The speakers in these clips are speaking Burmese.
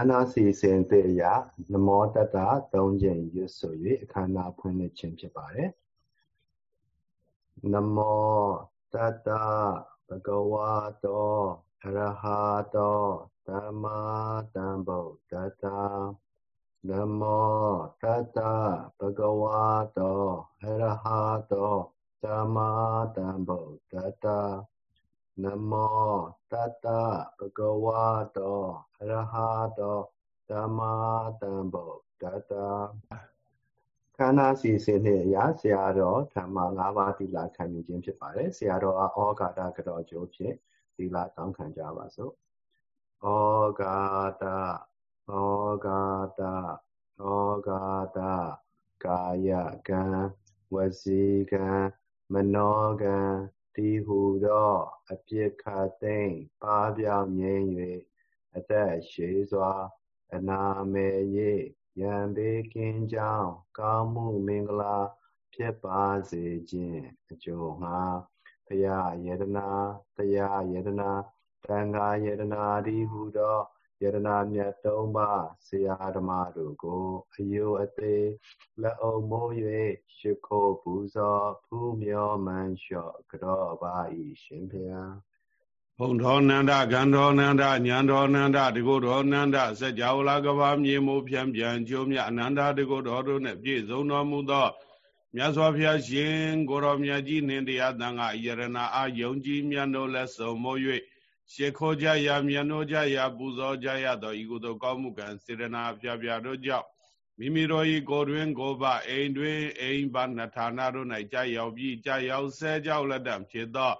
န္ဓာစီစဉ်သည့်အရာနမောတတ္တ၃ချိန်ရွတ်ဆို၍အခန္ဓာဖွင့်လှစ်ခြင်းဖြစ်ပါတယ်နမောတတ္တဘဂဝါတောအရဟတောသမ္မာသမ္ဗုဒ္ဓတ္တနမောတတ္တဘဂဝါတောအရဟတောသမ္မာသမ္ဗုဒ္ဓတ္တ နမောတတ္တဘဂဝါတောအရဟတောသမ္မာသမ္ဗုဒ္ဓတ္တခန္ဓာစီစဉ်နှင့်အရာဆရာတော်ဓမ္မ၅ပါးသီလခံယူခြင်းဖြစ်ပါတယ်ဆရာတော်အားဩဃာတကတော်ကျိုးဖြင့်သီလတောင်းခံကြပါစို့ဩဃာတဩဃာတဩဃာတကာယကံဝစီကံမနောကံ တီဟုသောအပြစ်ခတ်သိမ့်ပါပြောင်းငြိမ်း၍အသက်ရှိစွာ အနာမေ၍ယံဘေကင်းကြောင်းကောင်းမှုမင်္ဂလာဖြစ်ပါစေခြင်းအကျိုးငှာဘုရားယတနာတရားယတနာတန်ခါယတနာဒီဟုသော ယတနာမြတ်သုံးပါးဆရာဓမ္မတို့ကိုအယုအသေးလက်အုပ်မိုး၍ရှိခိုးပူဇော်ဖူးမြော်မှန်လျှော့ကြောပါ၏ရှင်ဖျားဘုံတော်နန္ဒဂန္တော်နန္ဒညာတော်နန္ဒတကုတော်နန္ဒစัจ java လာကဘာမြေမိုးဖြံပြန်ကျိုးမြအနန္ဒတကုတော်တို့နှင့်ပြည့်စုံတော်မူသောမြတ်စွာဘုရားရှင်ကိုရောမြတ်ကြီးနှင့်တရားသံဃာယရဏအာယုံကြည်မြတ်တို့လက်စုံမိုး၍ ရှ िख ောကြရမြတ်တို့ကြရပူဇော်ကြရသောဤကုသိုလ်ကောင်းမှုကံစေရနာဖျားဖျားတို့ကြောင့်မိမိတို့ဤကိုယ်တွင်ကိုယ်ပအိမ်တွင်အိမ်ပနှဌာနတို့၌ကြာရောက်ပြီးကြာရောက်ဆဲကြောက်လက်တံဖြစ်သော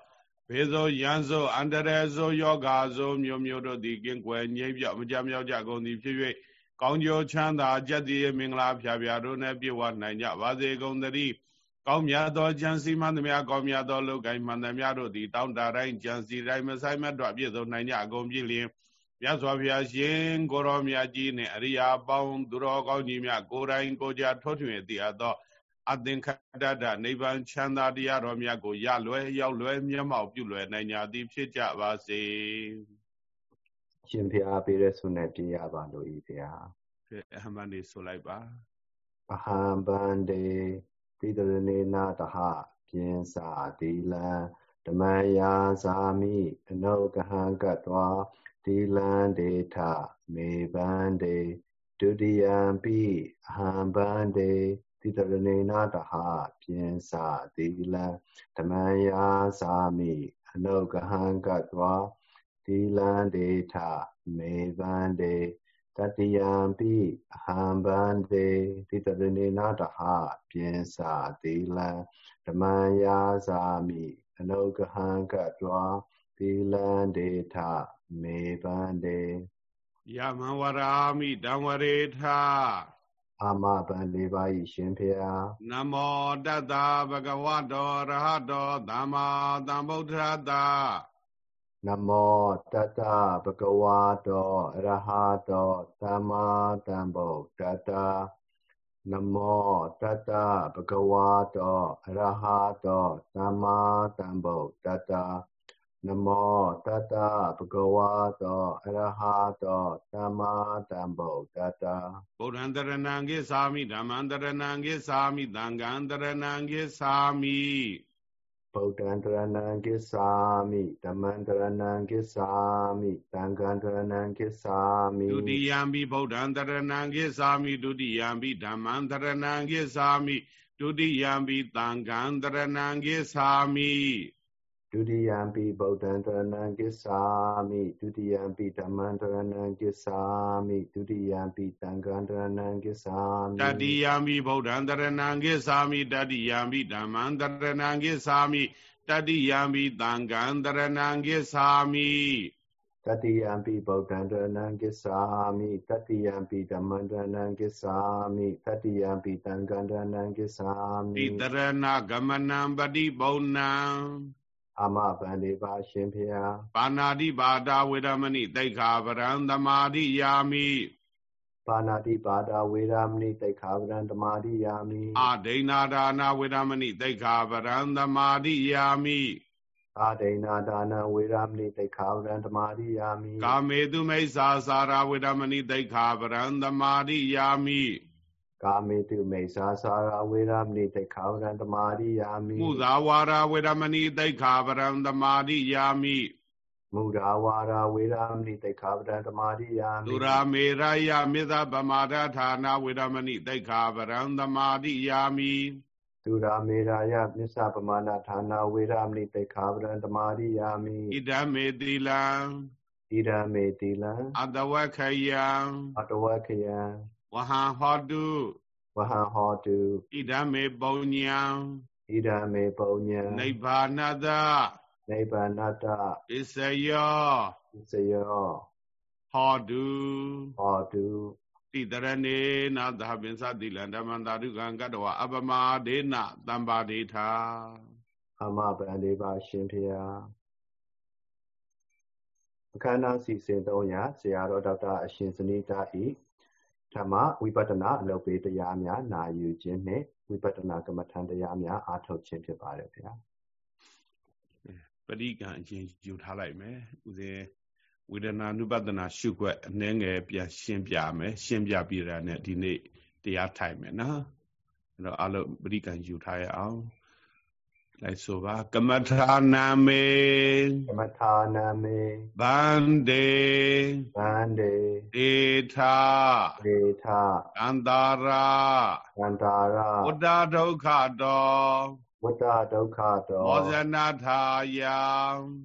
ဘေဇောယံဇောအန္တရဇောယောဂါဇောမျိုးမျိုးတို့သည်ကင်းကွယ်ငြိမ့်ပြော့မကြမြောက်ကြကုန်သည်ဖြစ်၍ကောင်းကျိုးချမ်းသာကြက်တည်မင်္ဂလာဖျားဖျားတို့နှင့်ပြည့်ဝနိုင်ကြပါစေကုန်သတည်း ကောင်းမြတ်သောကြံစီမှန်သမျှကောင်းမြတ်သောလောကီမှန်သမျှတို့သည်တောင်းတတိုင်းကြံစီတိုင်းမဆိုင်မတွပြည့်စုံနိုင်ကြအကုန်ပြည့်လျင်မြတ်စွာဘုရားရှင်ကိုရောမြတ်ကြီးနှင့်အရိယာပေါင်းသူတော်ကောင်းကြီးများကိုယ်တိုင်ကိုကြထွထွင်သိအပ်သောအသင်္ခတတနိဗ္ဗာန်ချမ်းသာတရားတော်မြတ်ကိုရလွယ်ရောက်လွယ်မျက်မှောက်ပြုလွယ်နိုင်ကြသည်ဖြစ်ကြပါစေရှင်ဖျားပေးတဲ့ဆုနဲ့ပြရပါလို့ဤဖျားအဟမန်နေဆိုလိုက်ပါအဟံဗန္တေ တိတရဏေနာတဟပြင်းစာတိလံဓမ္မယာဇာမိအနုကဟံကတ္တဝတိလံဒေထမေဗန္တေဒုတိယံပိအဟံဗန္တေတိတရဏေနာတဟပြင်စာသီလံဓမ္မယာသာမိအနုကဟံကတ္တဝသီလံဒေထမေဗန္တေ တတိယံပိအဟံဗန္တေတိတရဏေနာတဟပြင်စာသီလံဓမ္မယာသာမိအနုကဟံကတ္တဝသီလံဒေထမေဗန္တေယမဝရာမိတံဝရေထအာမပန်၄ပါးဤရှင်ဖေယနမောတတ္တဗဂဝတောရဟတောသမ္မာသမ္ဗုဒ္ဓတ္တ နမောတတ္တဗဂဝတောအရဟတောသမ္မာသမ္ဗုဒ္ဓတ္တနမောတတ္တဗဂဝတောအရဟတောသမ္မာသမ္ဗုဒ္ဓတ္တနမောတတ္တဗုကဝါတောအရဟတောသမ္မာသမ္ဗုဒ္ဓတ္တဗုဒ္ဓံတရဏံကိသာမိဓမ္မံတရဏံကိသာမိသံဃံတရဏံကိသာမိ ဗုဒ္ဓံတရဏံကိသာမိဓမ္မံတရဏံကိသာမိသံဃံတရဏံကိသာမိဒုတိယံပိဗုဒ္ဓံတရဏံကိသာမိဒုတိယံပိဓမ္မံတရဏံကိသာမိဒုတိယံပိသံဃံတရဏံကိသာမိ ဒုတိယံပိဗုဒ္ဓံတရဏံကိစ္ဆာမိဒုတိယံပိဓမ္မံတရဏံကိစ္ဆာမိဒုတိယံပိသံဃံတရဏံကိစ္ဆာမိတတိယံပိဗုဒ္ဓံတရဏံကိစ္ဆာမိတတိယံပိဓမ္မံတရဏံကိစ္ဆာမိတတိယံပိသံဃံတရဏံကိစ္ဆာမိတတိယံပိဗုဒ္ဓံတရဏံကိစ္ဆာမိတတိယံပိဓမ္မံတရဏံကိစ္ဆာမိတတိယံပိသံဃံတရဏံကိစ္ဆာမိတိတရဏဂမနံပฏิဘုံနံ အာမဗန္ဒီပါရှင်ဖေယပါဏာတိပါဒဝေရမဏိတိခာပရံသမာတိယာမိပါဏာတိပါဒဝေရမဏိတိခာပရံသမာတိယာမိအာဒိဏဒါနာဝေရမဏိတိခာပရံသမာတိယာမိအာဒိဏဒါနဝေရမဏိတိခာဝရံဓမာရိယာမိကာမေတုမိစ္ဆာစာရာဝေဒမဏိတိခာပရံသမာရိယာမိ ကာမေတုမိစ္ဆာစာရဝေရမဏိတိခာဝရံဓမာရိယာမိမုသာဝါရာဝေဒမဏိတိခာပရံသမာရိယာမိမုရာဝါရာဝေရမဏိတိခာဝရံဓမာရိယာမိသူရာမေရယမေသဗမာဒဌာနာဝေဒမဏိတိခာပရံသမာရိယာမိသူရာမေရာယမစ္ဆပမာဏဌာနာဝေရမဏိတိခာဝရံဓမာရိယာမိဣဒမေတိလံဣဒံမေတိလံအတဝခယံအတဝခယံ ဝဟံဟောတုဝဟံဟောတုဣဒမေပုံညံဣဒံမေပုံညံနိဗ္ဗာနတနိဗ္ဗာနတဣစယောစယောဟောတုဟောတုတိတရဏေနာသပင်စတိလံဓမ္မန္တာရုကံကတ္တဝအပမဒေနတမ္ပါဒေထာအမဗန္ဒီပါရှင်ဖေယအခမ်းအနားစီစဉ်300ဆရာတော်ဒေါက်တာအရှင်စနိတာဤ ဓမ္မဝိပဿနာအလုပ်ပေးတရားများနာယူခြင်းနှင့်ဝိပဿနာကမ္မထံတရားများအားထုတ်ခြင်းဖြစ်ပါတယ်ဗျာပရိကံအချင်းယူထားလိုက်မယ်ဥစဉ်ဝေဒနာနုပဒနာရှုွက်အနှဲငယ်ပြန်ရှင်းပြမယ်ရှင်းပြပြတာနဲ့ဒီနေ့တရားထိုင်မယ်နော်အဲ့တော့အလုံးပရိကံယူထားရအောင် လိုက်ဆိုပါကမ္မထာနာမေကမ္မထာနာမေဗန္တေဗန္ဒေဒေထာဒေထကန္တာရာကန္တာရဝတ္တဒုက္ခတောဝတ္တဒုက္ခတောမောဇနာထာယံ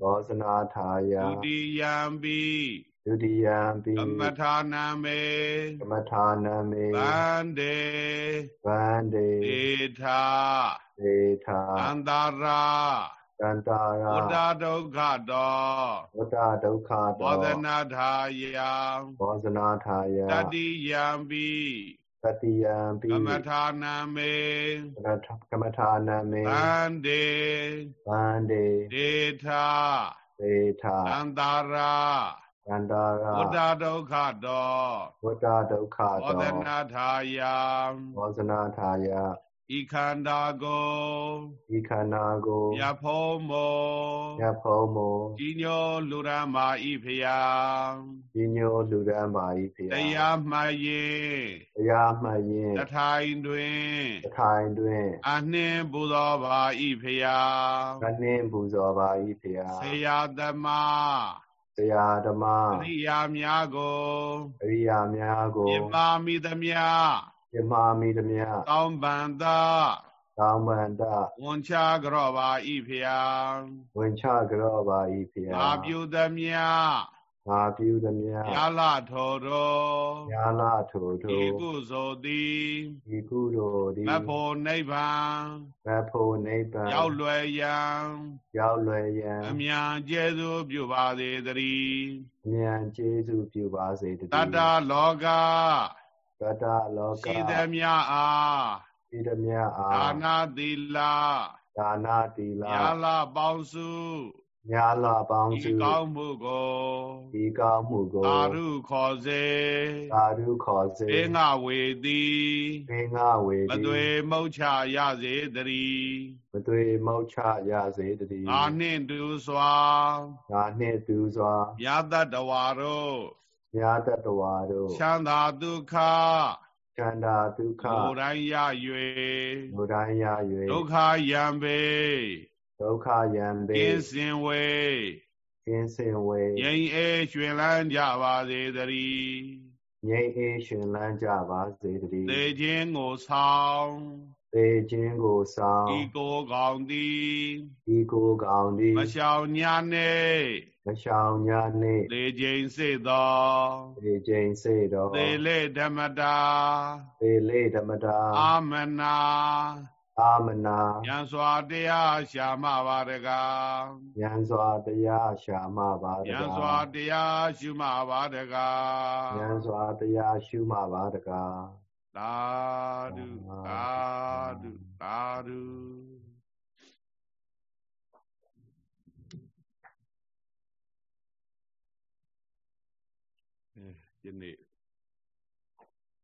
ဘောဇနာထာယဒုတိယံပိဒုတိယံပိကမ္မထာနာမေကမ္မထာနာမေဗန္တေဗန္ဒေဒေထာ ဒေထကန္တာရာကန္တာရဝတ္တဒုက္ခတောဝတ္တဒုက္ခတောမောဇနာထာယံဘောဇနာထာယတတိယံပိတတိယံပိကမ္မထာနာမေကမ္မထာနာမေဗန္တေဗန္ဒေဒေထာဒေထကန္တာရာကန္တာရဝတ္တဒုက္ခတောဝတ္တဒုက္ခမောတောဇနာထာယံဘောဇနာထာယ ဤခန္ဓာကိုဤခန္ဓာကိုမြတ်ဖုံးမောမြတ်ဖုံးမို့ကြီးညိုလူရမာဤဖျာဒီညိုလူရန်ပါ၏ဖေယတရားမှတ်ရင်တရားမှတ်ရင်တထိုင်တွင်တထိုင်တွင်အနှင်းပူဇော်ပါဤဖျာကနှင်းပူဇော်ပါ၏ဖေယဆရာသမားတရားဓမ္မအရိယာများကိုအရိယာများကိုပြပါမိသမျှ ပြမာမိသမျှတောင်းပန်သာတောင်းပန်တဝန်ချကြော့ပါဤဖျာဝင်ချကြောပါ၏ဖေယငါပြုသမျှငါပြုသမျှရလာထောတော်ညာလာထိုဤထိုကုသိုလ်သည်ဒီကုသိုလ်ဒီမဖို့နိဗ္ဗာန်မဖို့နိဗ္ဗာန်ရောက်လွယ်ရန်ရောက်လွယ်ရန်အမြန်ကျေစုပြုပါစေတည်းဉာဏ်ကျေးဇူးပြုပါစေတည်းတတ္တလောက တတ္တလောကရှိသမျှအားဤသမျှအာဒါနာသီလဒါနာတိလာညာလာပေါင်းစုညာလာပေါင်းဤစုကောင်းမှုကိုဒီကောင်းမှုကိုသာဓုခေါ်စေသာဓုခေါ်စေဘေငဝေသည်ဘေငဝေမသွေမုတ်ချရစေတည်းမသွေမောက်ချရစေတည်းငါနှင့်တူစွာငါနှင့်သူစွာမြတ်တတဝါတို့ မြာတတဝါတို့ချမ်းသာဒုက္ခချန္တာဒုက္ခကိုယ်တိုင်းရလူတိုင်းရ၍၍ဒုက္ခယံပေဒုက္ခယံပေကင်းစင်ဝေကင်းစင်ဝေငြိမ်အေးရွှင်လန်းကြပါစေတည်းငြိမ်းအေးရှင်လန်းကြပါစေတည်းသေခြင်းကိုဆောင်သေခြင်းကိုဆောင်ဤကိုယ်ကောင်သည်ဒီကိုကောင်သည်မရှောင်ညာနေ မရှောင်ညာနှင့်လေခြင်းစေသောသေခြင်းစေတော်သေလေဓမ္မတာသေလေဓမ္မတာအာမနာအာမနာဉာဏ်စွာတရားရှာမပါတကားဉာဏ်စွာတရားရှာမှပါတဉာဏ်ကားစွာတရားရှုမပါတကားဉာဏ်စွာတရားရှုမှပါတကားသာဓုသာဓုသာဓုအဲ ဒီနေ့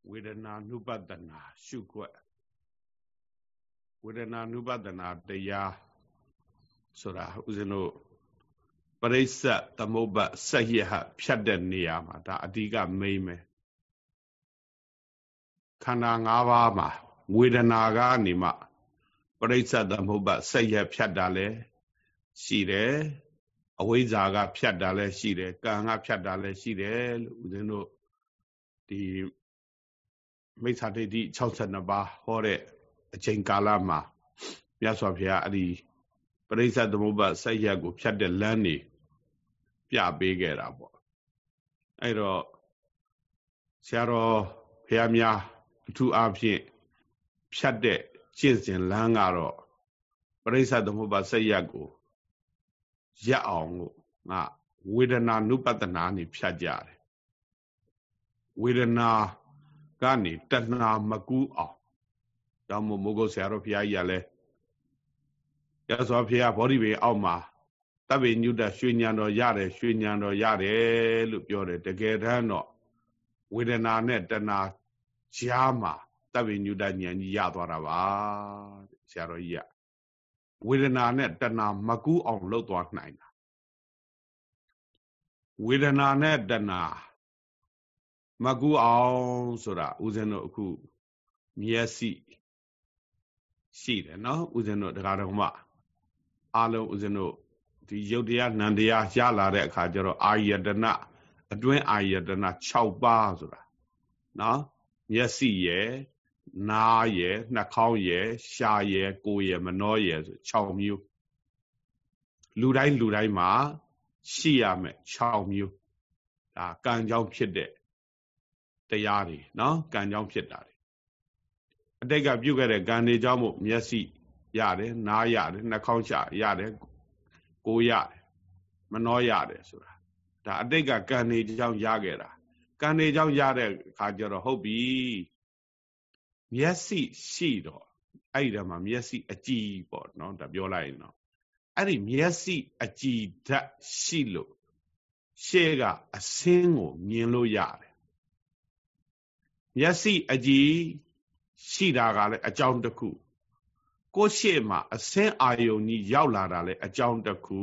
ဝေဒနာနုပတနာရှုွက်ဝေဒနာနုပတနာတရားဆိုတာဦးဇင်းတို့ပရိစ္ဆသမုပ္ပါဆက်ရဟဖြတ်တဲ့နေရာမှာဒါအဓိကမိမ့်မယ်ခန္ဓာ၅ပါးမှာဝေဒနာကနေမှပရိစ္ဆသမုပ္ပါဆက်ရဖြတ်တာလဲရှိတယ်အဝိဇ္ဇာကဖြတ်တာလဲရှိတယ်ကံကဖြတ်တာလဲရှိတယ်လို့ဦးဇင်းတို့ ဒီမိစ္ဆာဒိဋ္ဌိ62ပါးဟောတဲ့အချိန်ကာလမှာမြတ်စွာဘုရားအဲ့ဒီပရိစ္ဆသမုပ္ပါဆက်ရက်ကိုဖြတ်တဲ့လမ်းနေပြပေးခဲ့တာပေါ့အဲ့တော့ဆရာတော်ဘုရားများအထူးအားဖြင့်ဖြတ်တဲ့ကျင့်စဉ်လမ်းကတော့ပရိစ္ဆသမုပ္ပါဆက်ရက်ကိုရက်အောင်လို့ငါဝေဒနာနုပတနာနေဖြတ်ကြတယ် ဝေဒနာကနေတဏှာမကူးအောင်တောင်းမို့မိုးကုတ်ဆရာတော်ဘုရားကြီးကလည်းရသော်ဘုရားဘောဓိပေအောက်မှာတပ်ပေညုတရွှေညံတော်ရတယ်ရွှေညံတော်ရတယ်လို့ပြောတယ်တကယ်တမ်းတော့ဝေဒနာနဲ့တဏှာကြားမှာတပ်ပေညုတဉာဏ်ကြီးရသွားတာပါဆရာတော်ကြီးကဝေဒနာနဲ့တဏှာမကူးအောင်လုပ်သွားနိုင်တာဝေဒနာနဲ့တဏှာ မကူအောင်ဆိုတာဦးဇင်းတို့အခုမျက်စိရှိတယ်နော်ဦးဇင်းတို့တရားတော်မှာအားလုံးဦးဇင်းတို့ဒီယုတ်တရားနံတရားရလာတဲ့အခါကျတော့အာယတနာအတွင်းအာယတနာ6ပါးဆိုတာနော်မျက်စိရယ်နားရယ်နှာခေါင်းရယ်ရှားရယ်ကိုယ်ရယ်မနှောရယ်ဆို6မျိုးလူတိုင်းလူတိုင်းမှာရှိရမယ်6မျိုးဒါကံကြောင့်ဖြစ်တဲ့ တရားတွေနော်ကံကြောင့်ဖြစ်တာတွေအတိတ်ကပြုတ်ခဲ့တဲ့ကံတွေကြောင့်မို့မျက်စိရတယ်နားရတယ်နှာခေါင်းချရတယ်ကိုယ်ရတယ်မနှောရတယ်ဆိုတာဒါအတိတ်ကကံတွေကြောင့်ရခဲ့တာကံတွေကြောင့်ရတဲ့အခါကျတော့ဟုတ်ပြီမျက်စိရှိတော့အဲ့ဒီမှာမျက်စိအကြည်ပေါ့နော်ဒါပြောလိုက်ရင်တော့အဲ့ဒီမျက်စိအကြည်ဓာတ်ရှိလို့ရှေ့ကအစင်းကိုမြင်လို့ရတယ် မျက်စိအကြည်ရှိတာကလည်းအကြောင်းတစ်ခုကိုရှေ့မှာအစင်းအာယုန်ကြီးရောက်လာတာလည်းအကြောင်းတစ်ခု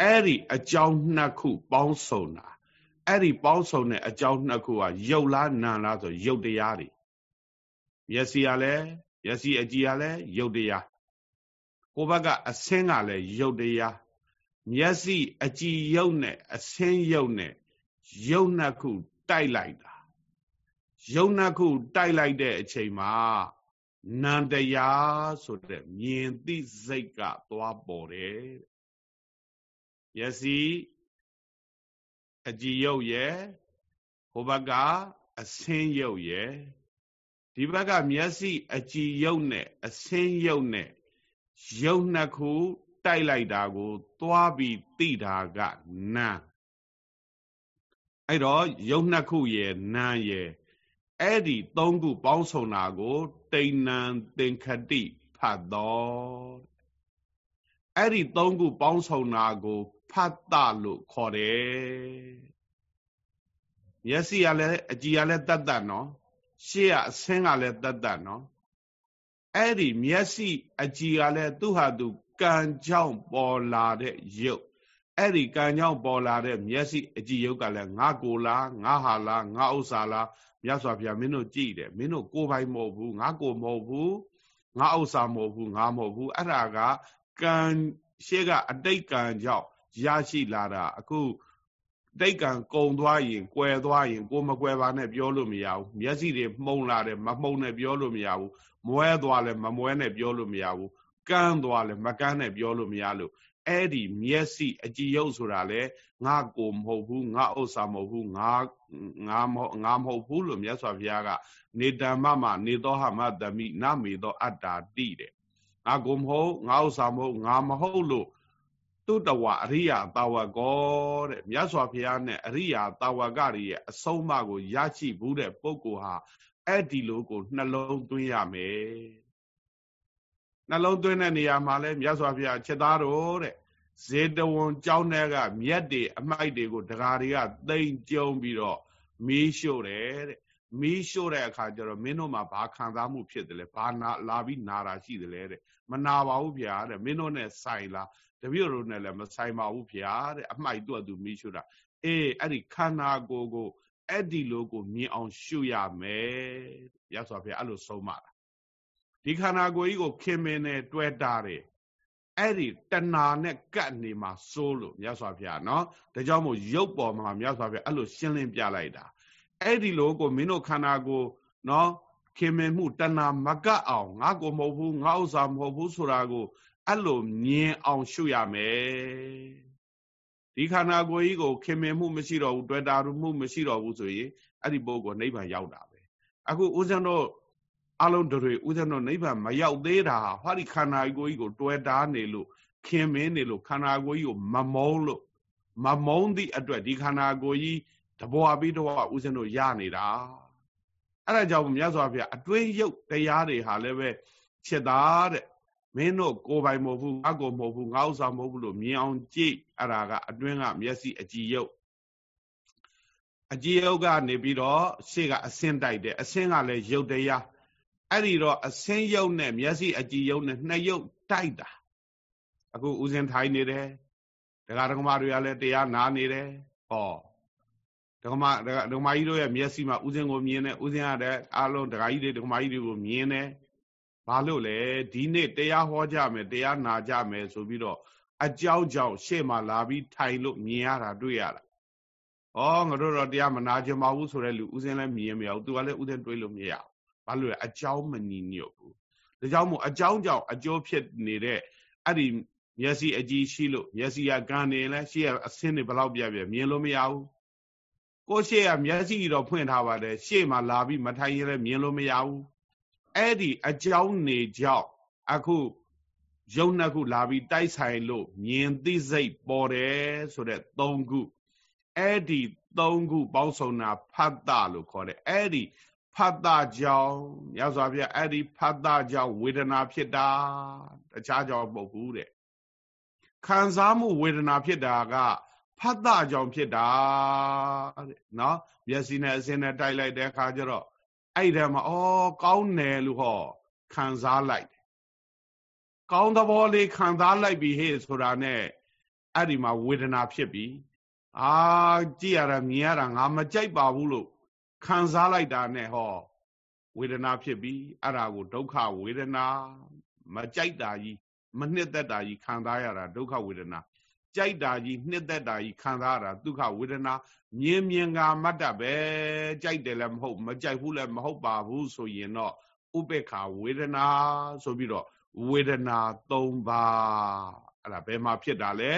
အဲ့ဒီအကြောင်းနှစ်ခု ပေါင်းစုံတာအဲ့ဒီပေါင်းစုံတဲ့အကြောင်းနှစ်ခုကရုပ်လားနာလားဆိုရုပ်တရားတွေမျက်စိကလည်းမျက်စိအကြည်ကလည်းရုပ်တရားကိုဘက်ကအစင်းကလည်းရုပ်တရားမျက်စိအကြည်ရုပ်နဲ့အစင်းရုပ်နဲ့ရုပ်နှစ်ခုတိုက်လိုက်တာ ရုပ်နှစ်ခုတိုက်လိုက်တဲ့အချိန်မှာနန္တရားဆိုတဲ့မြင်သိစိတ်ကသွားပေါ်တယ်မျက်စိအကြည်ရုပ်ရဲ့ဟိုဘက်ကအစင်းရုပ်ရဲ့ဒီဘက်ကမျက်စိအကြည်ရုပ်နဲ့အစင်းရုပ်နဲ့ရုပ်နှစ်ခုတိုက်လိုက်တာကို သွားပြီးသိတာကနာအဲ့တော့ရုပ်နှစ်ခုရဲ့နာရဲ့ အဲ့ဒီသုံးခုပေါင်းစုံတာကိုတိဏ္ဏံသင်္ခတိဖတ်တော်အဲ့ဒီသုံးခုပေါင်းစုံတာကိုဖတ်တလို့ခေါ်တယ်မျက်စိကလည်းအကြည်ကလည်းတတ်တတ်နော်ရှေ့ကအဆင်းကလည်းတတ်တတ်နော်အဲ့ဒီမျက်စိအကြည်ကလည်းသူ့ဟာသူကံကြောင့်ပေါ်လာတဲ့ရုပ်အဲ့ဒီကံကြောင့်ပေါ်လာတဲ့မျက်စိအကြည်ရုပ်ကလည်းငါကိုလားငါဟာလားငါဥစ္စာလား မြတ်စွာဘုရားမင်းတို့ကြည်တယ်မင်းတို့ကိုယ်ပိုင်မဟုတ်ဘူးငါကိုမဟုတ်ဘူးငါဥစ္စာမဟုတ်ဘူးငါမဟုတ်ဘူးအဲ့ဒါကကံရှေ့ကအတိတ်ကံကြောင့်ရရှိလာတာအခုတိတ်ကံကုံသွားရင်ကွယ်သွားရင်ကိုမကွယ်ပါနဲ့ပြောလို့မရဘူးမျက်စိတွေမှုံလာတယ်မမှုံနဲ့ပြောလို့မရဘူးမွဲသွားလဲမမွဲနဲ့ပြောလို့မရဘူးကန်းသွားလဲမကန်းနဲ့ပြောလို့မရလို့အဲ့ဒီမျက်စိအကြည်ရုပ်ဆိုတာလေ ငါကိုမဟုတ်ဘူးငါဥစ္စာမဟုတ်ဘူးငါငါမဟုတ်ငါမဟုတ်ဘူးလို့မြတ်စွာဘုရားကနေတမ္မမနေသောဟမတမိနမေသောအတ္တာတိတဲ့ငါကိုမဟုတ်ငါဥစ္စာမဟုတ်ငါမဟုတ်လို့တုတဝအရိယာတာဝကောတဲ့မြတ်စွာဘုရားနဲ့အရိယာတာဝကတွေရဲ့အဆုံးအမကိုရရှိဘူးတဲ့ပုဂ္ဂိုလ်ဟာအဲ့ဒီလိုကိုနှလုံးသွင်းရမယ်နှလုံးသွင်းတဲ့နေရာမှာလဲမြတ်စွာဘုရားချက်သားတော်တဲ့ ဇေတဝန်ကြောင်းတဲ့ကမြက်တွေအမိုက်တွေကိုဒကာတွေကသိမ့်ကျုံပြီးတော့မီးရှို့တယ်တဲ့မီးရှို့တဲ့အခါကျတော့မင်းတို့မှာဘာခံစားမှုဖြစ်တယ်လဲဘာနာလာပြီးနာတာရှိတယ်လဲတဲ့မနာပါဘူးဗျာတဲ့မင်းတို့နဲ့ဆိုင်လားတပည့်တို့နဲ့လည်းမဆိုင်ပါဘူးဗျာတဲ့အမိုက်သူ့အတူမီးရှို့တာအေးအဲ့ဒီခန္ဓာကိုယ်ကိုအဲ့ဒီလိုကိုမြင်အောင်ရှုရမယ်ရသော်ဗျာအဲ့လိုဆုံးမတာဒီခန္ဓာကိုယ်ကြီးကိုခင်မင်းနဲ့တွဲတာတယ် အဲ့ဒီတဏှာနဲ့ကပ်နေမှာစိုးလို့မြတ်စွာဘုရားနော်ဒါကြောင့်မို့ရုပ်ပေါ်မှာမြတ်စွာဘုရားအဲ့လိုရှင်းလင်းပြလိုက်တာအဲ့ဒီလိုကိုမင်းတို့ခန္ဓာကိုနော်ခင်မင်မှုတဏှာမကပ်အောင်ငါကိုမဟုတ်ဘူးငါဥစ္စာမဟုတ်ဘူးဆိုတာကိုအဲ့လိုမြင်အောင်ရှုရမယ်ဒီခန္ဓာကိုယ်ကြီးကိုခင်မင်မှုမရှိတော့ဘူးတွေ့တာမှုမရှိတော့ဘူးဆိုရင်အဲ့ဒီပုဂ္ဂိုလ်နိဗ္ဗာန်ရောက်တာပဲအခုဦးဇင်းတို့ အလုံးတွေဦးဇင်းတို့နိဗ္ဗာန်မရောက်သေးတာဟောဒီခန္ဓာကိုယ်ကြီးကို တွဲတားနေလို့ခင်မင်းနေလို့ခန္ဓာကိုယ်ကြီးကိုမမုန်းလို့မမုန်းသည့်အတွက်ဒီခန္ဓာကိုယ်ကြီးတဘွားပြီးတော့ဦးဇင်းတို့ရနေတာအဲ့ဒါကြောင့်မြတ်စွာဘုရားအတွင်းရုပ်တရားတွေဟာလည်းပဲဖြစ်တာတဲ့မင်းတို့ကိုယ်ပိုင်မဟုတ်ဘူးငါကိုမဟုတ်ဘူးငါဥစ္စာမဟုတ်ဘူးလို့မြင်အောင်ကြည့်အဲ့ဒါကအတွင်းကမျက်စိအကြည်ရုပ်အကြည်ရုပ်ကနေပြီးတော့ရှေ့ကအစင်းတိုက်တယ်အစင်းကလည်းရုပ်တရား အဲ့ဒီတော့အစင်းရုပ်နဲ့မျက်စိအကြည်ရုပ်နဲ့နှစ်ရုပ်တိုက်တာအခုဥစဉ်ထိုင်နေတယ်ဒကာဒကမတွေကလည်းတရားနာနေတယ်ဟောဒကမဒကမကြီးတို့ရဲ့မျက်စိမှာဥစဉ်ကိုမြင်တယ်ဥစဉ်ရတဲ့အားလုံးဒကာကြီးတွေဒကမကြီးတွေကိုမြင်တယ်ဘာလို့လဲဒီနေ့တရားဟောကြမယ်တရားနာကြမယ်ဆိုပြီးတော့အကြောင်းကြောင့်ရှေ့မှာလာပြီးထိုင်လို့မြင်ရတာတွေ့ရတာဩငါတို့တော့တရားမနာကြပါဘူးဆိုတဲ့လူဥစဉ်လည်းမြင်မရဘူးသူကလည်းဥစဉ်တွေးလို့မရဘူး ဘာလို့လဲအကြောင်းမညီညွတ်ဘူးဒါကြောင့်မို့အကြောင်းကြောင့်အကျိုးဖြစ်နေတဲ့အဲ့ဒီမျက်စိအကြည့်ရှိလို့မျက်စိကကန်နေလဲရှေ့ကအဆင်းတွေဘလောက်ပြပြမြင်လို့မရဘူးကိုရှေ့ကမျက်စိတော့ဖွင့်ထားပါတယ်ရှေ့မှာလာပြီးမထိုင်ရင်လည်းမြင်လို့မရဘူးအဲ့ဒီအကြောင်းနေကြောင့်အခုယုံနှစ်ခုလာပြီးတိုက်ဆိုင်လို့မြင်သိစိတ်ပေါ်တယ်ဆိုတဲ့၃ခုအဲ့ဒီ၃ခုပေါင်းစုံတာဖတ်တာလို့ခေါ်တယ်အဲ့ဒီ ဖတ်တာကြောင့်မြတ်စွာဘုရားအဲ့ဒီဖတ်တာကြောင့်ဝေဒနာဖြစ်တာတခြားကြောင့်မဟုတ်ဘူးတဲ့ခံစားမှုဝေဒနာဖြစ်တာကဖတ်တာကြောင့်ဖြစ်တာတဲ့နော်မျက်စိနဲ့အစင်းနဲ့တိုက်လိုက်တဲ့အခါကျတော့အဲ့ဒီမှာအော်ကောင်းတယ်လို့ဟောခံစားလိုက်ကောင်းသဘောလေးခံစားလိုက်ပြီဟေ့ဆိုတာနဲ့အဲ့ဒီမှာဝေဒနာဖြစ်ပြီအာကြည့်ရတာမြင်ရတာငါမကြိုက်ပါဘူးလို့ ခံစားလိုက်တာနဲ့ဟောဝေဒနာဖြစ်ပြီအဲ့ဒါကိုဒုက္ခဝေဒနာမကြိုက်တာကြီးမနှစ်သက်တာကြီးခံစားရတာဒုက္ခဝေဒနာကြိုက်တာကြီးနှစ်သက်တာကြီးခံစားရတာဒုက္ခဝေဒနာမြင်မြင်ကမတ်တပဲကြိုက်တယ်လည်းမဟုတ်မကြိုက်ဘူးလည်းမဟုတ်ပါဘူးဆိုရင်တော့ဥပေက္ခဝေဒနာဆိုပြီးတော့ဝေဒနာ၃ပါးအဲ့ဒါဘယ်မှာဖြစ်တာလဲ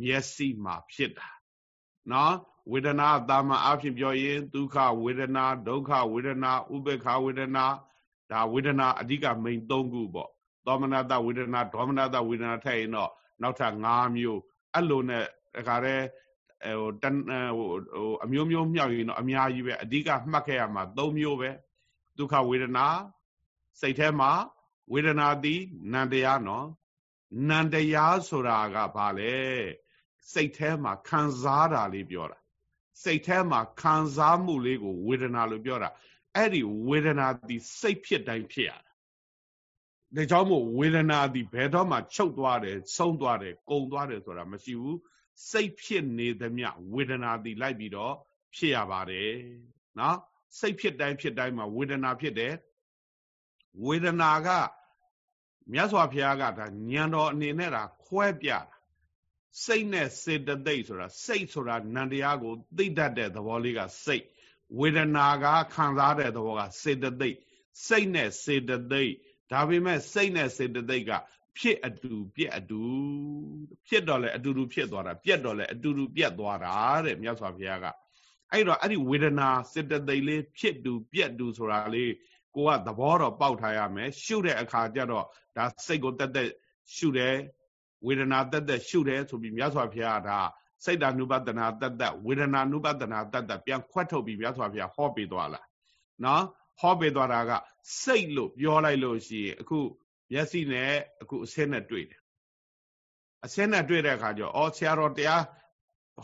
မျက်စိမှာဖြစ်တာနော် ဝေဒနာတာမန်အဖြစ်ပြောရင်ဒုက္ခဝေဒနာဒုက္ခဝေဒနာဥပေက္ခဝေဒနာဒါဝေဒနာအဓိကမိန်၃ခုပေါ့သောမနတဝေဒနာဒေါမနတဝေဒနာထည့်ရင်တော့နောက်ထပ်၅မျိုးအဲ့လိုနဲ့တခါတည်းဟိုတဟိုအမျိုးမျိုးမြောက်ရင်တော့အများကြီးပဲအဓိကမှတ်ခဲ့ရမှာ၃မျိုးပဲဒုက္ခဝေဒနာစိတ်ထဲမှာဝေဒနာသည်နံတရားနော်နံတရားဆိုတာကဘာလဲစိတ်ထဲမှာခံစားတာလေးပြောတာ စိတ်ထဲမှာခံစားမှုလေးကိုဝေဒနာလို့ပြောတာအဲ့ဒီဝေဒနာသည်စိတ်ဖြစ်တိုင်းဖြစ်ရတာဒါကြောင့်မို့ဝေဒနာသည်ဘယ်တော့မှချုပ်သွားတယ်ဆုံးသွားတယ်ကုန်သွားတယ်ဆိုတာမရှိဘူးစိတ်ဖြစ်နေသမျှဝေဒနာသည်လိုက်ပြီးတော့ဖြစ်ရပါတယ်နော်စိတ်ဖြစ်တိုင်းဖြစ်တိုင်းမှာဝေဒနာဖြစ်တယ်ဝေဒနာကမြတ်စွာဘုရားကဒါညံတော်အနေနဲ့ဒါခွဲပြတာ စိတ်နဲ့စေတသိက်ဆိုတာစိတ်ဆိုတာနန္တရားကိုသိတတ်တဲ့သဘောလေးကစိတ်ဝေဒနာကခံစားတဲ့သဘောကစေတသိက်စိတ်နဲ့စေတသိက်ဒါပေမဲ့စိတ်နဲ့စေတသိက်ကဖြစ်အတူပြက်အတူဖြစ်တော့လဲအတူတူဖြစ်သွားတာပြက်တော့လဲအတူတူပြက်သွားတာတဲ့မြတ်စွာဘုရားကအဲ့တော့အဲ့ဒီဝေဒနာစေတသိက်လေးဖြစ်တူပြက်တူဆိုတာလေးကိုကသဘောတော့ပေါက်ထားရမယ်ရှုတဲ့အခါကျတော့ဒါစိတ်ကိုတက်တက်ရှုတယ် ဝေဒနာတက်တက်ရှုတယ်ဆိုပြီးမြတ်စွာဘုရားကဒါစိတ်တ ानु ပတနာတက်တက်ဝေဒနာ ानु ပတနာတက်တက်ပြန်ခွက်ထုတ်ပြီးမြတ်စွာဘုရားဟောပေးသွားလားနော်ဟောပေးသွားတာကစိတ်လို့ပြောလိုက်လို့ရှိရင်အခုမျက်စိနဲ့အခုအဆင်းနဲ့တွေ့တယ်အဆင်းနဲ့တွေ့တဲ့အခါကျတော့အော်ဆရာတော်တရား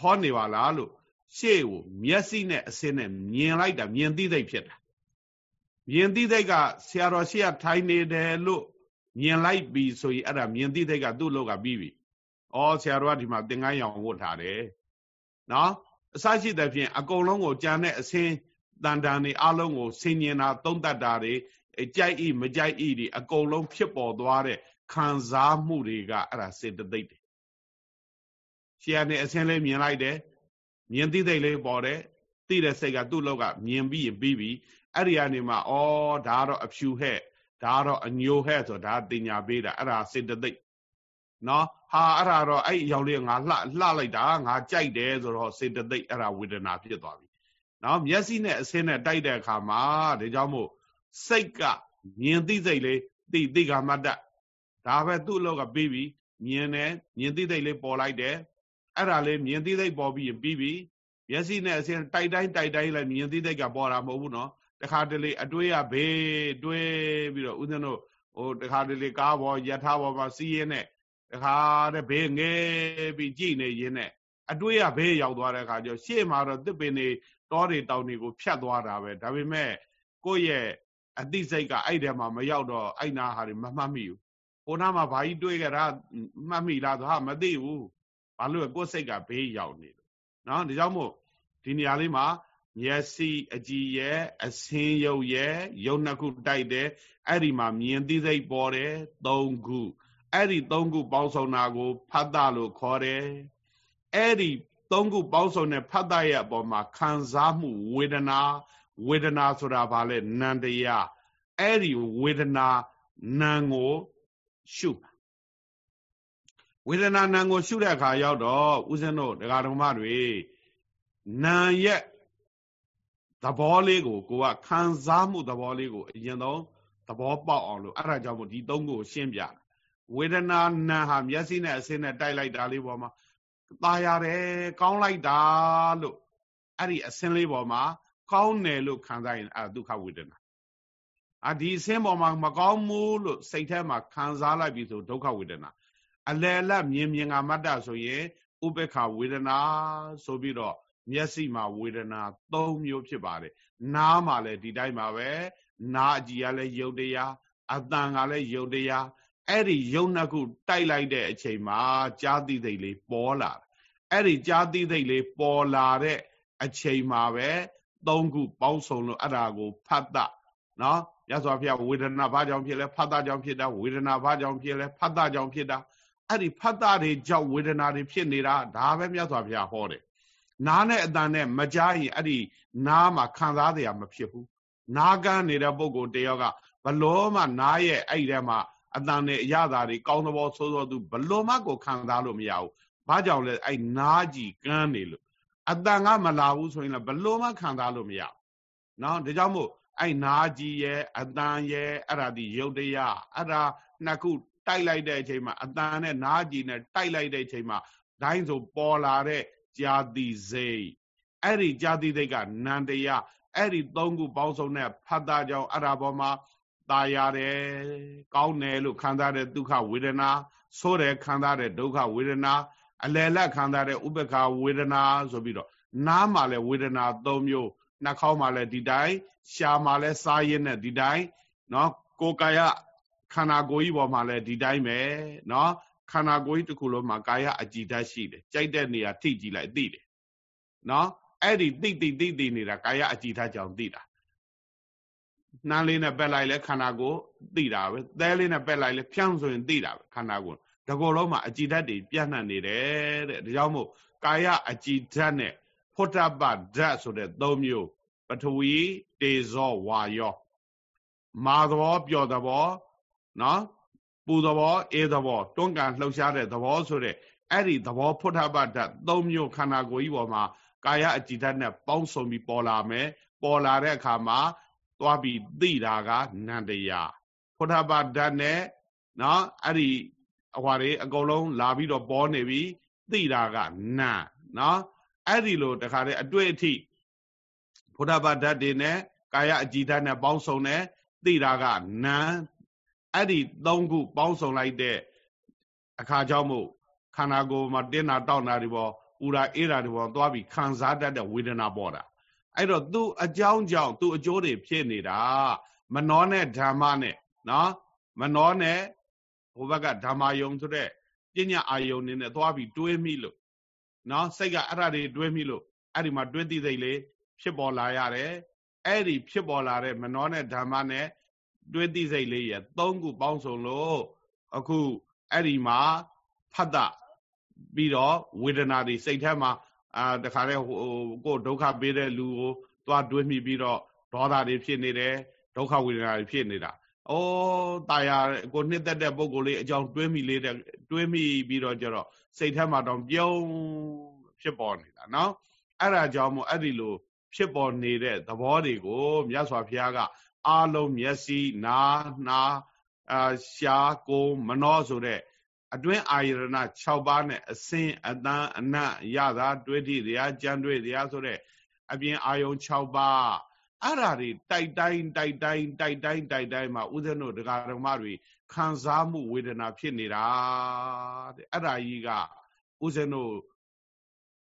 ဟောနေပါလားလို့ရှေ့ကိုမျက်စိနဲ့အဆင်းနဲ့မြင်လိုက်တာမြင်သိသိဖြစ်တာမြင်သိသိကဆရာတော်ရှိရထိုင်နေတယ်လို့ မြင်လိုက်ပြီဆိုရင်အဲ့ဒါမြင်သိသိကသူ့လောက်ကပြီးပြီ။ဩဆရာတော်ကဒီမှာသင်္ကန်းရောင်ဝတ်ထားတယ်။နော်အစရှိတဲ့ဖြင့်အကုန်လုံးကိုကြံတဲ့အစင်းတန်တန်တွေအလုံးကိုဆင်ញင်တာသုံးတတ်တာတွေကြိုက်ဤမကြိုက်ဤတွေအကုန်လုံးဖြစ်ပေါ်သွားတဲ့ခံစားမှုတွေကအဲ့ဒါစေတသိက်တယ်။ရှေ့ကနေအစင်းလေးမြင်လိုက်တယ်မြင်သိသိလေးပေါ်တယ်သိတဲ့စိတ်ကသူ့လောက်ကမြင်ပြီးရင်ပြီးပြီအဲ့ဒီကနေမှဩဒါကတော့အဖြူဟဲ့ ဒါကတော့အညိုဟဲ့ဆိုဒါတင်ညာပေးတာအဲ့ဒါစေတသိက်နော်ဟာအဲ့ဒါတော့အဲ့အရောင်လေးငါလှလှလိုက်တာငါကြိုက်တယ်ဆိုတော့စေတသိက်အဲ့ဒါဝေဒနာဖြစ်သွားပြီနော်မျက်စိနဲ့အဆင်းနဲ့တိုက်တဲ့အခါမှာဒါကြောင့်မို့စိတ်ကမြင်သိစိတ်လေးသိသိကမတ္တဒါပဲသူ့အလောက်ကပြီးပြီမြင်တယ်မြင်သိသိလေးပေါ်လိုက်တယ်အဲ့ဒါလေးမြင်သိသိပေါ်ပြီးပြီးပြီမျက်စိနဲ့အဆင်းတိုက်တိုင်းတိုက်တိုင်းလည်းမြင်သိသိကပေါ်တာမဟုတ်ဘူးနော် တခါတလေအတွေးရဘေးတွေးပြီးတော့ဦးဇင်းတို့ဟိုတခါတလေကားပေါ်ယထာပေါ်မှာစီးရင်နဲ့တခါတဲ့ဘေးငဲပြီးကြည်နေရင်နဲ့အတွေးရဘေးရောက်သွားတဲ့အခါကျရှေ့မှာတော့တစ်ပင်တွေတောတွေတောင်တွေကိုဖြတ်သွားတာပဲဒါပေမဲ့ကိုယ့်ရဲ့အသိစိတ်ကအဲ့ထဲမှာမရောက်တော့အဲ့နာဟာတွေမမှတ်မိဘူးဟိုနားမှာဘာကြီးတွေးကြတာမှတ်မိလားဆိုဟာမသိဘူးဘာလို့ကိုယ့်စိတ်ကဘေးရောက်နေလို့နော်ဒါကြောင့်မို့ဒီနေရာလေးမှာ မျက်စိအကြည်ရဲ့အစင်းရုပ်ရဲ့ရုပ်နှစ်ခုတိုက်တယ်အဲ့ဒီမှာမြင်သိစိတ်ပေါ်တယ်သုံးခုအဲ့ဒီသုံးခုပေါင်းစုံတာကိုဖတ်တာလို့ခေါ်တယ်အဲ့ဒီသုံးခုပေါင်းစုံတဲ့ဖတ်တာရဲ့အပေါ်မှာခံစားမှုဝေဒနာဝေဒနာဆိုတာဘာလဲနန္တရားအဲ့ဒီဝေဒနာနာကိုရှုဝေဒနာနာကိုရှုတဲ့အခါရောက်တော့ဦးဇင်းတို့ဒကာတော်မတွေနာရဲ့ သဘောလေးကိုကိုကခံစားမှုသဘောလေးကိုအရင်ဆုံးသဘောပေါက်အောင်လို့အဲ့ဒါကြောင့်မို့ဒီသုံးခုကိုရှင်းပြဝေဒနာနာဟာမျက်စိနဲ့အဆင်းနဲ့တိုက်လိုက်တာလေးပေါ်မှာตาရတယ်ကောင်းလိုက်တာလို့အဲ့ဒီအဆင်းလေးပေါ်မှာကောင်းတယ်လို့ခံစားရင်အဲ့ဒုက္ခဝေဒနာအာဒီအဆင်းပေါ်မှာမကောင်းဘူးလို့စိတ်ထဲမှာခံစားလိုက်ပြီဆိုဒုက္ခဝေဒနာအလယ်လက်မြင်မြင်ကမတ္တဆိုရင်ဥပေက္ခဝေဒနာဆိုပြီးတော့ မျက်စိမှာဝေဒနာ၃မျိုးဖြစ်ပါတယ်နားမှာလည်းဒီတိုင်းပါပဲနားအကြည့်ကလည်းယုတ်တရားအတန်ကလည်းယုတ်တရားအဲ့ဒီယုတ်နှစ်ခုတိုက်လိုက်တဲ့အချိန်မှာကြာတိသိလေးပေါ်လာအဲ့ဒီကြာတိသိလေးပေါ်လာတဲ့အချိန်မှာပဲသုံးခုပေါင်းစုံလို့အဲ့ဒါကိုဖတ်တာနော်ရသော်ဖျားဝေဒနာဘာကြောင့်ဖြစ်လဲဖတ်တာကြောင့်ဖြစ်တာဝေဒနာဘာကြောင့်ဖြစ်လဲဖတ်တာကြောင့်ဖြစ်တာအဲ့ဒီဖတ်တာတွေကြောင့်ဝေဒနာတွေဖြစ်နေတာဒါပဲမြတ်စွာဘုရားဟောတယ် နားနဲ့အတန်နဲ့မကြားရင်အဲ့ဒီနားမှာခံစားရမဖြစ်ဘူးနားကန်းနေတဲ့ပုံကိုတယောက်ကဘလို့မှနားရဲ့အဲ့ဒီထဲမှာအတန်နဲ့အရသာတွေကောင်းသဘောဆိုးဆိုးသူဘလို့မှကိုခံစားလို့မရဘူးဘာကြောင့်လဲအဲ့နားကြီးကန်းနေလို့အတန်ကမလာဘူးဆိုရင်လည်းဘလို့မှခံစားလို့မရဘူးနော်ဒါကြောင့်မို့အဲ့နားကြီးရဲ့အတန်ရဲ့အဲ့ဒါဒီယုတ်တရားအဲ့ဒါနှစ်ခုတိုက်လိုက်တဲ့အချိန်မှာအတန်နဲ့နားကြီးနဲ့တိုက်လိုက်တဲ့အချိန်မှာဒိုင်းဆိုပေါ်လာတဲ့ ကြာတိစိတ်အဲ့ဒီကြာတိစိတ်ကနန္တရားအဲ့ဒီသုံးခုပေါင်းစုံတဲ့ဖတ်တာကြောင့်အဲ့ဒါပေါ်မှာตายရတယ်ကောင်းတယ်လို့ခံစားတဲ့ဒုက္ခဝေဒနာဆိုးတယ်ခံစားတဲ့ဒုက္ခဝေဒနာအလယ်လက်ခံစားတဲ့ဥပ္ပခာဝေဒနာဆိုပြီးတော့နားမှာလည်းဝေဒနာ၃မျိုးနှာခေါင်းမှာလည်းဒီတိုင်းရှားမှာလည်းစားရင်းနဲ့ဒီတိုင်းเนาะကိုယ်ကာယခန္ဓာကိုယ်ကြီးပေါ်မှာလည်းဒီတိုင်းပဲเนาะ ခန္ဓာကိုယ်ကြီးတစ်ခုလုံးမှာကာယအကြည်ဓာတ်ရှိတယ်ကြိုက်တဲ့နေရာထိကြည့်လိုက်သိတယ်နော်အဲ့ဒီသိသိသိသိနေတာကာယအကြည်ဓာတ်ကြောင့်သိတာနှမ်းလေးနဲ့ပက်လိုက်လဲခန္ဓာကိုယ်သိတာပဲသဲလေးနဲ့ပက်လိုက်လဲဖြန့်ဆိုရင်သိတာပဲခန္ဓာကိုယ်တကောလုံးမှာအကြည်ဓာတ်တွေပြန့်နှံ့နေတယ်တဲ့ဒါကြောင့်မို့ကာယအကြည်ဓာတ်နဲ့ဖုတ္တပဓာတ်ဆိုတဲ့သုံးမျိုးပထဝီတေဇောဝါယောမာသဘောပျော်သဘောနော် ပူသဘောအေးသဘောတွန်းကန်လှုပ်ရှားတဲ့သဘောဆိုတဲ့အဲ့ဒီသဘောဖုထပတ္တသုံးမျိုးခန္ဓာကိုယ်ကြီးပေါ်မှာကာယအကြည်ဓာတ်နဲ့ပေါင်းစုံပြီးပေါ်လာမယ်ပေါ်လာတဲ့အခါမှာသွားပြီးသိတာကနန္တရားဖုထပတ္တနဲ့နော်အဲ့ဒီဟွာတွေအကုန်လုံးလာပြီးတော့ပေါ်နေပြီသိတာကနံနော်အဲ့ဒီလိုတခါတည်းအတွေ့အထိဖုထပတ္တတွေနဲ့ကာယအကြည်ဓာတ်နဲ့ပေါင်းစုံတယ်သိတာကနံ အဲ့ဒီသုံးခုပေါင်းစုံလိုက်တဲ့အခါကြောင့်မို့ခန္ဓာကိုယ်မှာတင်းတာတောက်တာတွေပေါ်ပူတာအေးတာတွေပေါ်သွားပြီးခံစားတတ်တဲ့ဝေဒနာပေါ်တာအဲ့တော့သူ့အကြောင်းကြောင့်သူ့အကျိုးတွေဖြစ်နေတာမနောနဲ့ဓမ္မနဲ့နော်မနောနဲ့ဟိုဘက်ကဓမ္မယုံဆိုတဲ့ပညာအာယုံနေနဲ့သွားပြီးတွေးမိလို့နော်စိတ်ကအဲ့ဒါတွေတွေးမိလို့အဲ့ဒီမှာတွေးသိစိတ်လေးဖြစ်ပေါ်လာရတယ်အဲ့ဒီဖြစ်ပေါ်လာတဲ့မနောနဲ့ဓမ္မနဲ့ တွေးသိစိတ်လေးရသုံးခုပေါင်းစုံလို့အခုအဲ့ဒီမှာဖတ်တာပြီးတော့ဝေဒနာတွေစိတ်ထဲမှာအာတခါလဲဟိုကိုဒုက္ခပေးတဲ့လူကိုသွားတွေးမိပြီးတော့ဒေါသတွေဖြစ်နေတယ်ဒုက္ခဝေဒနာတွေဖြစ်နေတာ။အိုးตายရကိုနှစ်သက်တဲ့ပုံကိုယ်လေးအကြောင်းတွေးမိလေးတဲ့တွေးမိပြီးတော့ကျတော့စိတ်ထဲမှာတော့ပြုံးဖြစ်ပေါ်နေတာနော်။အဲ့ဒါကြောင့်မို့အဲ့ဒီလိုဖြစ်ပေါ်နေတဲ့သဘောတွေကိုမြတ်စွာဘုရားက အာလုံးမျက်စိနားနာအာရှားကိုမနှောဆိုတဲ့အတွင်းအာယရဏ6ပါးနဲ့အစင်အတန်းအနတ်ရတာတွေးတိတရားကြံတွေးတရားဆိုတဲ့အပြင်အာယုံ6ပါးအဲ့ဓာတွေတိုက်တိုင်းတိုက်တိုင်းတိုက်တိုင်းတိုက်တိုင်းမှာဥဒ္ဒနုဒကာဓမ္မတွေခံစားမှုဝေဒနာဖြစ်နေတာတဲ့အဲ့ဓာကြီးကဥဒ္ဒနု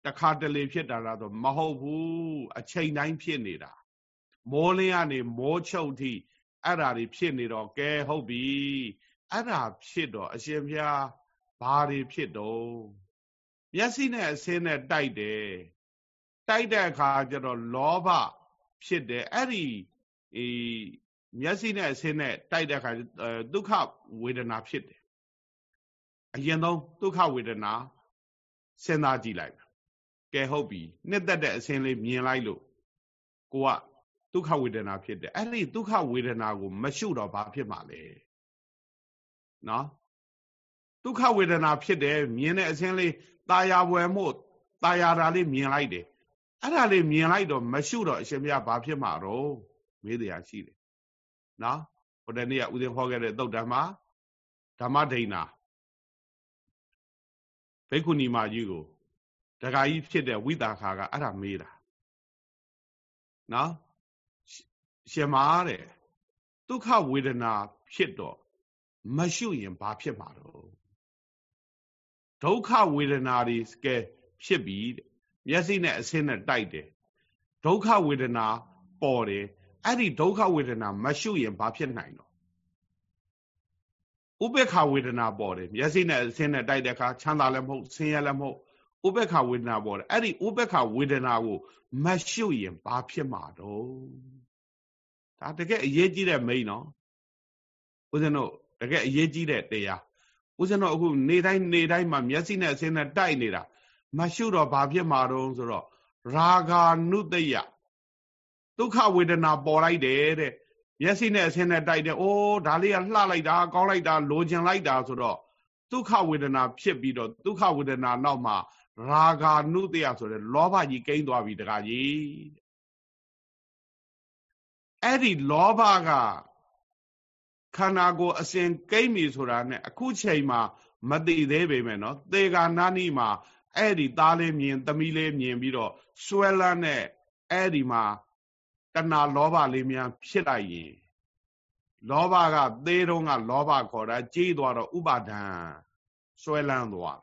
တခါတလေဖြစ်တာလားဆိုမဟုတ်ဘူးအချိန်တိုင်းဖြစ်နေတာ မိုးလင်းကနေမိုးချုပ်ထိအဲ့ဓာတွေဖြစ်နေတော့ကဲဟုတ်ပြီအဲ့ဒါဖြစ်တော့အရှင်ဘုရားဘာတွေဖြစ်တော့မျက်စိနဲ့အစင်းနဲ့တိုက်တယ်တိုက်တဲ့အခါကျတော့လောဘဖြစ်တယ်အဲ့ဒီအေးမျက်စိနဲ့အစင်းနဲ့တိုက်တဲ့အခါဒုက္ခဝေဒနာဖြစ်တယ်အရင်ဆုံးဒုက္ခဝေဒနာစဉ်းစားကြည့်လိုက်ကဲဟုတ်ပြီနှစ်သက်တဲ့အစင်းလေးမြင်လိုက်လို့ကိုက ဒုက္ခဝေဒနာဖြစ်တယ်အဲ့ဒီဒုက္ခဝေဒနာကိုမရှုတော့ဘာဖြစ်မှာလဲနော်ဒုက္ခဝေဒနာဖြစ်တယ်မြင်တဲ့အစင်းလေးตาယာဝယ်မှုตาယာတာလေးမြင်လိုက်တယ်အဲ့ဒါလေးမြင်လိုက်တော့မရှုတော့အရှင်ဘုရားဘာဖြစ်မှာတော့မေးတရားရှိတယ်နော်ဟိုတနေ့ကဥစဉ်ဟောခဲ့တဲ့သုတ်ဓမ္မဓမ္မဒိဏဘိက္ခုနီမကြီးကိုဒကာကြီးဖြစ်တဲ့ဝိတာခါကအဲ့ဒါမေးတာနော် ရှင်မာတဲ့ဒုက္ခဝေဒနာဖြစ်တော့မရှုရင်ဘာဖြစ်မှာတော့ဒုက္ခဝေဒနာတွေကဲဖြစ်ပြီတဲ့မျက်စိနဲ့အဆင်းနဲ့တိုက်တယ်ဒုက္ခဝေဒနာပေါ်တယ်အဲ့ဒီဒုက္ခဝေဒနာမရှုရင်ဘာဖြစ်နိုင်တော့ဥပေက္ခဝေဒနာပေါ်တယ်မျက်စိနဲ့အဆင်းနဲ့တိုက်တဲ့အခါချမ်းသာလည်းမဟုတ်ဆင်းရဲလည်းမဟုတ်ဥပေက္ခဝေဒနာပေါ်တယ်အဲ့ဒီဥပေက္ခဝေဒနာကိုမရှုရင်ဘာဖြစ်မှာတော့ ဒါတကယ်အရေးကြီးတဲ့မိန်နော်ဦးဇင်းတို့တကယ်အရေးကြီးတဲ့တရားဦးဇင်းတို့အခုနေတိုင်းနေတိုင်းမှာမျက်စိနဲ့အစင်းနဲ့တိုက်နေတာမရှုတော့ဘာဖြစ်မှာတော့ဆိုတော့ရာဂာနုတယဒုက္ခဝေဒနာပေါ်လိုက်တယ်တဲ့မျက်စိနဲ့အစင်းနဲ့တိုက်တယ်အိုးဒါလေးကလှလိုက်တာကောင်းလိုက်တာလိုချင်လိုက်တာဆိုတော့ဒုက္ခဝေဒနာဖြစ်ပြီးတော့ဒုက္ခဝေဒနာနောက်မှာရာဂာနုတယဆိုတဲ့လောဘကြီးကိန်းသွားပြီတခါကြီး အဲ့ဒီလောဘကခန္ဓာကိုယ်အစဉ်ကိမ့်ပြီဆိုတာနဲ့အခုချိန်မှာမသိသေးပေမဲ့နော်သေကာနာနီမှာအဲ့ဒီသားလေးမြင်သမီးလေးမြင်ပြီးတော့စွဲလန်းတဲ့အဲ့ဒီမှာတဏှာလောဘလေးများဖြစ်လိုက်ရင်လောဘကသေတုံးကလောဘခေါ်တာကြီးသွားတော့ဥပါဒံစွဲလန်းသွား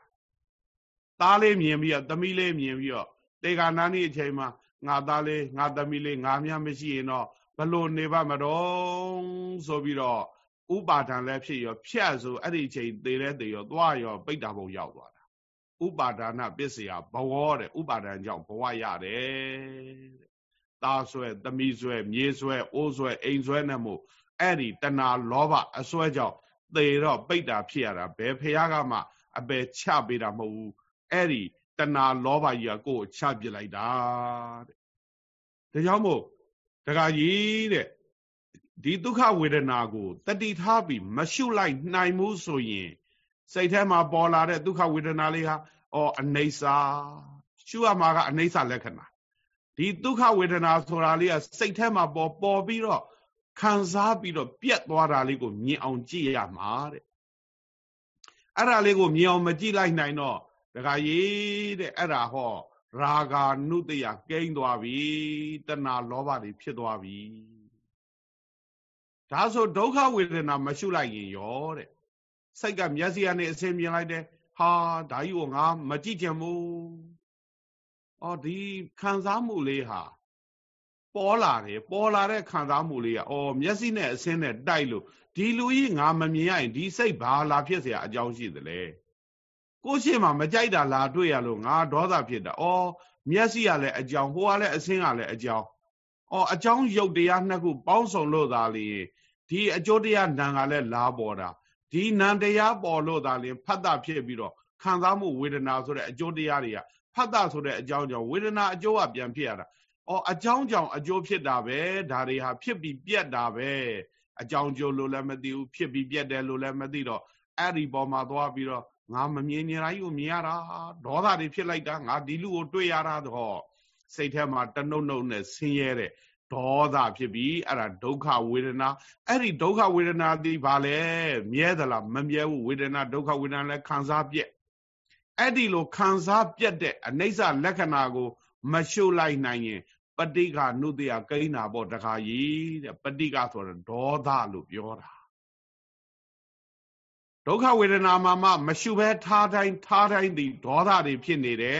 သားလေးမြင်ပြီးတော့သမီးလေးမြင်ပြီးတော့သေကာနာနီအချိန်မှာငါသားလေးငါသမီးလေးငါမြမရှိရင်တော့ ဘလို့နေပါမတော့ဆိုပြီးတော့ဥပါဒံလည်းဖြစ်ရောဖြတ်ဆိုအဲ့ဒီအချိန်သေလဲသေရောသွားရောပိတ္တာဘုံရောက်သွားတာဥပါဒါနပစ္စယဘဝတဲ့ဥပါဒံကြောင့်ဘဝရတယ်တဲ့သားဆွဲသမီးဆွဲမြေဆွဲအိုးဆွဲအိမ်ဆွဲနဲ့မို့အဲ့ဒီတဏှာလောဘအစွဲကြောင့်သေတော့ပိတ္တာဖြစ်ရတာဘယ်ဖះကမှအပယ်ချပေးတာမဟုတ်ဘူးအဲ့ဒီတဏှာလောဘကြီးကကိုယ်ချပြလိုက်တာတဲ့ဒါကြောင့်မို့ တခါကြီးတဲ့ဒီဒုက္ခဝေဒနာကိုတတိထားပြီးမရှုလိုက်နိုင်ဘူးဆိုရင်စိတ်ထဲမှာပေါ်လာတဲ့ဒုက္ခဝေဒနာလေးဟာအော်အနေစာရှုရမှာကအနေစာလက္ခဏာဒီဒုက္ခဝေဒနာဆိုတာလေးကစိတ်ထဲမှာပေါ်ပေါ်ပြီးတော့ခံစားပြီးတော့ပြက်သွားတာလေးကိုမြင်အောင်ကြည့်ရမှာတဲ့အဲ့ဒါလေးကိုမြင်အောင်မကြည့်လိုက်နိုင်တော့ဒကာကြီးတဲ့အဲ့ဒါဟော ရာဂာနုတယကိန်းသွားပြီတဏှာလောဘတွေဖြစ်သွားပြီဒါဆိုဒုက္ခဝေဒနာမရှုလိုက်ရင်ရောတဲ့စိတ်ကမျက်စိကနေအစင်မြင်လိုက်တယ်ဟာဒါကြီးကိုငါမကြည့်ချင်ဘူးအော်ဒီခံစားမှုလေးဟာ ပေါ်လာတယ်ပေါ်လာတဲ့ခံစားမှုလေးကအော်မျက်စိနဲ့အစင်းနဲ့တိုက်လို့ဒီလူကြီးငါမမြင်ရရင်ဒီစိတ်ဘာလာဖြစ်เสียအကြောင်းရှိသလဲ ကိုရှိမှမကြိုက်တာလာတွေ့ရလို့ငါဒေါသဖြစ်တာအော်မျက်စိကလည်းအကြောင်းဟိုကလည်းအစင်းကလည်းအကြောင်းအော်အကြောင်းရုပ်တရားနှစ်ခုပေါင်းစုံလို့သာလေဒီအကျိုးတရားနံကလည်းလာပေါ်တာဒီနံတရားပေါ်လို့သာလေဖတ်တာဖြစ်ပြီးတော့ခံစားမှုဝေဒနာဆိုတဲ့အကျိုးတရားတွေကဖတ်တာဆိုတဲ့အကြောင်းကြောင့်ဝေဒနာအကျိုးကပြန်ဖြစ်ရတာအော်အကြောင်းကြောင့်အကျိုးဖြစ်တာပဲဒါတွေဟာဖြစ်ပြီးပြက်တာပဲအကြောင်းကျိုးလို့လည်းမသိဘူးဖြစ်ပြီးပြက်တယ်လို့လည်းမသိတော့အဲ့ဒီပေါ်မှာသွားပြီးတော့ ငါမမြင်နေတာကြီးကိုမြင်ရတာဒေါသတွေဖြစ်လိုက်တာငါဒီလူကိုတွေ့ရတာတော့စိတ်ထဲမှာတနှုတ်နှုတ်နဲ့ဆင်းရဲတဲ့ဒေါသဖြစ်ပြီးအဲ့ဒါဒုက္ခဝေဒနာအဲ့ဒီဒုက္ခဝေဒနာဒီဘာလဲမြဲသလားမမြဲဘူးဝေဒနာဒုက္ခဝေဒနာလည်းခံစားပြက်အဲ့ဒီလိုခံစားပြက်တဲ့အနိစ္စလက္ခဏာကို မရှုလိုက်နိုင်ရင်ပဋိက္ခနုတ္တယကိန်းနာပေါ့တခါကြီးတဲ့ပဋိက္ခဆိုတော့ဒေါသလို့ပြောတာ ဒုက္ခဝေဒနာမှာမှမရှုဘဲထားတိုင်းထားတိုင်းဒီဒေါသတွေဖြစ်နေတယ်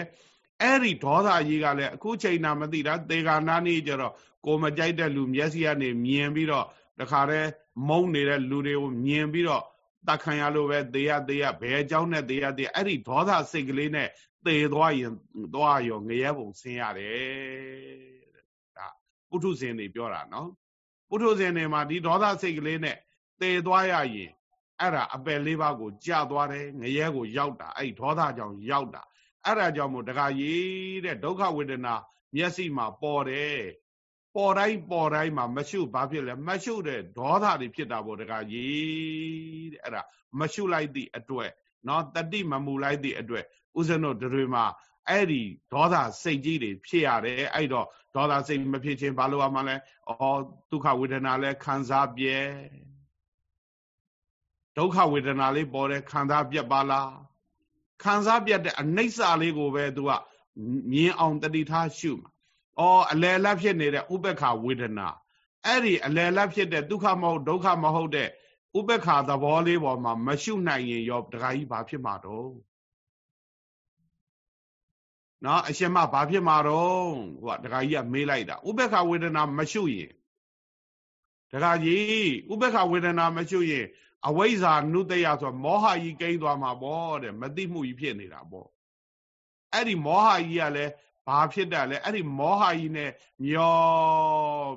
အဲ့ဒီဒေါသကြီးကလည်းအခုချိန်နာမသိတာသေကာနာနေကြတော့ကိုမကြိုက်တဲ့လူမျက်စိကနေမြင်ပြီးတော့တခါတည်းမုန်းနေတဲ့လူတွေကိုမြင်ပြီးတော့တတ်ခံရလို့ပဲသေရသေရဘယ်အကြောင်းနဲ့သေရသေအဲ့ဒီဒေါသစိတ်ကလေးနဲ့သေသွားရင်သွားရောငရဲပုံဆင်းရတယ်ပုထုဇဉ်တွေပြောတာနော်ပုထုဇဉ်တွေမှာဒီဒေါသစိတ်ကလေးနဲ့သေသွားရရင် အဲ့ဒါအပယ်လေးပါးကိုကြာသွားတယ်ငရဲကိုရောက်တာအဲ့ဒေါသကြောင့်ရောက်တာအဲ့ဒါကြောင့်မို့တခါကြီးတဲ့ဒုက္ခဝေဒနာမျက်စိမှာပေါ်တယ်ပေါ်တိုင်းပေါ်တိုင်းမှာမရှုဘာဖြစ်လဲမရှုတဲ့ဒေါသတွေဖြစ်တာပေါ့တခါကြီးတဲ့အဲ့ဒါမရှုလိုက်သည့်အတွက်နော်တတိမမူလိုက်သည့်အတွက်ဥစ္စံတို့တွေမှာအဲ့ဒီဒေါသစိတ်ကြီးတွေဖြစ်ရတယ်အဲ့တော့ဒေါသစိတ်မဖြစ်ခြင်းဘာလို့ရမှာလဲဩဒုက္ခဝေဒနာလဲခံစားပြဲ ဒုက္ခဝေဒနာလေးပေါ်တယ်ခံစားပြက်ပါလားခံစားပြက်တဲ့အနိစ္စလေးကိုပဲသူကမြင်အောင်တတိထားရှုမှာဩအလယ်လတ်ဖြစ်နေတဲ့ဥပ္ပခဝေဒနာအဲ့ဒီအလယ်လတ်ဖြစ်တဲ့ဒုက္ခမဟုတ်ဒုက္ခမဟုတ်တဲ့ဥပ္ပခသဘောလေးပေါ်မှာမရှုနိုင်ရင်ရောတခါကြီးဘာဖြစ်မှာတော့နော်အရှင်မဘာဖြစ်မှာတော့ဟိုကဒကာကြီးကမေးလိုက်တာဥပ္ပခဝေဒနာမရှုရင်ဒကာကြီးဥပ္ပခဝေဒနာမရှုရင် အဝိဇ္ဇာနုတယဆိုမောဟကြီးကိန်းသွားမှာပေါ့တဲ့မသိမှုကြီးဖြစ်နေတာပေါ့အဲ့ဒီမောဟကြီးကလည်းဘာဖြစ်တာလဲအဲ့ဒီမောဟကြီးနဲ့မျော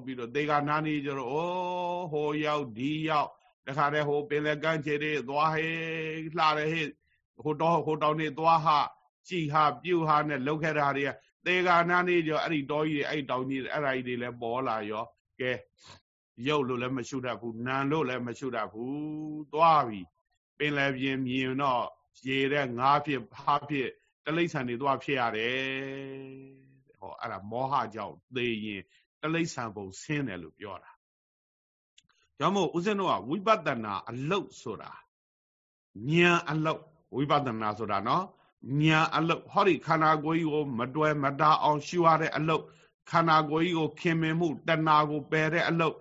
ပြီးတော့ဒေဂာနာနေကြတော့အိုးဟိုရောက်ဒီရောက်တခါတည်းဟိုပင်လယ်ကမ်းခြေတွေသွားဟေးလှတယ်ဟေးဟိုတော့ဟိုတောင်နေသွားဟာကြည်ဟာပြုတ်ဟာနဲ့လောက်ခဲ့တာတွေကသေဂာနာနေကြောအဲ့ဒီတောကြီးတွေအဲ့တောင်ကြီးအဲ့ဓာကြီးတွေလည်းပေါ်လာရောကဲ ရုပ်လို့လည်းမရှုတတ်ဘူးနာလို့လည်းမရှုတတ်ဘူးသွားပြီပင်လယ်ပြင်မြင်တော့ရေတဲ့ငါးဖြစ်ဖားဖြစ်တလိษံတွေသွားဖြစ်ရတယ်ဟောအဲ့ဒါမောဟကြောင့်သေရင်တလိษံပုံဆင်းတယ်လို့ပြောတာကြောင့်မို့ဦးဇင်းတို့ကဝိပဿနာအလုတ်ဆိုတာဉာဏ်အလုတ်ဝိပဿနာဆိုတာနော်ညာအလုတ်ဟောဒီခန္ဓာကိုယ်ကြီးကိုမတွယ်မတာအောင်ရှုရတဲ့အလုတ်ခန္ဓာကိုယ်ကြီးကိုခင်မင်မှုတဏှာကိုပယ်တဲ့အလုတ်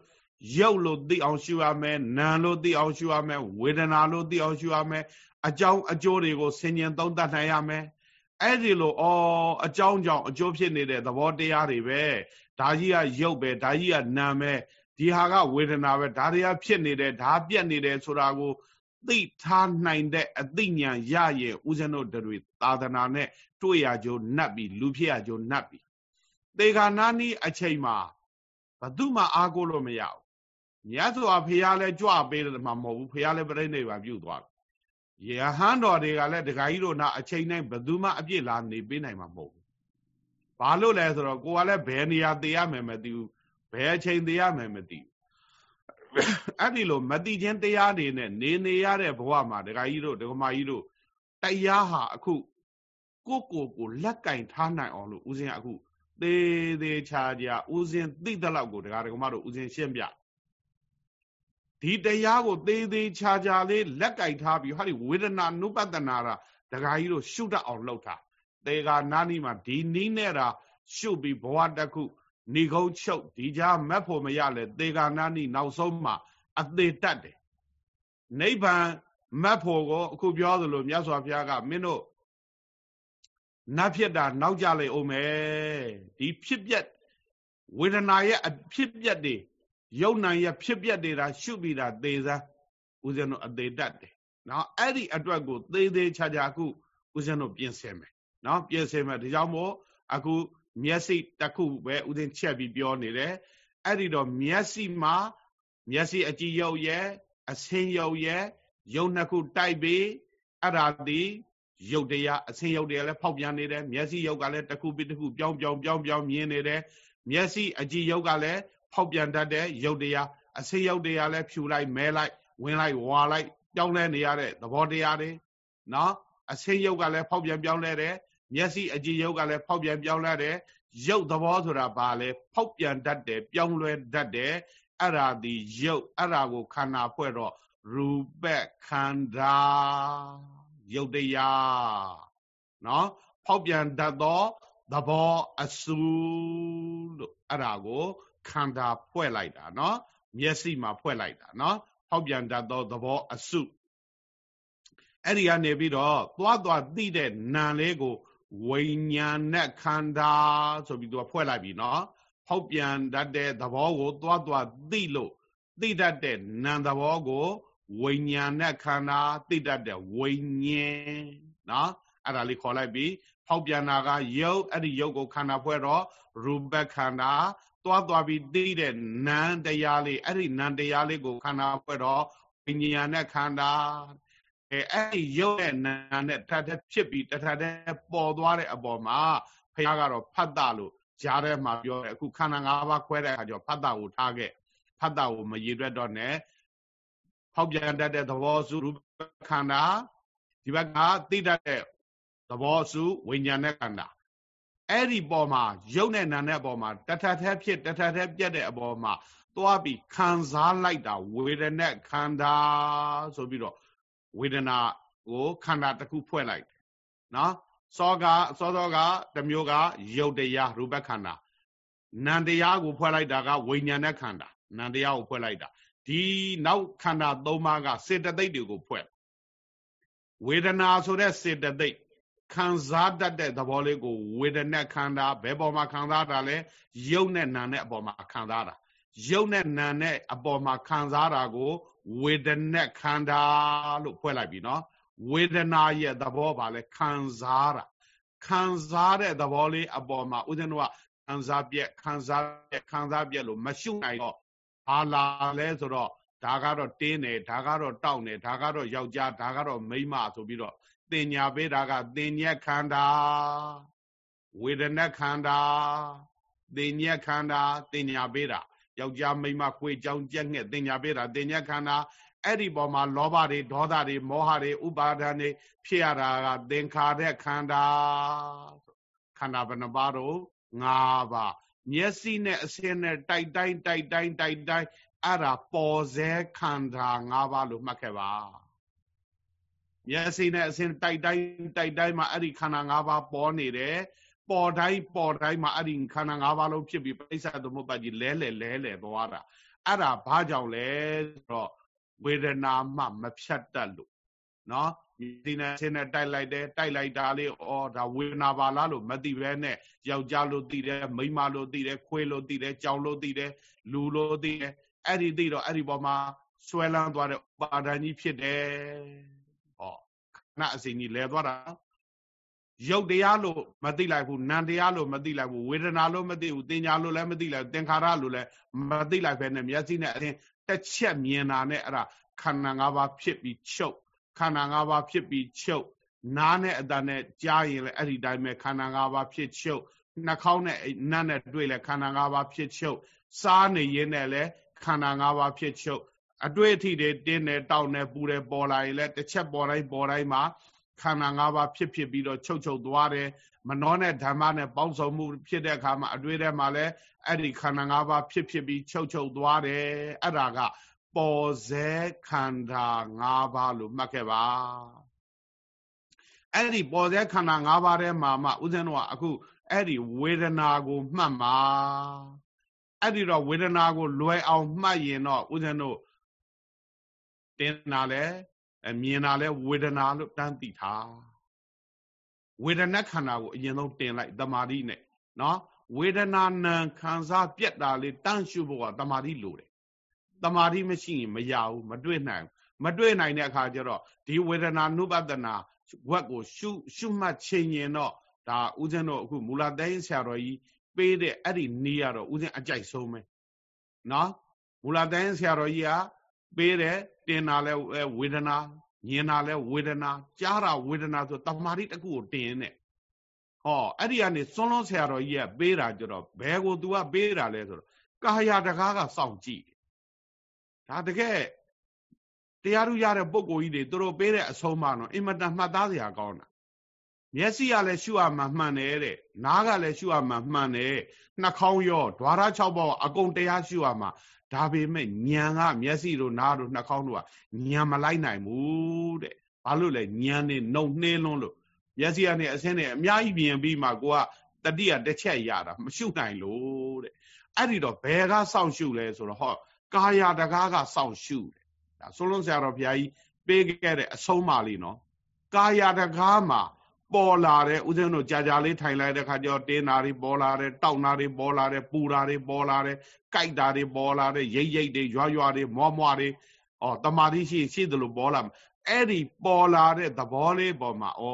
ရုပ်လို့သိအောင်ရှုရမယ်နာမ်လို့သိအောင်ရှုရမယ်ဝေဒနာလို့သိအောင်ရှုရမယ်အကြောင်းအကျိုးတွေကိုဆင်ញင်သုံးသပ်နိုင်ရမယ်အဲ့ဒီလိုဩအကြောင်းကြောင့်အကျိုးဖြစ်နေတဲ့သဘောတရားတွေပဲဒါကြီးကရုပ်ပဲဒါကြီးကနာမ်ပဲဒီဟာကဝေဒနာပဲဒါတွေကဖြစ်နေတယ်ဒါပြက်နေတယ်ဆိုတာကိုသိထားနိုင်တဲ့အသိဉာဏ်ရရင်ဦးဇင်းတို့တွေသာသနာနဲ့တွေ့ရကြိုးနှပ်ပြီးလူဖြစ်ရကြိုးနှပ်ပြီးသေခါနာနီးအချိန်မှာဘသူမှအားကိုးလို့မရဘူး မြတ်စွာဘုရားလည်းကြွပေးတယ်မှာမဟုတ်ဘူးဘုရားလည်းပြိဋိဘံပြုသွားတယ်ယဟန်တော်တွေကလည်းဒကာကြီးတို့နာအချိန်တိုင်းဘသူမှအပြစ်လာနေပေးနိုင်မှာမဟုတ်ဘူးဘာလို့လဲဆိုတော့ကိုကလည်းဘယ်နေရာသေရမယ်မသိဘူးဘယ်အချိန်သေရမယ်မသိဘူးအဲ့ဒီလိုမတိချင်းတရားတွေနဲ့နေနေရတဲ့ဘဝမှာဒကာကြီးတို့ဒကမာကြီးတို့တရားဟာအခုကိုကိုကိုလက်ကင်ထားနိုင်အောင်လို့ဦးဇင်းအခုသေးသေးချာချာဦးဇင်းသိတဲ့လောက်ကိုဒကာဒကမတို့ဦးဇင်းရှင်းပြ ဒီတရားကိုသေးသေးချာချာလေးလက်ကင်ထားပြီးဟာဒီဝေဒနာနုပတနာရာဒကာကြီးတို့ရှုတတ်အောင်လုပ်တာတေဃာနာနီမှာဒီနီးနဲ့တာရှုပြီးဘဝတစ်ခုဏိကုံးချုပ်ဒီကြားမက်ဖို့မရလဲသေဂာနာနိနောက်ဆုံးမှာအသေးတတ်တယ်နိဗ္ဗာန်မက်ဖို့ကိုအခုပြောသလိုမြတ်စွာဘုရားကမင်းတို့နတ်ဖြစ်တာနောက်ကြလေအောင်မယ်ဒီဖြစ်ပြက်ဝေဒနာရဲ့အဖြစ်ပြက်တွေ ယုံနာရဲ့ဖြစ်ပြက်တွေဒါရှုပြီးတာသေစားဦးဇင်းတို့အသေးတတ်တယ်နော်အဲ့ဒီအတွက်ကိုသေးသေးချာချာအခုဦးဇင်းတို့ပြင်ဆင်မယ်နော်ပြင်ဆင်မယ်ဒါကြောင့်မို့အခုမျက်စိတစ်ခုပဲဦးဇင်းချက်ပြီးပြောနေတယ်အဲ့ဒီတော့မျက်စိမှာမျက်စိအကြည့်ရုပ်ရဲ့အဆင်းရုပ်ရဲ့ရုပ်နှစ်ခုတိုက်ပြီးအဲ့ဒါဒီရုပ်တရားအဆင်းရုပ်တရားလည်းဖောက်ပြန်နေတယ်မျက်စိရုပ်ကလည်းတစ်ခုပြီးတစ်ခုပြောင်းပြောင်းပြောင်းပြောင်းမြင်နေတယ်မျက်စိအကြည့်ရုပ်ကလည်း ဖောက်ပြန်တတ်တဲ့ရုပ်တရားအဆင်းရုပ်တရားလည်းဖြူလိုက်မဲလိုက်ဝင်လိုက်ဝါလိုက်ပြောင်းလဲနေရတဲ့သဘောတရားတွေနော်အဆင်းရုပ်ကလည်းဖောက်ပြန်ပြောင်းလဲတယ်မျက်စိအကြည့်ရုပ်ကလည်းဖောက်ပြန်ပြောင်းလဲတယ်ရုပ်သဘောဆိုတာဘာလဲဖောက်ပြန်တတ်တယ်ပြောင်းလဲတတ်တယ်အဲ့ဒါဒီရုပ်အဲ့ဒါကိုခန္ဓာဖွဲ့တော့ရူပခန္ဓာရုပ်တရားနော်ဖောက်ပြန်တတ်သောသဘောအစုလို့အဲ့ဒါကို ခန္ဓာဖွဲ့လိုက်တာနော်မျက်စိမှာဖွဲ့လိုက်တာနော်ဖောက်ပြန်တတ်သောသဘောအစုအဲ့ဒီကနေပြီးတော့သွားသွားသိတဲ့နာလေးကိုဝိညာဏခန္ဓာဆိုပြီးသူကဖွဲ့လိုက်ပြီနော်ဖောက်ပြန်တတ်တဲ့သဘောကိုသွားသွားသိလို့သိတတ်တဲ့နာမ်သဘောကိုဝိညာဏခန္ဓာသိတတ်တဲ့ဝိညာဉ်နော်အဲ့ဒါလေးခေါ်လိုက်ပြီဖောက်ပြန်တာကယုတ်အဲ့ဒီယုတ်ကိုခန္ဓာဖွဲ့တော့ရူပခန္ဓာ သွားသွားပြီးသိတဲ့နာမ်တရားလေးအဲ့ဒီနာမ်တရားလေးကိုခန္ဓာဖွဲ့တော့ဝိညာဉ်နဲ့ခန္ဓာအဲအဲ့ဒီရုပ်နဲ့နာနဲ့ထပ်ထပ်ဖြစ်ပြီးတထပ်တည်းပေါ်သွားတဲ့အပေါ်မှာဘုရားကတော့ဖတ်တာလို့ကြားထဲမှာပြောတယ်အခုခန္ဓာ၅ပါးခွဲတဲ့အခါကျတော့ဖတ်တာကိုထားခဲ့ဖတ်တာကိုမရည်ရွက်တော့နဲ့ဖောက်ပြန်တတ်တဲ့သဘောစုရူပခန္ဓာဒီဘက်ကသိတတ်တဲ့သဘောစုဝိညာဉ်နဲ့ခန္ဓာ အဲ့ဒီပေါ်မှာရုပ်နဲ့နာနဲ့အပေါ်မှာတထထက်ဖြစ်တထထက်ပြက်တဲ့အပေါ်မှာသွားပြီးခံစားလိုက်တာဝေဒနာခန္ဓာဆိုပြီးတော့ဝေဒနာကိုခန္ဓာတစ်ခုဖွဲ့လိုက်တယ်နော်စောကစောစောကတမျိုးကယုတ်တရားရူပခန္ဓာနံတရားကိုဖွဲ့လိုက်တာကဝိညာဉ်နဲ့ခန္ဓာနံတရားကိုဖွဲ့လိုက်တာဒီနောက်ခန္ဓာ၃ပါးကစေတသိက်တွေကိုဖွဲ့ဝေဒနာဆိုတဲ့စေတသိက် ခံစားတတ်တဲ့သဘောလေးကိုဝေဒနာခန္ဓာဘယ်ပေါ်မှာခံစားတာလဲယုတ်နဲ့နာနဲ့အပေါ်မှာခံစားတာယုတ်နဲ့နာနဲ့အပေါ်မှာခံစားတာကိုဝေဒနာခန္ဓာလို့ဖွဲ့လိုက်ပြီနော်ဝေဒနာရဲ့သဘောပါလဲခံစားတာခံစားတဲ့သဘောလေးအပေါ်မှာဦးဇင်းတို့ကခံစားပြက်ခံစားပြက်ခံစားပြက်လို့မရှုနိုင်တော့ဘာလာလဲဆိုတော့ဒါကတော့တင်းတယ်ဒါကတော့တောက်တယ်ဒါကတော့ယောက်ျားဒါကတော့မိန်းမဆိုပြီးတော့ တင်ညာပေးတာကတင်ညက်ခန္ဓာဝေဒနာခန္ဓာတင်ညက်ခန္ဓာတင်ညာပေးတာယောက်ျားမိန်းမခွေကြောင်ကြက်ငှက်တင်ညာပေးတာတင်ညက်ခန္ဓာအဲ့ဒီပေါ်မှာလောဘတွေဒေါသတွေမောဟတွေဥပါဒဏ်တွေဖြစ်ရတာကသင်္ခါရခန္ဓာခန္ဓာဘယ်နှပါတော့၅ပါးမျက်စိနဲ့အစင်းနဲ့တိုက်တိုင်းတိုက်တိုင်းတိုက်တိုင်းအဲ့ဒါပေါ်စေခန္ဓာ၅ပါးလို့မှတ်ခဲ့ပါ မျက်စိနဲ့အစင်းတိုက်တိုင်းတိုက်တိုင်းမှာအဲ့ဒီခန္ဓာ၅ပါးပေါ်နေတယ်ပေါ်တိုင်းပေါ်တိုင်းမှာအဲ့ဒီခန္ဓာ၅ပါးလုံးဖြစ်ပြီးပိဿသမုပ္ပါကြီးလဲလဲလဲလဲသွားတာအဲ့ဒါဘာကြောင့်လဲဆိုတော့ဝေဒနာမှမဖြတ်တတ်လို့နော်ဒီနဲ့ဆင်းနဲ့တိုက်လိုက်တယ်တိုက်လိုက်တာလေးဩဒါဝေဒနာပါလားလို့မသိပဲနဲ့ယောက်ျားလို့သိတယ်မိန်းမလို့သိတယ်ခွေးလို့သိတယ်ကြောင်လို့သိတယ်လူလို့သိတယ်အဲ့ဒီသိတော့အဲ့ဒီပေါ်မှာဆွဲလန်းသွားတဲ့ပါဒဏ်ကြီးဖြစ်တယ် ဟောခဏအစဉ်ကြီးလဲသွားတာရုပ်တရားလို့မသိလိုက်ဘူးနာမ်တရားလို့မသိလိုက်ဘူးဝေဒနာလို့မသိဘူးတင်ညာလို့လည်းမသိလိုက်သင်္ခါရလို့လည်းမသိလိုက်ပဲနဲ့မျက်စိနဲ့အရင်တစ်ချက်မြင်တာနဲ့အဲ့ဒါခန္ဓာ၅ပါးဖြစ်ပြီးချုပ်ခန္ဓာ၅ပါးဖြစ်ပြီးချုပ်နားနဲ့အတန်နဲ့ကြားရင်လည်းအဲ့ဒီတိုင်းပဲခန္ဓာ၅ပါးဖြစ်ချုပ်နှာခေါင်းနဲ့နတ်နဲ့တွေ့လဲခန္ဓာ၅ပါးဖြစ်ချုပ်စားနေရင်လည်းခန္ဓာ၅ပါးဖြစ်ချုပ် အတွေ့အထိတွေတင်းတယ်တောက်တယ်ပူတယ်ပေါ်လာရင်လည်းတစ်ချက်ပေါ်တိုင်းပေါ်တိုင်းမှာခန္ဓာ၅ပါးဖြစ်ဖြစ်ပြီးတော့ချုပ်ချုပ်သွားတယ်မနှောနဲ့ဓမ္မနဲ့ပေါင်းစုံမှုဖြစ်တဲ့အခါမှာအတွေ့ထဲမှာလည်းအဲ့ဒီခန္ဓာ၅ပါးဖြစ်ဖြစ်ပြီးချုပ်ချုပ်သွားတယ်အဲ့ဒါကပေါ်စေခန္ဓာ၅ပါးလို့မှတ်ခဲ့ပါအဲ့ဒီပေါ်စေခန္ဓာ၅ပါးထဲမှာမှဦးဇင်းတို့ကအခုအဲ့ဒီဝေဒနာကိုမှတ်မှာအဲ့ဒီတော့ဝေဒနာကိုလွယ်အောင်မှတ်ရင်တော့ဦးဇင်းတို့ တင်တာလဲမြင်တာလဲဝေဒနာလို့တန်းသိထားဝေဒနာခန္ဓာကိုအရင်ဆုံးတင်လိုက်တမာတိနဲ့နော်ဝေဒနာနံခံစားပြက်တာလေးတန့်ရှုဖို့ကတမာတိလိုတယ်တမာတိမရှိရင်မရဘူးမတွေ့နိုင်မတွေ့နိုင်တဲ့အခါကျတော့ဒီဝေဒနာနုပဒနာဝက်ကိုရှုရှုမှတ်ချိန်ရင်တော့ဒါဦးဇင်းတို့အခုမူလတိုင်းဆရာတော်ကြီးပေးတဲ့အဲ့ဒီနီးရတော့ဦးဇင်းအကြိုက်ဆုံးပဲနော်မူလတိုင်းဆရာတော်ကြီးက ပေးတယ်တင်တာလဲဝေဒနာညင်တာလဲဝေဒနာကြားတာဝေဒနာဆိုတမာတိတစ်ခုကိုတင်နေဟောအဲ့ဒီကနေစွန်းလုံးဆရာတော်ကြီးကပေးတာကြတော့ဘယ်ကို तू ကပေးတာလဲဆိုတော့ကာယတကားကစောင့်ကြည့်ဒါတကယ်တရားထူးရတဲ့ပုံကိုကြီးတွေသူတို့ပေးတဲ့အဆုံးမတော့အင်မတန်မှတ်သားစရာကောင်းတာ မျက်စိကလည်းရှုရမှမှန်တယ်တဲ့နားကလည်းရှုရမှမှန်တယ်နှာခေါင်းရောဓွာရ6ပေါက်အကုန်တရားရှုရမှဒါပေမဲ့ညံကမျက်စိတို့နားတို့နှာခေါင်းတို့ကညံမလိုက်နိုင်ဘူးတဲ့ဘာလို့လဲညံနေနှုံနှင်းလွန်းလို့မျက်စိကနေအဆင်းနဲ့အများကြီးပြင်ပြီးမှကိုကတတိယတစ်ချက်ရတာမရှုနိုင်လို့တဲ့အဲ့ဒီတော့ဘယ်ကစောင့်ရှုလဲဆိုတော့ဟောကာယတကားကစောင့်ရှုတယ်ဒါဆိုလုံးဆရာတော်ဘုရားကြီးပေးခဲ့တဲ့အဆုံးအမလေးနော်ကာယတကားမှာ ပေါ်လာတဲ့ဦးဇင်းတို့ကြာကြာလေးထိုင်လိုက်တဲ့ခါကျတော့တင်းနာတွေပေါ်လာတယ်တောက်နာတွေပေါ်လာတယ်ပူတာတွေပေါ်လာတယ်ကြိုက်တာတွေပေါ်လာတယ်ရိတ်ရိတ်တွေရွာရွာတွေမောမောတွေအော်တမာတိရှိရှိသလိုပေါ်လာအဲ့ဒီပေါ်လာတဲ့သဘောလေးပေါ်မှာဩ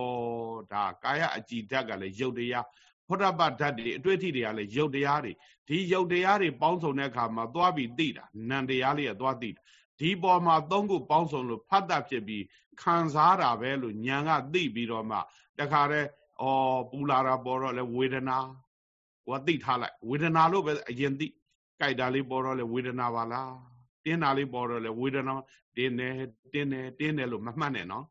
ဒါကာယအကြည်ဓာတ်ကလည်းရုပ်တရားဖုဒ္ဓပဓာတ်တွေအတွေ့အထိတွေကလည်းရုပ်တရားတွေဒီရုပ်တရားတွေပေါင်းစုံတဲ့အခါမှာသွားပြီးသိတာနံတရားလေးကသွားသိတာဒီပေါ်မှာသုံးခုပေါင်းစုံလို့ဖတ်တာဖြစ်ပြီးခံစားတာပဲလို့ညာကသိပြီးတော့မှ တခါတည်းဩပူလာတာပေါ်တော့လေဝေဒနာကိုသိထားလိုက်ဝေဒနာလို့ပဲအရင်သိကြိုက်တာလေးပေါ်တော့လေဝေဒနာပါလားတင်းတာလေးပေါ်တော့လေဝေဒနာတင်းတယ်တင်းတယ်တင်းတယ်လို့မမှတ်နဲ့နော်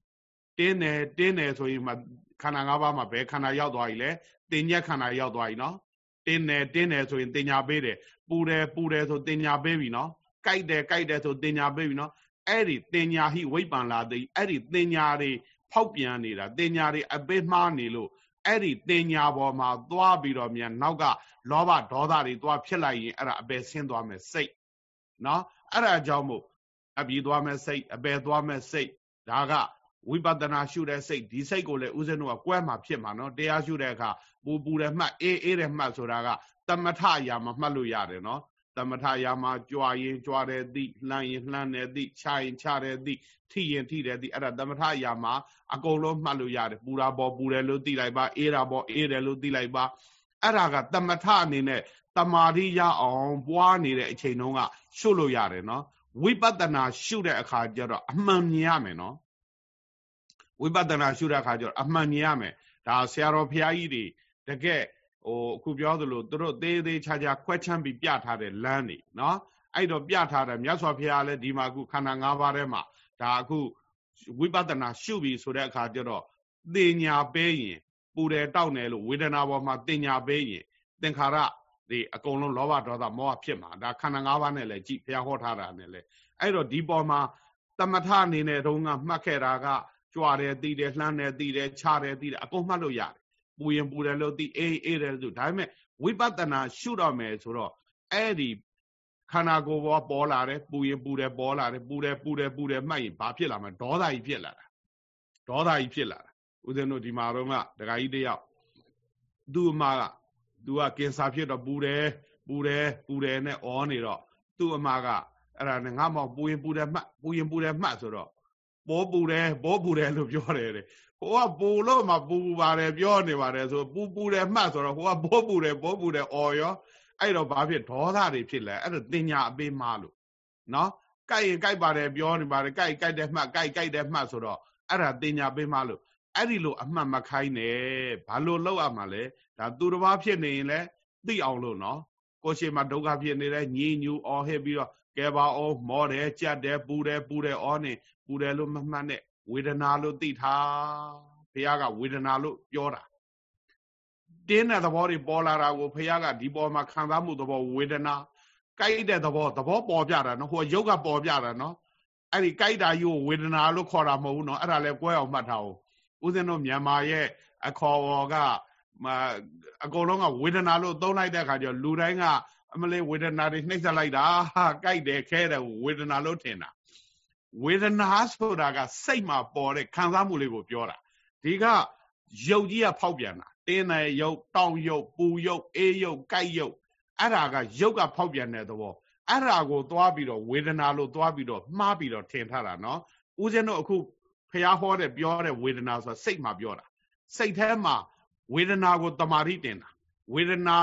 တင်းတယ်တင်းတယ်ဆိုရင်မှခန္ဓာ၅ပါးမှာဘယ်ခန္ဓာရောက်သွားပြီလဲတင်ညက်ခန္ဓာရောက်သွားပြီနော်တင်းတယ်တင်းတယ်ဆိုရင်တင်ညာပေးတယ်ပူတယ်ပူတယ်ဆိုတင်ညာပေးပြီနော်ကြိုက်တယ်ကြိုက်တယ်ဆိုတင်ညာပေးပြီနော်အဲ့ဒီတင်ညာဟိဝိပံလာသိအဲ့ဒီတင်ညာတွေ ဖောက်ပြန်နေတာတင်ညာတွေအပေးမှားနေလို့အဲ့ဒီတင်ညာပေါ်မှာသွားပြီးတော့မြန်နောက်ကလောဘဒေါသတွေသွားဖြစ်လိုက်ရင်အဲ့ဒါအပယ်ဆင်းသွားမယ်စိတ်နော်အဲ့ဒါကြောင့်မို့အပြေးသွားမယ်စိတ်အပယ်သွားမယ်စိတ်ဒါကဝိပဿနာရှုတဲ့စိတ်ဒီစိတ်ကိုလည်းဦးဇင်းတို့ကကွဲမှာဖြစ်မှာနော်တရားရှုတဲ့အခါပူပူတဲ့မှတ်အေးအေးတဲ့မှတ်ဆိုတာကတမထအရာမှာမှတ်လို့ရတယ်နော် သမထရာမှာကြွားရင်ကြွားတယ်သိလှမ်းရင်လှမ်းတယ်သိခြားရင်ခြားတယ်သိထိရင်ထိတယ်သိအဲ့ဒါသမထရာမှာအကုန်လုံးမှတ်လို့ရတယ်ပူတာပေါ်ပူတယ်လို့သိလိုက်ပါအေးတာပေါ်အေးတယ်လို့သိလိုက်ပါအဲ့ဒါကသမထအနေနဲ့တမာတိရအောင်ပွားနေတဲ့အချိန်တုန်းကရှုလို့ရတယ်နော်ဝိပဿနာရှုတဲ့အခါကျတော့အမှန်မြင်ရမယ်နော်ဝိပဿနာရှုတဲ့အခါကျတော့အမှန်မြင်ရမယ်ဒါဆရာတော်ဘုရားကြီးတွေတကယ် ဟိုအခုပြောသလိုသူတို့သေးသေးချာချာခွဲချမ်းပြီးပြထားတဲ့လမ်းတွေနော်အဲ့တော့ပြထားတယ်မြတ်စွာဘုရားလည်းဒီမှာအခုခန္ဓာ၅ပါးထဲမှာဒါအခုဝိပဿနာရှုပြီဆိုတဲ့အခါကျတော့တင်ညာပေးရင်ပူတယ်တောက်တယ်လို့ဝေဒနာပေါ်မှာတင်ညာပေးရင်သင်္ခါရဒီအကုန်လုံးလောဘဒေါသမောဟဖြစ်မှာဒါခန္ဓာ၅ပါးနဲ့လည်းကြည့်ဘုရားဟောထားတာနဲ့လည်းအဲ့တော့ဒီပေါ်မှာတမထအနေနဲ့တုန်းကမှတ်ခဲ့တာကကြွားတယ်တီးတယ်လှမ်းတယ်တီးတယ်ခြားတယ်တီးတယ်အကုန်မှတ်လို့ရတယ် ပူရင်ပူတယ်လို့သိအေးအေးတယ်လို့ဒါပေမဲ့ဝိပဿနာရှုတော့မယ်ဆိုတော့အဲ့ဒီခန္ဓာကိုယ်ပေါ်ပေါ်လာတယ်ပူရင်ပူတယ်ပေါ်လာတယ်ပူတယ်ပူတယ်ပူတယ်မှတ်ရင်ဘာဖြစ်လာမလဲဒေါသကြီးဖြစ်လာတာဒေါသကြီးဖြစ်လာတာဦးဇင်းတို့ဒီမှာတော့ကဒကာကြီးတယောက်သူ့အမကသူကကင်ဆာဖြစ်တော့ပူတယ်ပူတယ်ပူတယ်နဲ့အောနေတော့သူ့အမကအဲ့ဒါနဲ့ငါမောင်ပူရင်ပူတယ်မှတ်ပူရင်ပူတယ်မှတ်ဆိုတော့ ဘောပူတယ်ဘောပူတယ်လို့ပြောတယ်တဲ့ဟိုကပူလို့မှပူပူပါတယ်ပြောနေပါတယ်ဆိုပူပူတယ်မှတ်ဆိုတော့ဟိုကဘောပူတယ်ဘောပူတယ်အော်ရောအဲ့တော့ဘာဖြစ်ဒေါသတွေဖြစ်လဲအဲ့ဒါတင်ညာအပေးမလို့နော်ကြိုက်ရင်ကြိုက်ပါတယ်ပြောနေပါတယ်ကြိုက်ကြိုက်တယ်မှတ်ကြိုက်ကြိုက်တယ်မှတ်ဆိုတော့အဲ့ဒါတင်ညာပေးမလို့အဲ့ဒီလိုအမှတ်မခိုင်းနဲ့ဘာလို့လောက်ရမှာလဲဒါသူတစ်ပါးဖြစ်နေရင်လည်းသိအောင်လို့နော်ကိုရှိမှဒုက္ခဖြစ်နေတဲ့ညီညူအော်ဟစ်ပြီးတော့ ကဲပါအောင်မောတယ်ကြက်တယ်ပူတယ်ပူတယ်အော်နေပူတယ်လို့မမှတ်နဲ့ဝေဒနာလို့သိထားဘုရားကဝေဒနာလို့ပြောတာတင်းတဲ့သဘောတွေပေါ်လာတာကိုဘုရားကဒီပေါ်မှာခံစားမှုသဘောဝေဒနာကြိုက်တဲ့သဘောသဘောပေါ်ပြတာနော်ဟိုရုပ်ကပေါ်ပြတာနော်အဲ့ဒီကြိုက်တာယူဝေဒနာလို့ခေါ်တာမဟုတ်ဘူးနော်အဲ့ဒါလည်းကွဲအောင်မှတ်ထားအောင်ဦးဇင်းတို့မြန်မာရဲ့အခေါ်ဝေါ်ကအကုန်လုံးကဝေဒနာလို့သုံးလိုက်တဲ့အခါကျတော့လူတိုင်းက အမလေးဝေဒနာတွေနှိမ့်ဆက်လိုက်တာဟာကြိုက်တယ်ခဲတယ်ဝေဒနာလို့ထင်တာဝေဒနာဆိုတာကစိတ်မှာပေါ်တဲ့ခံစားမှုလေးကိုပြောတာဒီကရုပ်ကြီးကဖောက်ပြန်တာတင်းတဲ့ယုတ်တောင်းယုတ်ပူယုတ်အေးယုတ်ကြိုက်ယုတ်အဲ့ဒါကယုတ်ကဖောက်ပြန်တဲ့သဘောအဲ့ဒါကိုသွားပြီးတော့ဝေဒနာလို့သွားပြီးတော့မှားပြီးတော့ထင်ထားတာနော်ဦးဇင်းတို့အခုဖះဟောတဲ့ပြောတဲ့ဝေဒနာဆိုစိတ်မှာပြောတာစိတ်ထဲမှာဝေဒနာကိုတမာတိတင်တာဝေဒနာ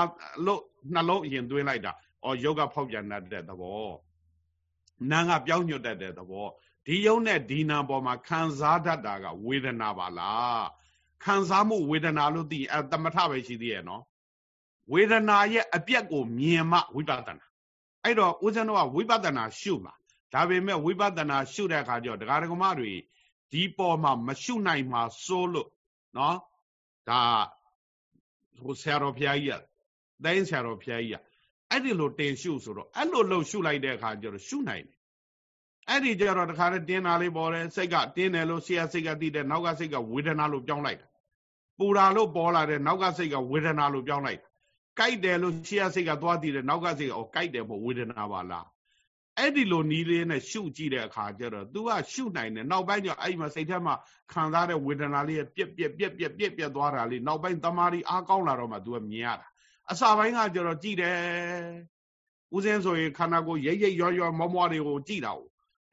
လို့နှလုံးအရင်သွင်းလိုက်တာအော်ယောဂဖောက်ပြန်တတ်တဲ့သဘောနာငါပြောင်းညွတ်တတ်တဲ့သဘောဒီယုံနဲ့ဒီနာပေါ်မှာခံစားတတ်တာကဝေဒနာပါလားခံစားမှုဝေဒနာလို့သိအဲတမထပဲရှိသေးရဲ့နော်ဝေဒနာရဲ့အပြက်ကိုမြင်မှဝိပဿနာအဲ့တော့ဦးဇင်းတို့ကဝိပဿနာရှုမှာဒါပေမဲ့ဝိပဿနာရှုတဲ့အခါကျတော့ဒကာဒကမတွေဒီပေါ်မှာမရှုနိုင်မှာစိုးလို့နော်ဒါဟိုဆရာတော်ဘုရားကြီးက တိုင်းဆရာတော်ဘုရားကြီးကအဲ့ဒီလိုတင်ရှုဆိုတော့အဲ့လိုလှုပ်ရှုလိုက်တဲ့အခါကျတော့ရှုနိုင်တယ်အဲ့ဒီကျတော့တခါတည်းတင်းတာလေးပေါ်တယ်စိတ်ကတင်းတယ်လို့ဆရာစိတ်ကသိတယ်နောက်ကစိတ်ကဝေဒနာလို့ပြောင်းလိုက်တာပူတာလို့ပေါ်လာတယ်နောက်ကစိတ်ကဝေဒနာလို့ပြောင်းလိုက်တာကြိုက်တယ်လို့ဆရာစိတ်ကသွားသိတယ်နောက်ကစိတ်ကဩကြိုက်တယ်ပေါ့ဝေဒနာပါလားအဲ့ဒီလိုနီးလေးနဲ့ရှုကြည့်တဲ့အခါကျတော့ तू ကရှုနိုင်တယ်နောက်ပိုင်းကျအဲ့မှာစိတ်ထဲမှာခံစားတဲ့ဝေဒနာလေးပြက်ပြက်ပြက်ပြက်ပြက်ပြက်သွားတာလေးနောက်ပိုင်းတမာရီအားကောင်းလာတော့မှ तू ကမြင်ရတာ အစာပိုင်းကကျတော့ကြည့်တယ်ဦးစင်းဆိုရင်ခန္ဓာကိုယ်ရိပ်ရိပ်ရွရွမောမောတွေကိုကြည့်တာ哦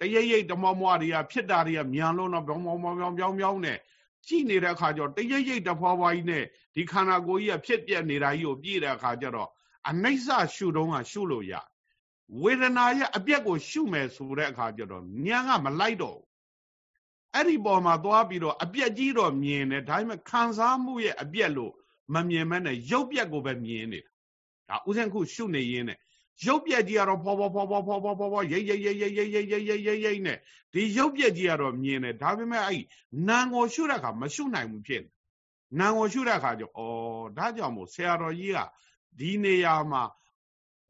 တရိပ်ရိပ်တမောမောတွေကဖြစ်တာတွေကမြန်လို့တော့ဘောင်းဘောင်းဘောင်းဘောင်းပြောင်းပြောင်းနဲ့ကြည့်နေတဲ့အခါကျတော့တရိပ်ရိပ်တဖွာဖွာကြီးနဲ့ဒီခန္ဓာကိုယ်ကြီးကဖြစ်ပြက်နေတာကြီးကိုပြည့်တဲ့အခါကျတော့အနိစ္စရှုတုံးကရှုလို့ရဝေဒနာရဲ့အပြက်ကိုရှုမယ်ဆိုတဲ့အခါကျတော့ဉာဏ်ကမလိုက်တော့အဲ့ဒီပေါ်မှာသွားပြီးတော့အပြက်ကြီးတော့မြင်တယ်ဒါပေမဲ့ခံစားမှုရဲ့အပြက်လို့ မမြင်မဲနဲ့ရုပ်ပြက်ကိုပဲမြင်နေတာဒါဥစဉ်ခုရှုနေရင်းနဲ့ရုပ်ပြက်ကြီးကတော့ဖောဖောဖောဖောဖောဖောဖောဖောရိတ်ရိတ်ရိတ်ရိတ်ရိတ်ရိတ်ရိတ်ရိတ်ရိတ်ရိတ်နဲ့ဒီရုပ်ပြက်ကြီးကတော့မြင်တယ်ဒါပေမဲ့အဲ့နာငေါ်ရှုတဲ့အခါမရှုနိုင်ဘူးဖြစ်နာငေါ်ရှုတဲ့အခါကျဩဒါကြောင့်မို့ဆရာတော်ကြီးကဒီနေရာမှာ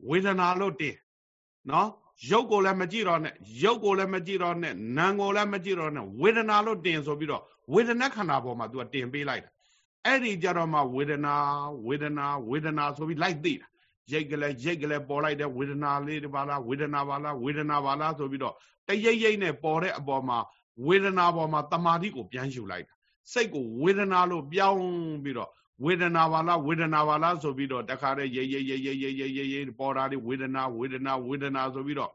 ဝေဒနာလို့တင်နော်ရုပ်ကိုလည်းမကြည့်တော့နဲ့ရုပ်ကိုလည်းမကြည့်တော့နဲ့နာကိုလည်းမကြည့်တော့နဲ့ဝေဒနာလို့တင်ဆိုပြီးတော့ဝေဒနာခန္ဓာပေါ်မှာ तू တင်ပေးလိုက်တာ အဲ့ဒီကြတော့မှဝေဒနာဝေဒနာဝေဒနာဆိုပြီးလိုက်သိတာရိတ်ကလေးရိတ်ကလေးပေါ်လိုက်တဲ့ဝေဒနာလေးတပါလားဝေဒနာပါလားဝေဒနာပါလားဆိုပြီးတော့တရိပ်ရိပ်နဲ့ပေါ်တဲ့အပေါ်မှာဝေဒနာပေါ်မှာတမာတိကိုပြန်ယူလိုက်တာစိတ်ကိုဝေဒနာလို့ပြောင်းပြီးတော့ဝေဒနာပါလားဝေဒနာပါလားဆိုပြီးတော့တခါတည်းရိပ်ရိပ်ရိပ်ရိပ်ရိပ်ရိပ်ရိပ်ရိပ်ပေါ်တာလေးဝေဒနာဝေဒနာဝေဒနာဆိုပြီးတော့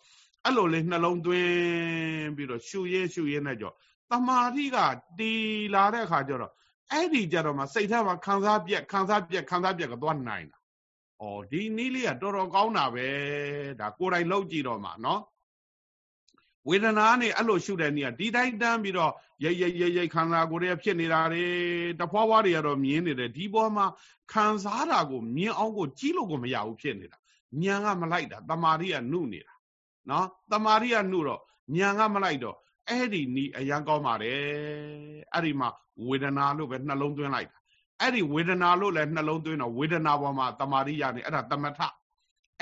အဲ့လိုလေးနှလုံးသွင်းပြီးတော့ရှုရဲရှုရဲနဲ့ကြောတမာတိကတီလာတဲ့အခါကျတော့ အဲ့ဒီကြတော့မှစိတ်ထဲမှာခံစားပြက်ခံစားပြက်ခံစားပြက်ကသွားနိုင်တာ။အော်ဒီနည်းလေးကတော်တော်ကောင်းတာပဲ။ဒါကိုယ်တိုင်လောက်ကြည့်တော့မှနော်။ဝေဒနာနဲ့အဲ့လိုရှုတဲ့နေရာဒီတိုင်းတန်းပြီးတော့ရိတ်ရိတ်ရိတ်ရိတ်ခန္ဓာကိုယ်ရဲ့ဖြစ်နေတာတွေတဖွာဖွာတွေကတော့မြင်နေတယ်ဒီပေါ်မှာခံစားတာကိုမြင်အောင်ကိုကြည့်လို့ကိုမရဘူးဖြစ်နေတာ။ဉာဏ်ကမလိုက်တာတမာရီကနှုတ်နေတာ။နော်တမာရီကနှုတ်တော့ဉာဏ်ကမလိုက်တော့ အဲ့ဒီနီးအရန်ကောင်းပါတယ်အဲ့ဒီမှာဝေဒနာလို့ပဲနှလုံးသွင်းလိုက်တာအဲ့ဒီဝေဒနာလို့လည်းနှလုံးသွင်းတော့ဝေဒနာပေါ်မှာတမာရိယနေအဲ့ဒါတမထ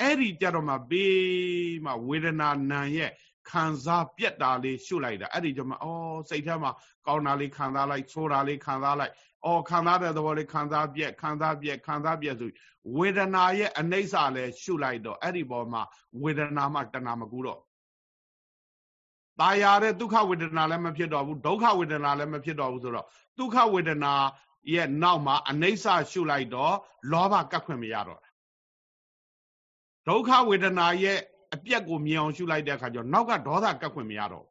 အဲ့ဒီကြတော့မှဘေးမှာဝေဒနာနာရဲ့ခံစားပြက်တာလေးရှုလိုက်တာအဲ့ဒီကျမှအော်စိတ်ထဲမှာကောင်းတာလေးခံစားလိုက်ဆိုးတာလေးခံစားလိုက်အော်ခံစားတဲ့သဘောလေးခံစားပြက်ခံစားပြက်ခံစားပြက်ဆိုဝေဒနာရဲ့အနိစ္စလည်းရှုလိုက်တော့အဲ့ဒီပေါ်မှာဝေဒနာမှတဏမကူတော့ ตายရတဲ့ဒုက္ခဝေဒနာလည်းမဖြစ်တော့ဘူးဒုက္ခဝေဒနာလည်းမဖြစ်တော့ဘူးဆိုတော့ဒုက္ခဝေဒနာရဲ့နောက်မှာအနိစ္စရှုလိုက်တော့လောဘကတ်ခွင့်မရတော့ဒုက္ခဝေဒနာရဲ့အပြက်ကိုမြင်အောင်ရှုလိုက်တဲ့အခါကျတော့နောက်ကဒေါသကတ်ခွင့်မရတော့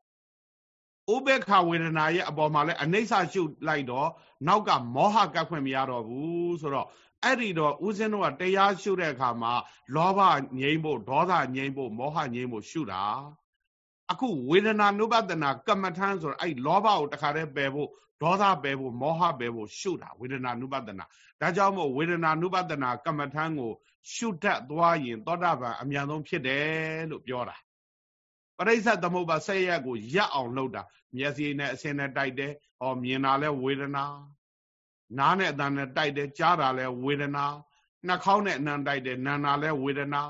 ဥပေက္ခဝေဒနာရဲ့အပေါ်မှာလည်းအနိစ္စရှုလိုက်တော့နောက်ကမောဟကတ်ခွင့်မရတော့ဘူးဆိုတော့အဲ့ဒီတော့ဦးဇင်းတို့ကတရားရှုတဲ့အခါမှာလောဘငြိမ်းဖို့ဒေါသငြိမ်းဖို့မောဟငြိမ်းဖို့ရှုတာ အခုဝေဒနာနုပဒနာကမ္မထံဆိုတော့အဲ့လောဘကိုတခါတည်းပယ်ဖို့ဒေါသပယ်ဖို့မောဟပယ်ဖို့ရှုတာဝေဒနာနုပဒနာဒါကြောင့်မို့ဝေဒနာနုပဒနာကမ္မထံကို ရှုတတ်သွားရင်သောတာပန်အမြန်ဆုံးဖြစ်တယ်လို့ပြောတာပရိစ္ဆသမုပ္ပါဆက်ရက်ကိုရပ်အောင်လုပ်တာမျက်စိနဲ့အစင်းနဲ့တိုက်တယ်ဟောမြင်တာလဲဝေဒနာနားနဲ့အသံနဲ့တိုက်တယ်ကြားတာလဲဝေဒနာနှာခေါင်းနဲ့အနံတိုက်တယ်နာနာလဲဝေဒနာ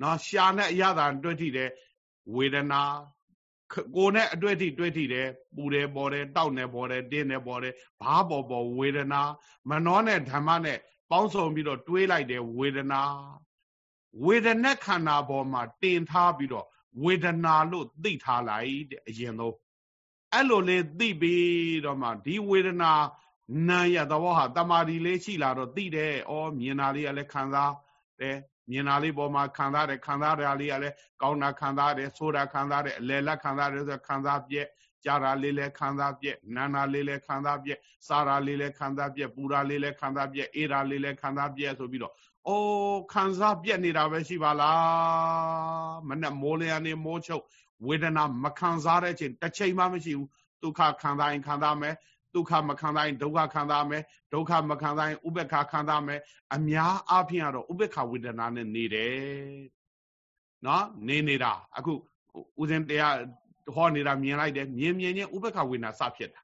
နော်ရှာနဲ့အရသာတွေ့ထိတယ်ဝေဒနာ ကိုနဲ့အတွေ့အထိတွေ့ထိတယ်ပူတယ်ပေါ်တယ်တောက်နေပေါ်တယ်တင်းနေပေါ်တယ်ဘာပေါ်ပေါ်ဝေဒနာမနှောနဲ့ဓမ္မနဲ့ပေါင်းစုံပြီးတော့တွေးလိုက်တယ်ဝေဒနာဝေဒနာခန္ဓာပေါ်မှာတင်ထားပြီးတော့ဝေဒနာလို့သိထားလိုက်တဲ့အရင်ဆုံးအဲ့လိုလေးသိပြီးတော့မှဒီဝေဒနာနာရသဘောဟာတမာဒီလေးရှိလာတော့သိတယ်ဩမြင်တာလေးကလည်းခံစားတယ် မြင်တာလေးပေါ်မှာခံစားတယ်ခံစားတာလေးကလည်းကောင်းတာခံစားတယ်ဆိုတာခံစားတယ်အလယ်လက်ခံစားတယ်ဆိုခံစားပြက်ကြားတာလေးလည်းခံစားပြက်နာနာလေးလည်းခံစားပြက်စားတာလေးလည်းခံစားပြက်ပူတာလေးလည်းခံစားပြက်အေးတာလေးလည်းခံစားပြက်ဆိုပြီးတော့အိုးခံစားပြက်နေတာပဲရှိပါလားမနဲ့မိုးလျာနေမိုးချုပ်ဝေဒနာမခံစားတဲ့အချိန်တစ်ချိန်မှမရှိဘူးဒုက္ခခံစားရင်ခံစားမယ် ဒုက္ခမခံစားရင်ဒုက္ခခံစားမယ်ဒုက္ခမခံစားရင်ဥပေက္ခခံစားမယ်အများအားဖြင့်ကတော့ဥပေက္ခဝေဒနာနဲ့နေတယ်နော်နေနေတာအခုဦးဇင်းတရားဟောနေတာမြင်လိုက်တယ်မြင်မြင်ချင်းဥပေက္ခဝေဒနာစဖြစ်တာ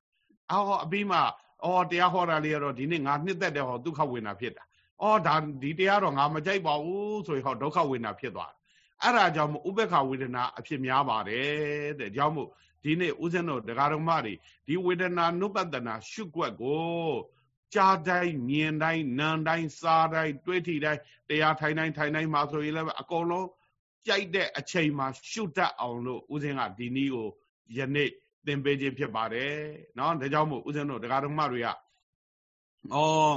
အော်အပြီးမှအော်တရားဟောတာလေးကတော့ဒီနေ့ငါနှစ်သက်တယ်ဟောဒုက္ခဝေဒနာဖြစ်တာအော်ဒါဒီတရားတော့ငါမကြိုက်ပါဘူးဆိုရင်ဟောဒုက္ခဝေဒနာဖြစ်သွားတယ်အဲ့ဒါကြောင့်မို့ဥပေက္ခဝေဒနာအဖြစ်များပါတယ်တဲ့ကြောင့်မို့ ဒီနေ့ဦးဇင်းတို့ဒကာတော်မတွေဒီဝေဒနာနုပတနာရှုွက်ကိုကြားတိုင်းမြင်တိုင်းနားတိုင်းစားတိုင်းတွေးထီတိုင်းတရားထိုင်တိုင်းထိုင်တိုင်းမှာဆိုရင်လည်းအကုန်လုံးကြိုက်တဲ့အချိန်မှာရှုတတ်အောင်လို့ဦးဇင်းကဒီနည်းကိုယနေ့သင်ပေးခြင်းဖြစ်ပါတယ်เนาะဒါကြောင့်မို့ဦးဇင်းတို့ဒကာတော်မတွေကဩ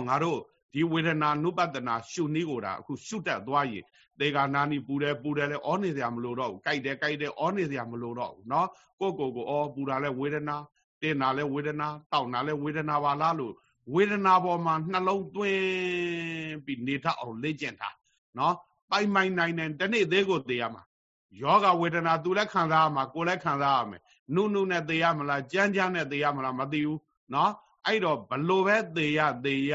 ငါတို့ဒီဝေဒနာနုပတနာရှုနည်းကိုဒါအခုရှုတတ်သွားရင် သေကာနာနီပူတယ်ပူတယ်လဲဩနေစရာမလိုတော့ဘူးကြိုက်တယ်ကြိုက်တယ်ဩနေစရာမလိုတော့ဘူးเนาะကိုကိုကိုဩပူတာလဲဝေဒနာတင်းတာလဲဝေဒနာတောက်တာလဲဝေဒနာပါလားလို့ဝေဒနာပေါ်မှာနှလုံးသွင်းပြီးနေတတ်အောင်လေ့ကျင့်တာเนาะပိုင်ပိုင်နိုင်နိုင်တနေ့သေးကိုသေရမှာယောဂဝေဒနာသူလည်းခံစားရမှာကိုယ်လည်းခံစားရမယ်နုနုနဲ့သေရမလားကြမ်းကြမ်းနဲ့သေရမလားမသိဘူးเนาะအဲ့တော့ဘလို့ပဲသေရသေရ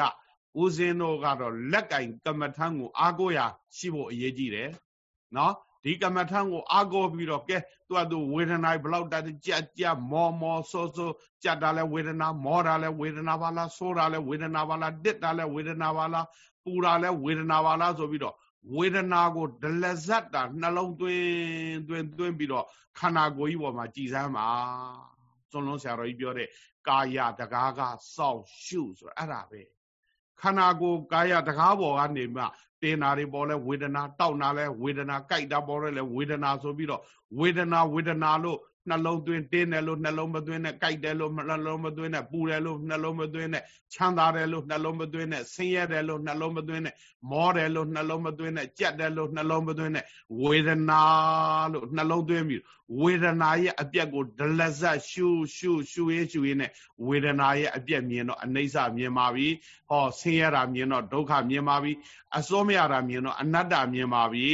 ဦးဇင်းတို့ကတော့လက်ကင်ကမ္မထံကိုအားကိုးရရှိဖို့အရေးကြီးတယ်နော်ဒီကမ္မထံကိုအားကိုးပြီးတော့ကဲသူကသူဝေဒနာဘလောက်တက်ကြက်ကြက်မောမောဆိုးဆိုးကြက်တာလဲဝေဒနာမောတာလဲဝေဒနာပါလားဆိုးတာလဲဝေဒနာပါလားတစ်တာလဲဝေဒနာပါလားပူတာလဲဝေဒနာပါလားဆိုပြီးတော့ဝေဒနာကိုဒလဇတ်တာနှလုံးသွင်းသွင်းသွင်းပြီးတော့ခန္ဓာကိုယ်ကြီးပေါ်မှာကြည်စမ်းပါစွန်လုံးဆရာတော်ကြီးပြောတဲ့ကာယတကားကစောက်ရှုဆိုအဲ့ဒါပဲ ခန္ဓာကိုယ်ကာယတကားပေါ်ကနေမှတင်နာတွေပေါ်လဲဝေဒနာတောက်နာလဲဝေဒနာကြိုက်တာပေါ်လဲဝေဒနာဆိုပြီးတော့ဝေဒနာဝေဒနာလို့နှလုံးသွင်းတင်းတယ်လို့နှလုံးမသွင်းနဲ့ကြိုက်တယ်လို့နှလုံးမသွင်းနဲ့ပူတယ်လို့နှလုံးမသွင်းနဲ့ချမ်းသာတယ်လို့နှလုံးမသွင်းနဲ့ဆင်းရဲတယ်လို့နှလုံးမသွင်းနဲ့မောတယ်လို့နှလုံးမသွင်းနဲ့ကြက်တယ်လို့နှလုံးမသွင်းနဲ့ဝေဒနာလို့နှလုံးသွင်းပြီး ဝေဒနာရဲ့အပြက်ကိုဒလဇတ်ရှုရှုရှုရေးရှုရေးနဲ့ဝေဒနာရဲ့အပြက်မြင်တော့အနိစ္စမြင်ပါပြီဟောဆင်းရဲတာမြင်တော့ဒုက္ခမြင်ပါပြီအစိုးမရတာမြင်တော့အနတ္တမြင်ပါပြီ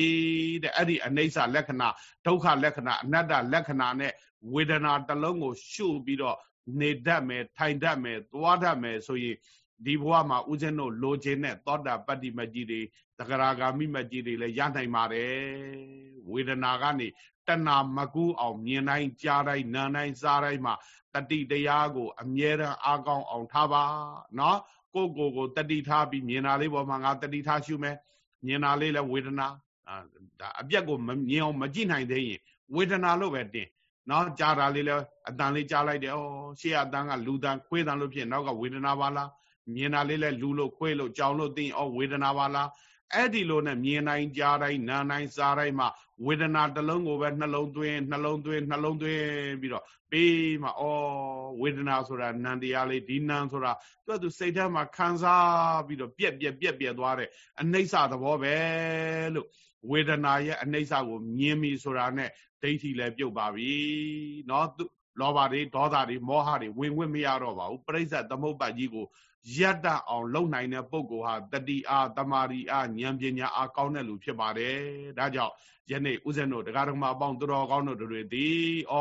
တဲ့အဲ့ဒီအနိစ္စလက္ခဏာဒုက္ခလက္ခဏာအနတ္တလက္ခဏာနဲ့ဝေဒနာတစ်လုံးကို ရှုပြီးတော့နေတတ်မယ်ထိုင်တတ်မယ်သွားတတ်မယ်ဆိုရင်ဒီဘဝမှာဥစဉ်တို့လိုချင်တဲ့သောတာပတ္တိမကြီးတွေသဂရာဂာမိမကြီးတွေလည်းရနိုင်ပါတယ်ဝေဒနာကနေ တဏမကူအောင်မြင်တိုင်းကြားတိုင်းနားတိုင်းစားတိုင်းမှာတတိတရားကို အမြဲတမ်းအားကောင်းအောင်ထားပါနော်ကိုကိုကိုတတိထားပြီးမြင်တာလေးပေါ်မှာငါတတိထားရှုမယ်မြင်တာလေးလည်းဝေဒနာအာဒါအပြက်ကိုမမြင်အောင်မကြည့်နိုင်သေးရင်ဝေဒနာလို့ပဲတင်နော်ကြားတာလေးလည်းအတန်လေးကြားလိုက်တယ်ဩရှေ့အတန်ကလူတန်ခွေးတန်လို့ဖြစ်နောက်ကဝေဒနာပါလားမြင်တာလေးလည်းလူလို့ခွေးလို့ကြောင်လို့သိရင်ဩဝေဒနာပါလား အဲ့ဒီလိုနဲ့မြင်တိုင်းကြားတိုင်းနားတိုင်းစားတိုင်းမှာဝေဒနာတစ်လုံးကိုပဲနှလုံးသွင်းနှလုံးသွင်းနှလုံးသွင်းပြီးတော့ပြီးမှဩဝေဒနာဆိုတာနံတရားလေးဒီနံဆိုတာသူကသူစိတ်ထဲမှာခံစားပြီးတော့ပြက်ပြက်ပြက်ပြက်သွားတဲ့အနိစ္စသဘောပဲလို့ဝေဒနာရဲ့အနိစ္စကိုမြင်ပြီဆိုတာနဲ့ဒိဋ္ဌိလည်းပြုတ်ပါပြီเนาะလောဘတွေဒေါသတွေမောဟတွေဝင်ဝင်မရတော့ပါဘူးပြိဿသမုပ္ပါကြီးကို ယတ္တအောင်လုံနိုင်တဲ့ပုဂ္ဂိုလ်ဟာတတိအားတမာရီအားဉာဏ်ပညာအားကောင်းတဲ့လူဖြစ်ပါတယ်ဒါကြောင့်ယနေ့ဥစဉ်တို့တရားတော်မှာအပေါင်းတော်ကောင်းတို့တွေသည်ဩ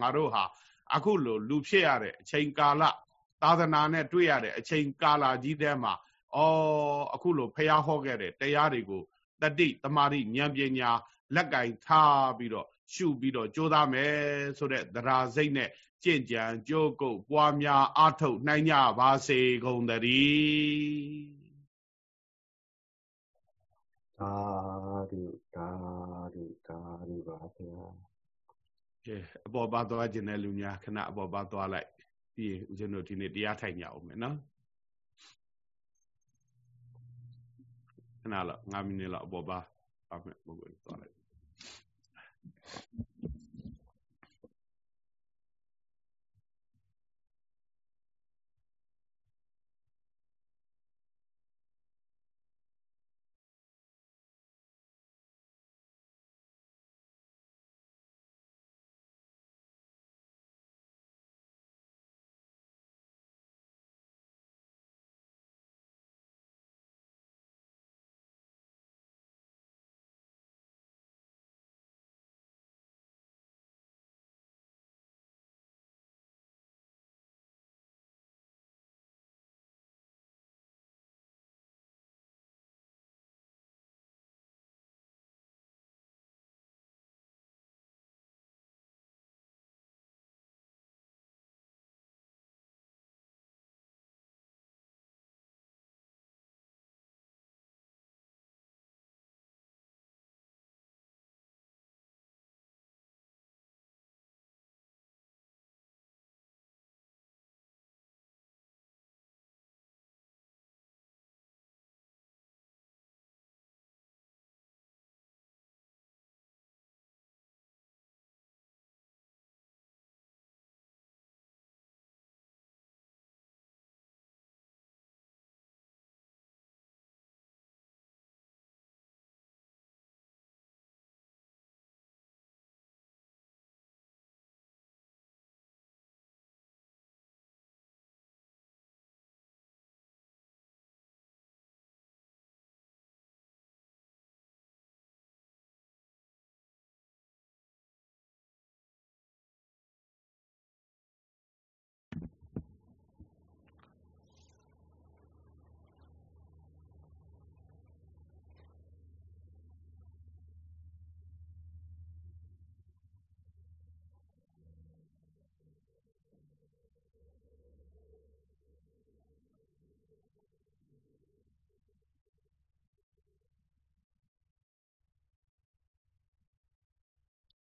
ငါတို့ဟာအခုလိုလူဖြစ်ရတဲ့အချိန်ကာလသာသနာနဲ့တွေ့ရတဲ့အချိန်ကာလကြီးတဲမှာဩအခုလိုဖះဟောခဲ့တဲ့တရားတွေကိုတတိတမာရီဉာဏ်ပညာလက်ကင်ထားပြီးတော့ရှုပြီးတော့ကြိုးစားမယ်ဆိုတဲ့သရာစိတ်နဲ့ ကြင့်ကြံကြိုးကုပ်ပွားများအားထုတ်နိုင်ကြပါစေကုန်သတည်းသာဓုသာဓုသာဓုပါဗျာကဲအပေါ်ပါသွားခြင်းတဲ့လူများခဏအပေါ်ပါသွားလိုက်ပြီးရင်ဦးဇင်းတို့ဒီနေ့တရားထိုင်ကြအောင်မယ်နော်ခဏလောက်9မိနစ်လောက်အပေါ်ပါပါမယ်ဘုရားသွားလိုက်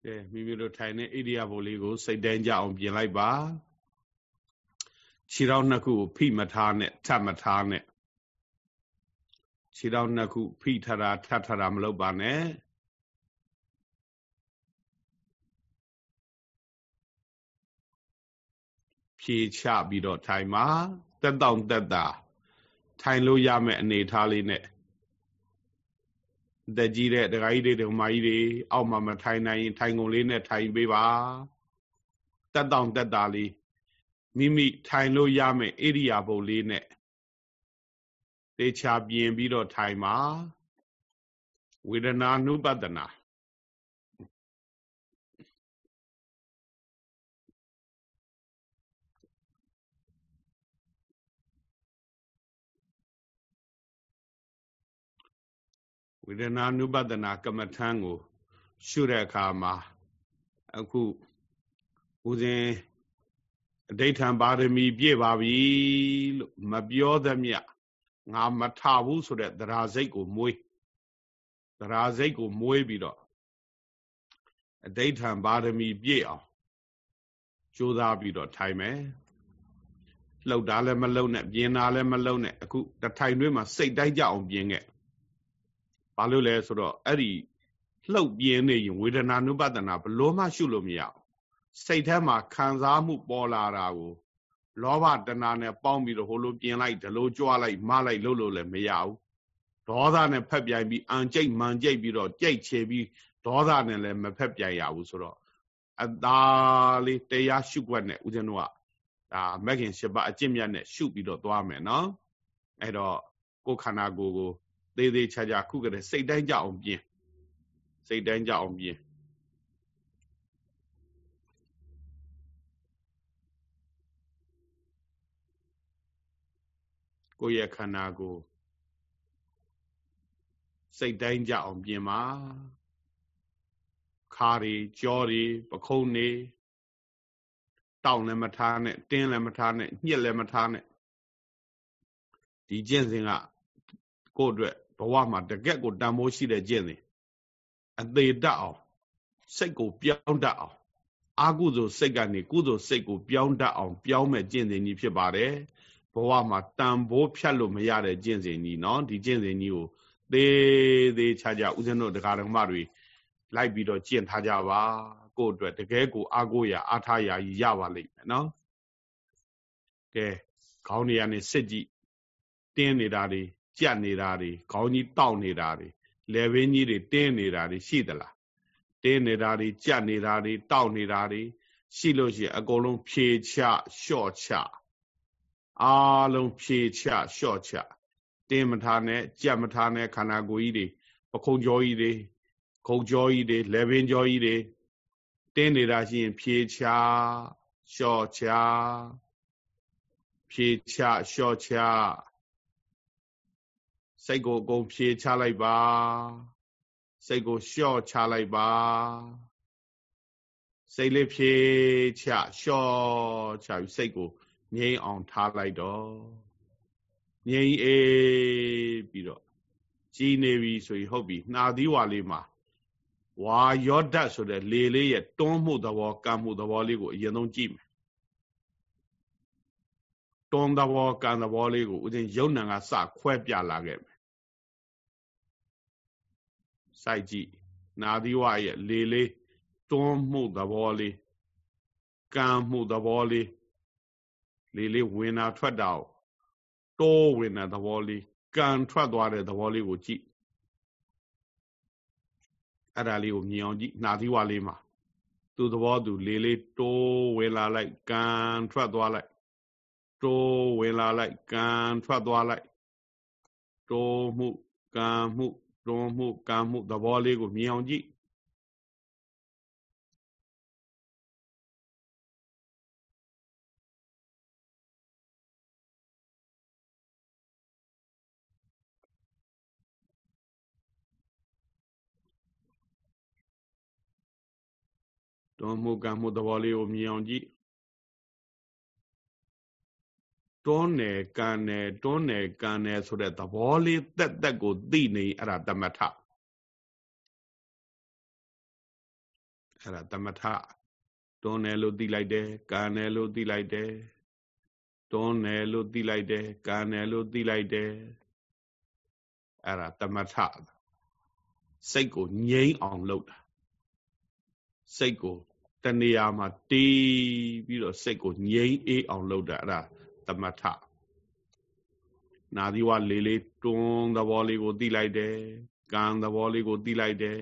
ကဲမိမိတို့ထိုင်တဲ့ဣရိယာပုလေးကို စိတ်တိုင်းကြအောင်ပြင်လိုက်ပါခြေထောက်နှစ်ခုကိုဖိမထားနဲ့ထပ်မထားနဲ့ခြေထောက်နှစ်ခုဖိထတာထပ်ထတာမလုပ်ပါနဲ့ဖြေချပြီးတော့ထိုင်ပါတက်တောင့်တက်တာထိုင်လို့ရမယ့်အနေထားလေးနဲ့ တက်ကြီးတဲ့ဒကာကြီးတွေဒကာမကြီးတွေအောက်မှာမထိုင်နိုင်ရင်ထိုင်ကုန်လေးနဲ့ထိုင်ပေးပါတက်တောင့်တက်တာလေးမိမိထိုင်လို့ရမယ့်ဣရိယာပုတ်လေးနဲ့တေချာပြင်ပြီးတော့ထိုင်ပါဝေဒနာနုပတနာ ဝေဒနာနုပဒနာကမ္မထံကို ရှုတဲ့အခါမှာအခုဦးဇင်းအဋိဌံပါရမီပြည့်ပါပြီလို့မပြောသမျှငါမထဘူးဆိုတဲ့တရားစိတ်ကိုမွေးတရားစိတ်ကိုမွေးပြီးတော့အဋိဌံပါရမီပြည့်အောင်ကြိုးစားပြီးတော့ထိုင်မယ်လှုပ်တာလည်းမလှုပ်နဲ့ပြင်းတာလည်းမလှုပ်နဲ့အခုတထိုင်တွင်းမှာစိတ်တိုက်ကြအောင်ပြင်းခဲ့ ဘာလို့လဲဆိုတော့အဲ့ဒီလှုပ်ပြင်းနေရင်ဝေဒနာနုပဒနာဘလို့မှရှုလို့မရဘူးစိတ်ထဲမှာခံစားမှုပေါ်လာတာကိုလောဘတဏှာနဲ့ပေါင်းပြီးတော့ဟိုလိုပြင်လိုက်ဒီလိုကြွားလိုက်မလိုက်လို့လို့လည်းမရဘူးဒေါသနဲ့ဖက်ပြိုင်ပြီးအံကြိတ်မှန်ကြိတ်ပြီးတော့ကြိတ်ချေပြီးဒေါသနဲ့လည်းမဖက်ပြိုင်ရဘူးဆိုတော့အသာလေးတရားရှုွက်နဲ့ဦးဇင်းတို့ကဒါမက်ခင်ရှစ်ပါအကျင့်မြတ်နဲ့ရှုပြီးတော့သွားမယ်နော်အဲ့တော့ကိုယ်ခန္ဓာကိုယ်ကို သေးသေးချာချာခုကတည်းစိတ်တိုင်းကြအောင်ပြင်စိတ်တိုင်းကြအောင်ပြင်ကိုယ့်ရဲ့ခန္ဓာကိုယ်စိတ်တိုင်းကြအောင်ပြင်ပါခါတွေကြောတွေပခုံးတွေတောင်းလည်းမထားနဲ့တင်းလည်းမထားနဲ့ညှက်လည်းမထားနဲ့ဒီကျင့်စဉ်ကကိုယ့်အတွက် ဘဝမှာတကက်ကိုတန်ဖိုးရှိတဲ့ကျင့်စဉ်အသေးတတ်အောင်စိတ်ကိုပြောင်းတတ်အောင်အာကုသိုလ်စိတ်ကနေကုသိုလ်စိတ်ကိုပြောင်းတတ်အောင်ပြောင်းမဲ့ကျင့်စဉ်ကြီးဖြစ်ပါတယ်ဘဝမှာတန်ဖိုးဖြတ်လို့မရတဲ့ကျင့်စဉ်ကြီးเนาะဒီကျင့်စဉ်ကြီးကိုသေးသေးချာချာဦးဇင်းတို့တရားတော်မတွေလိုက်ပြီးတော့ကျင့်ထားကြပါကိုယ့်အတွက်တကယ်ကိုအာကိုရာအာထားရာကြီးရပါလိမ့်မယ်နော်ကဲခေါင်းတွေကနေစစ်ကြည့်တင်းနေတာတွေ ကြက်နေတာတွေခေါင်းကြီးတောက်နေတာတွေလေဘင်းကြီးတွေတင်းနေတာတွေရှိသလားတင်းနေတာတွေကြက်နေတာတွေတောက်နေတာတွေရှိလို့ရှိရင်အကုန်လုံးဖြေချလျှော့ချအားလုံးဖြေချလျှော့ချတင်းမထားနဲ့ကြက်မထားနဲ့ခန္ဓာကိုယ်ကြီးတွေပခုံးကြောကြီးတွေခုံကြောကြီးတွေလေဘင်းကြောကြီးတွေတင်းနေတာရှိရင် ဖြေချလျှော့ချဖြေချလျှော့ချ စိတ်ကိုအကုန်ဖြေချလိုက်ပါစိတ်ကိုလျှော့ချလိုက်ပါစိတ်လေးဖြေချလျှော့ချပြီးစိတ်ကိုငြိမ်းအောင်ထားလိုက်တော့ငြိမ်းအေးပြီးတော့ကြီးနေပြီဆိုရင်ဟုတ်ပြီနှာသီးဝါလေးမှာဝါယောဓာတ်ဆိုတဲ့လေလေးရဲ့တွန်းမှုသဘောကံမှုသဘောလေးကိုအရင်ဆုံးကြည့်မယ်တွန်းသဘောကံသဘောလေးကိုဥစဉ်ယုံနံကစခွဲပြလာခဲ့မယ် စိုက်ကြည့်နာသီဝရဲ့လေလေးတွန်းမှုသဘောလေးကံမှုသဘောလေးလေလေးဝင်တာထွက်တာတိုးဝင်တဲ့သဘောလေးကံထွက်သွားတဲ့သဘောလေးကိုကြည့်အဲ့ဒါလေးကိုမြင်အောင်ကြည့်နှာသီးဝါလေးမှာသူ့သဘောသူလေးလေးတိုးဝင်လာလိုက်ကံထွက်သွားလိုက်တိုးဝင်လာလိုက်ကံထွက်သွားလိုက်တိုးမှုကံမှု တွန်းမှုကံမှုသဘောလေးကိုမြင်အောင်ကြည့်တွန်းမှုကံမှုသဘောလေးကိုမြင်အောင်ကြည့် တွန်းနယ်ကန်နယ်တွန်းနယ်ကန်နယ်ဆိုတဲ့သဘောလေးတက်တက်ကိုသိနေအဲ့ဒါတမထအဲ့ဒါတမထတွန်းတယ်လို့သိလိုက်တယ်ကန်တယ်လို့သိလိုက်တယ်တွန်းတယ်လို့သိလိုက်တယ်ကန်တယ်လို့သိလိုက်တယ်အဲ့ဒါတမထစိတ်ကိုငြိမ်းအောင်လုပ်တာစိတ်ကိုတဏှာမှာတီးပြီးတော့စိတ်ကိုငြိမ်းအေးအောင်လုပ်တာအဲ့ဒါ တမထနာသီဝလေးလေးတွန်းသဘောလေးကိုသိလိုက်တယ်ကံသဘောလေးကိုသိလိုက်တယ်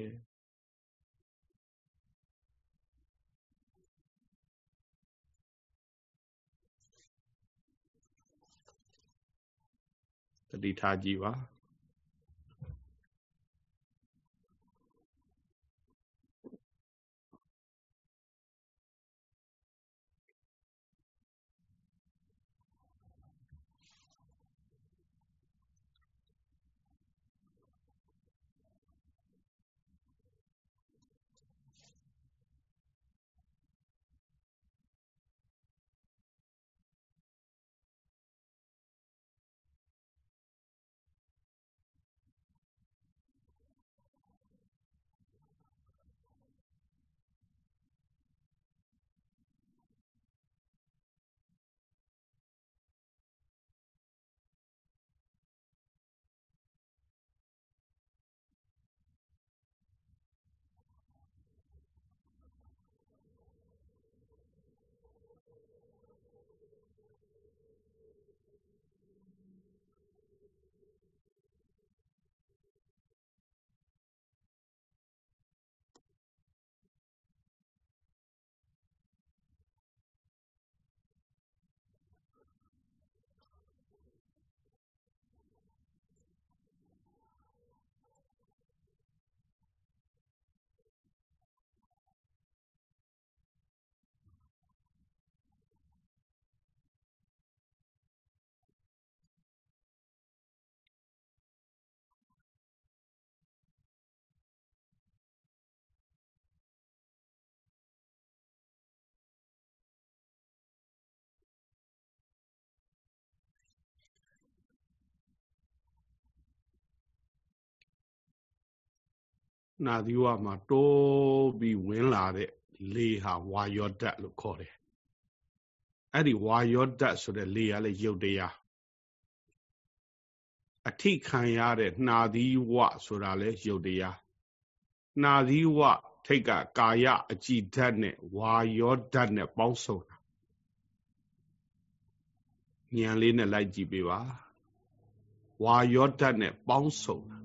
တတိထားကြည့်ပါ နာသီဝမှာတိုးပြီးဝင်လာတဲ့လေဟာဝါယောဓာတ်လို့ခေါ်တယ်အဲ့ဒီဝါယောဓာတ်ဆိုတဲ့လေကလည်းရုပ်တရားအထိခံရတဲ့နှာသီးဝဆိုတာလည်းရုပ်တရားနှာသီးဝထိတ်ကကာယအကြည်ဓာတ်နဲ့ဝါယောဓာတ်နဲ့ပေါင်းစုံတာဉာဏ်လေးနဲ့လိုက်ကြည့်ပေးပါဝါယောဓာတ်နဲ့ပေါင်းစုံတာ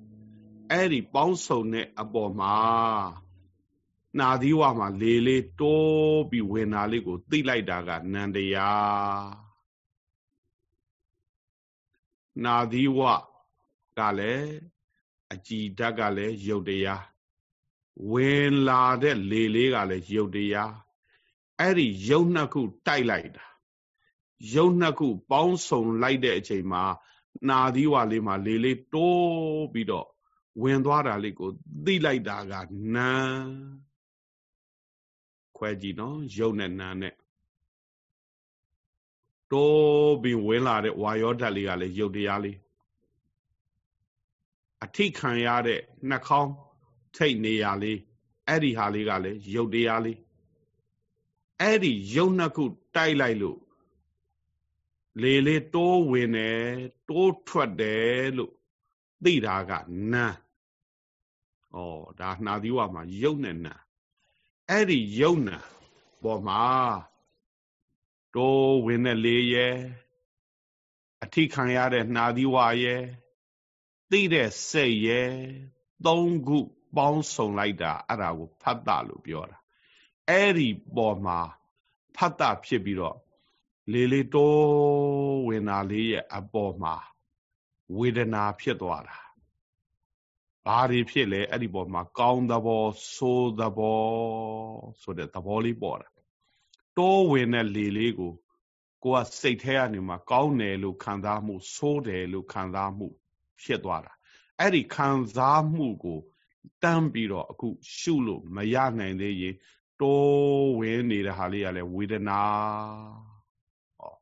အဲ့ဒီပေါင်းစုံတဲ့အပေါ်မှာနာသီဝမှာလေလေးတိုးပြီးဝင်တာလေးကိုသိလိုက်တာကနန္တရားနာသီဝကလည်းအကြည်ဓာတ်ကလည်းယုတ်တရားဝင်လာတဲ့လေလေးကလည်းယုတ်တရားအဲ့ဒီယုတ်နှစ်ခုတိုက်လိုက်တာယုတ်နှစ်ခု ပေါင်းစုံလိုက်တဲ့အချိန်မှာနာသီဝလေးမှာလေလေးတိုးပြီးတော့ ဝင်သွားတာလေးကိုသိလိုက်တာကနာခွဲကြည့်နော်ရုပ်နဲ့နာနဲ့တိုးပြီးဝင်လာတဲ့ဝါယောဓာတ်လေးကလည်းရုပ်တရားလေးအထိခံရတဲ့နှာခေါင်းထိတ်နေရလေးအဲ့ဒီဟာလေးကလည်းရုပ်တရားလေးအဲ့ဒီရုပ်နှစ်ခုတိုက်လိုက်လို့လေလေးတိုးဝင်တယ်တိုးထွက်တယ်လို့သိတာကနာ ဩဒါနှာသီးဝမှာယုတ်နဲ့နာအဲ့ဒီယုတ်နာပေါ်မှာတိုးဝင်တဲ့လေရဲ့အထိခံရတဲ့နှာသီးဝရဲ့သိတဲ့စိတ်ရဲ့သုံးခုပေါင်းစုံလိုက်တာအဲ့ဒါကိုဖတ်တာလို့ပြောတာအဲ့ဒီပေါ်မှာဖတ်တာဖြစ်ပြီးတော့လေလေတိုးဝင်တာလေးရဲ့အပေါ်မှာဝေဒနာဖြစ်သွားတာ ဘာတွေဖြစ်လဲအဲ့ဒီပေါ်မှာကောင်းသဘောဆိုးသဘောဆိုတဲ့သဘောလေးပေါ်တာတိုးဝင်တဲ့လေလေးကိုကိုကစိတ်ထဲကနေမှာကောင်းတယ်လို့ခံစားမှုဆိုးတယ်လို့ခံစားမှု ဖြစ်သွားတာအဲ့ဒီခံစားမှုကိုတန်းပြီးတော့အခုရှုလို့မရနိုင်သေးရင်တိုးဝင်နေတဲ့ဟာလေးကလည်းဝေဒနာဟော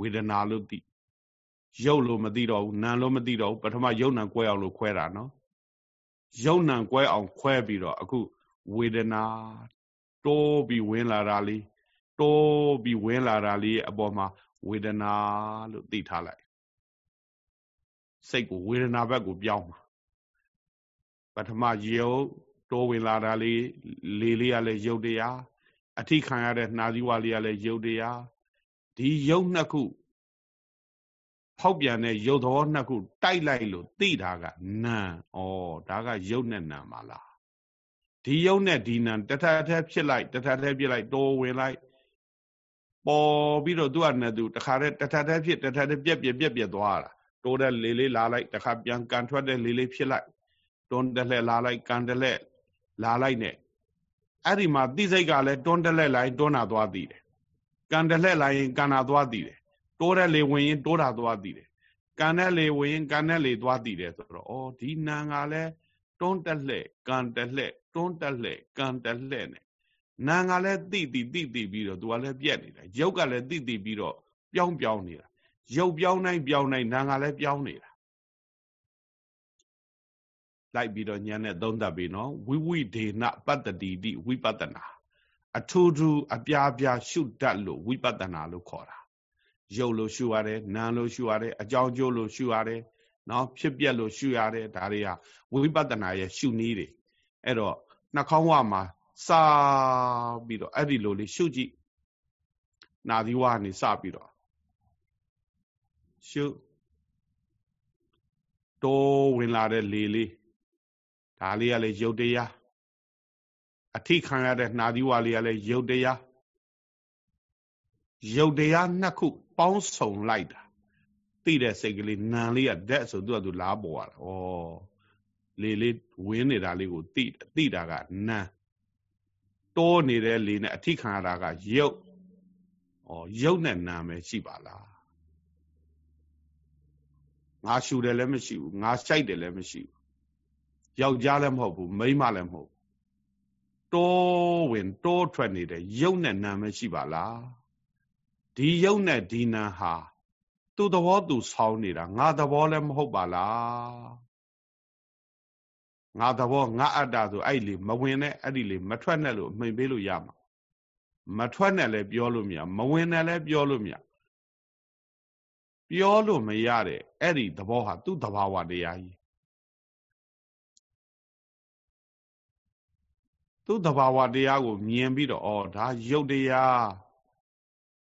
ဝေဒနာလို့သိရုပ်လို့မသိတော့ဘူးနာမ်လို့မသိတော့ဘူးပထမရုပ်နာကွဲအောင်လို့ခွဲတာနော် ယုံနံကွဲအောင်ခွဲပြီးတော့အခုဝေဒနာတိုးပြီးဝင်လာတာလေးတိုးပြီးဝင်လာတာလေးအပေါ်မှာဝေဒနာလို့သိထားလိုက်စိတ်ကိုဝေဒနာဘက်ကိုပြောင်းမှာပထမရုပ်တိုးဝင်လာတာလေးလေးလေးကလည်းရုပ်တရားအထိခံရတဲ့နှာသီးဝါလေးကလည်းရုပ်တရားဒီရုပ်နှစ်ခု ဖောက်ပြန်တဲ့ရုပ်သဘောနှစ်ခုတိုက်လိုက်လို့သိတာကနာဩဒါကရုပ်နဲ့နာပါလားဒီရုပ်နဲ့ဒီနာတထထဖြစ်လိုက်တထထဖြစ်လိုက်တိုးဝင်လိုက်ပေါ်ပြီးတော့သူ့အနေနဲ့သူတခါတည်းတထထဖြစ်တထထပြက်ပြက်ပြက်ပြက်သွားတာတိုးတဲ့လေးလေးလာလိုက်တခါပြန်ကန်ထွက်တဲ့လေးလေးဖြစ်လိုက်တွန်းတက်လှက်လာလိုက်ကန်တက်လှက်လာလိုက်နဲ့အဲ့ဒီမှာသိစိတ်ကလည်းတွန်းတက်လှက်လိုက်တွန်းတာသွားသိတယ်ကန်တက်လှက်လိုက်ရင်ကန်တာသွားသိတယ် တိုးတဲ့လေဝင်ရင်တိုးတာသွားသိတယ်ကန်တဲ့လေဝင်ရင်ကန်တဲ့လေသွားသိတယ်ဆိုတော့ဩဒီနံကလည်းတွန်းတက်လှက်ကန်တက်လှက်တွန်းတက်လှက်ကန်တက်လှက်နဲ့နာငါလည်းတိတိတိတိပြီးတော့သူကလည်းပြက်နေတာရုပ်ကလည်းတိတိပြီးတော့ပြောင်းပြောင်းနေတာရုပ်ပြောင်းတိုင်းပြောင်းတိုင်းနာငါလည်းပြောင်းနေတာလိုက်ပြီးတော့ညံနဲ့သုံးသပ်ပြီးနော်ဝိဝိဒေနပတ္တတိတိဝိပဿနာအထူးထူးအပြားပြားရှုတတ်လို့ဝိပဿနာလို့ခေါ်တာ ရုပ်လို့ရှုရတယ်နာမ်လို့ရှုရတယ်အကြောင်းကျိုးလို့ရှုရတယ်နော်ဖြစ်ပြက်လို့ရှုရတယ်ဒါတွေကဝိပဿနာရဲ့ရှုနည်းတွေအဲ့တော့နှာခေါင်းဝမှာစာပြီးတော့အဲ့ဒီလိုလေးရှုကြည့်နာသီဝကနေစပြီးတော့ရှုတိုးဝင်လာတဲ့လေလေးဒါလေးကလည်းရုပ်တရားအထိခံရတဲ့နှာသီဝလေးကလည်းရုပ်တရားရုပ်တရားနှစ်ခု ပေါင်းစုံလိုက်တာသိတဲ့စိတ်ကလေးနံလေးကဓာတ်ဆိုသူကသူလားပေါ်လာတာဩလေလေးဝင်းနေတာလေးကိုသိသိတာကနံတိုးနေတဲ့လေနဲ့အထိခံရတာကရုပ်ဩရုပ်နဲ့နာမယ်ရှိပါလားငါရှူတယ်လည်းမရှိဘူးငါရှိုက်တယ်လည်းမရှိဘူးယောက်ျားလည်းမဟုတ်ဘူးမိန်းမလည်းမဟုတ်တိုးဝင်တိုးထွက်နေတဲ့ရုပ်နဲ့နာမယ်ရှိပါလား ဒီယုတ်နဲ့ဒီနံဟာသူ့သဘောသူဆောင်းနေတာငါသဘောလည်းမဟုတ်ပါလားငါသဘောငါအတ္တဆိုအဲ့လေမဝင်နဲ့အဲ့ဒီလေမထွက်နဲ့လို့အမိန်ပေးလို့ရမှာမထွက်နဲ့လည်းပြောလို့မရမဝင်နဲ့လည်းပြောလို့မရပြောလို့မရတဲ့အဲ့ဒီသဘောဟာသူ့သဘာဝတရားကြီးသူ့သဘာဝတရားကိုမြင်ပြီးတော့ဩဒါယုတ်တရား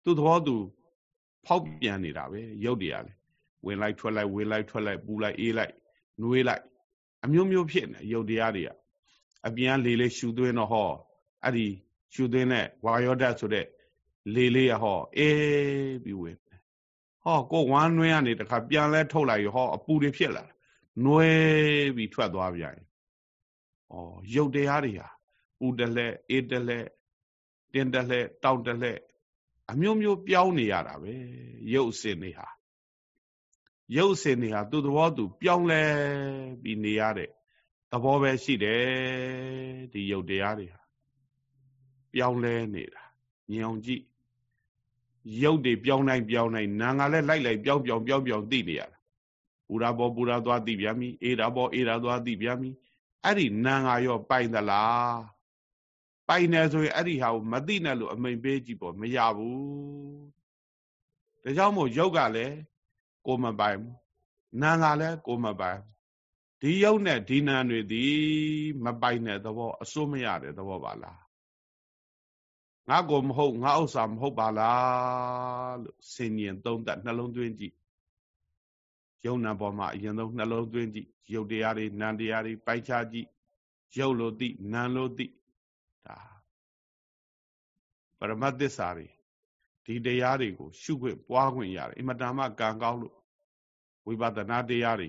သူ့သဘောသူဖောက်ပြန်နေတာပဲရုပ်တရားလေဝင်လိုက်ထွက်လိုက်ဝင်လိုက်ထွက်လိုက်ပူလိုက်အေးလိုက်နှွေးလိုက် အမျိုးမျိုးဖြစ်နေရုပ်တရားတွေကအပြန်လေလေးရှူသွင်းတော့ဟောအဲ့ဒီရှူသွင်းတဲ့ဝါယောဓာတ်ဆိုတဲ့လေလေးရဟောအေးပြီးဝင်ဟောကိုဝမ်းနှွေးကနေတခါပြန်လဲထုတ်လိုက်ရဟောအပူတွေဖြစ်လာနှွေးပြီးထွက်သွားပြန်ဩရုပ်တရားတွေဟာပူတလဲအေးတလဲတင်းတလဲတောက်တလဲ အမျိုးမျိုးပြောင်းနေရတာပဲရုပ်စင်တွေဟာရုပ်စင်တွေဟာသူ့သဘောသူပြောင်းလဲပြီးနေရတဲ့သဘောပဲရှိတယ်ဒီရုပ်တရားတွေဟာပြောင်းလဲနေတာညောင်ကြည့်ရုပ်တွေပြောင်းနိုင်ပြောင်းနိုင်နာငါလည်းလိုက်လိုက်ပြောင်းပြောင်းပြောင်းပြောင်းသိနေရတာပူရာဘောပူရာသွားသိပြန်ပြီအေရာဘောအေရာသွားသိပြန်ပြီအဲ့ဒီနာငါရောပိုင်သလား ပိုင်တယ်ဆိုရင်အဲ့ဒီဟာကိုမသိနဲ့လို့အမိန်ပေးကြည့်ပေါ့မရဘူးဒါကြောင့်မို့ယုတ်ကလည်းကိုမပိုင်ဘူးနာငါလည်းကိုမပိုင်ဒီယုတ်နဲ့ဒီနာတွေဒီမပိုင်တဲ့သဘောအစိုးမရတဲ့သဘောပါလားငါကိုမဟုတ်ငါဥစ္စာမဟုတ်ပါလားလို့ဆင်ញင်သုံးသပ်နှလုံးသွင်းကြည့်ယုံနာပေါ်မှာအရင်ဆုံးနှလုံးသွင်းကြည့်ယုတ်တရားတွေနံတရားတွေပိုက်ချကြည့်ယုတ်လို့သိနံလို့သိ ဒါပရမတ်သစ္စာတွေဒီတရားတွေကိုရှုခွင့်ပွားခွင့်ရတယ်အင်မတန်မှကံကောင်းလို့ဝိပဿနာတရားတွေ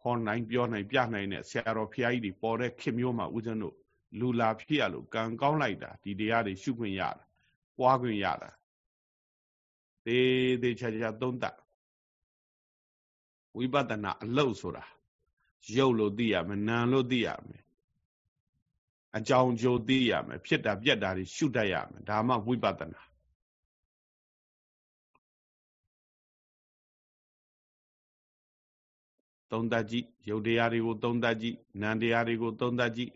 ဟောနိုင်ပြောနိုင်ပြနိုင်တဲ့ဆရာတော်ဖျားကြီးတွေပေါ်တဲ့ခင်မျိုးမှာဦးဇင်းတို့လူလာဖြစ်ရလို့ကံကောင်းလိုက်တာဒီတရားတွေရှုခွင့်ရတာပွားခွင့်ရတာသေးသေးချာချာသုံးသပ်ဝိပဿနာအလုတ်ဆိုတာရုပ်လို့သိရမယ်နာမ်လို့သိရမယ် အကြောင်းကျိုးသိရမယ်ဖြစ်တာပြက်တာတွေရှုတတ်ရမယ်ဒါမှဝိပဿနာသုံးသပ်ကြည့်ယုတ်တရားတွေကိုသုံးသပ်ကြည့်နံတရားတွေကိုသုံးသပ်ကြည့်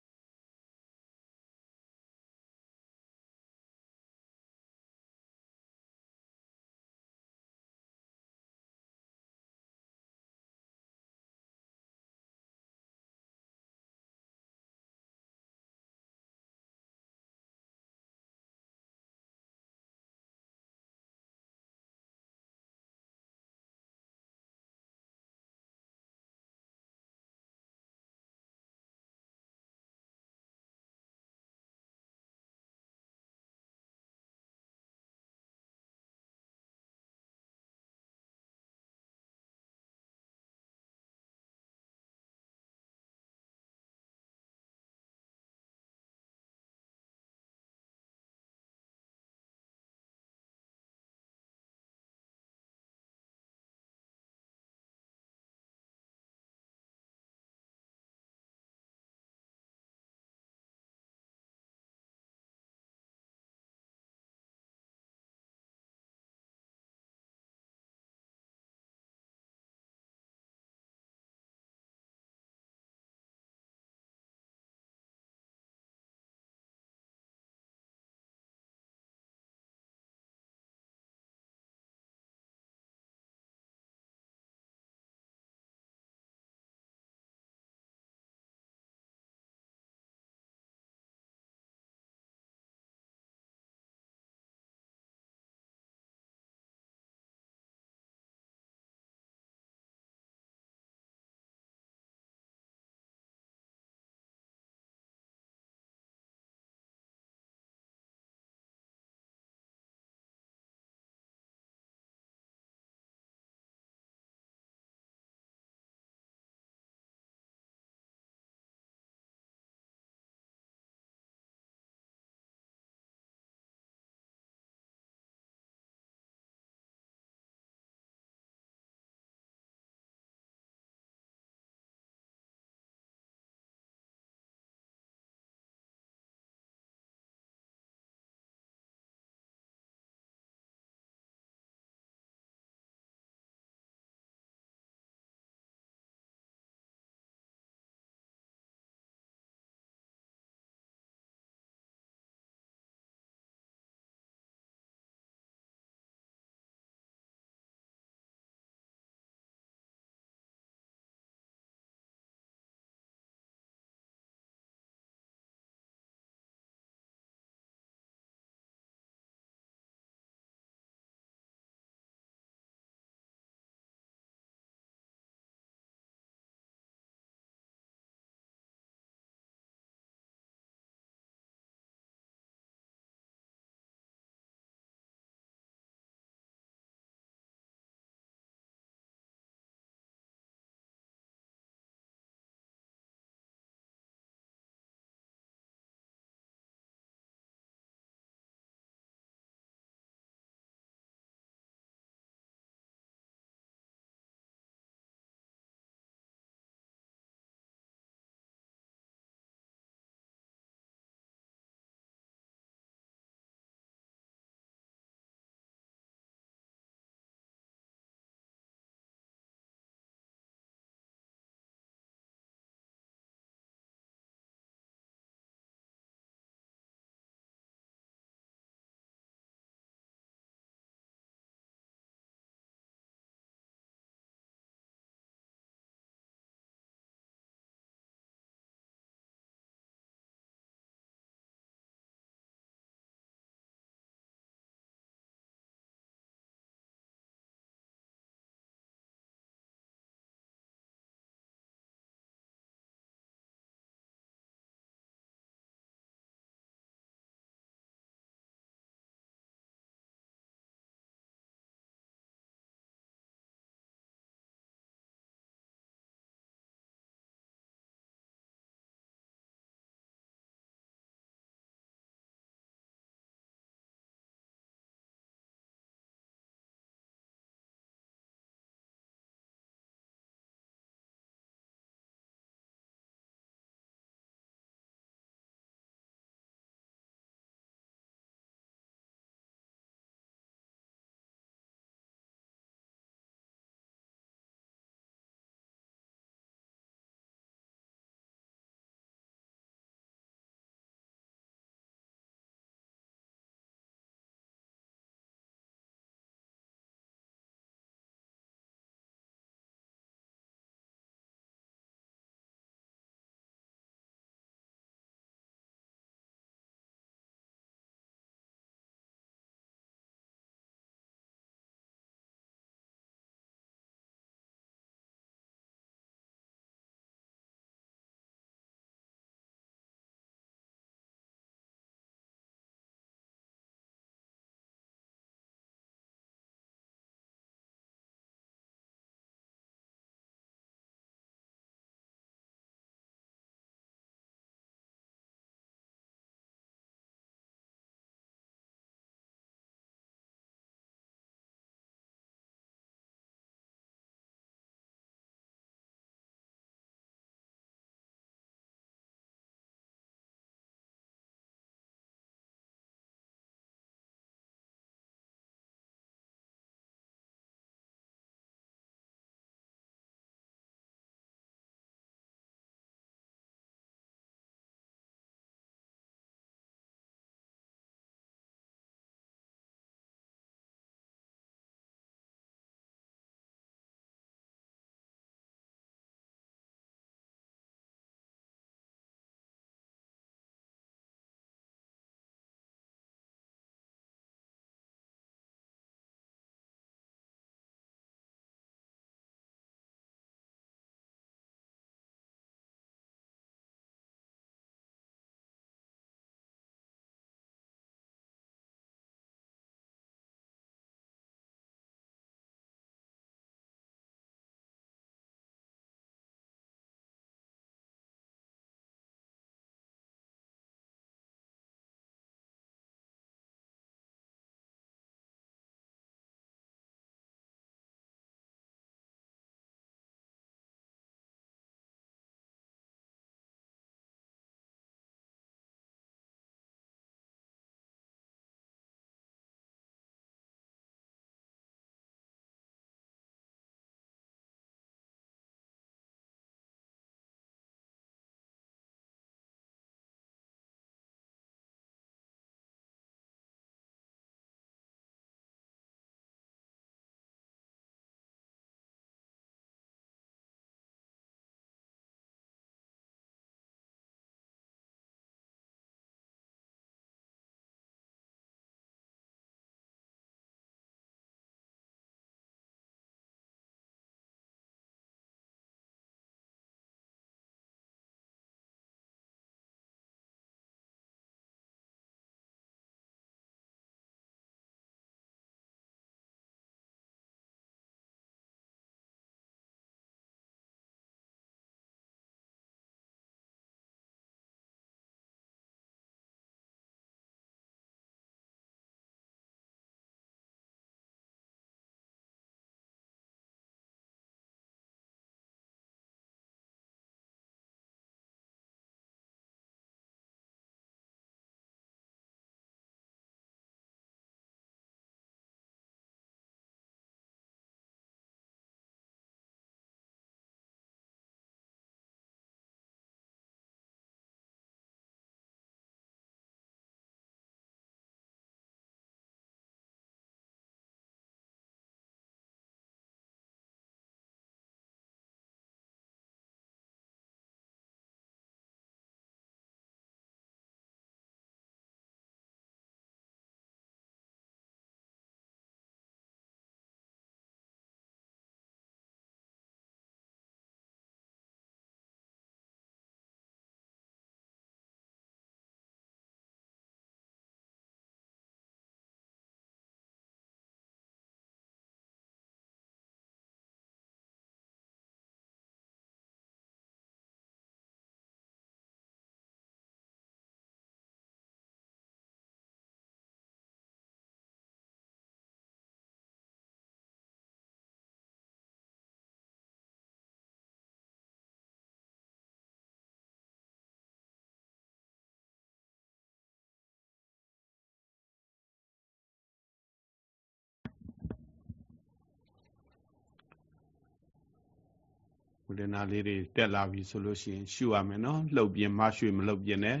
ဝေဒနာလေးတွေတက်လာပြီဆိုလို့ရှိရင်ရှုရမယ်နော်လှုပ်ပြင်းမရွှေမလှုပ်ပြင်းနဲ့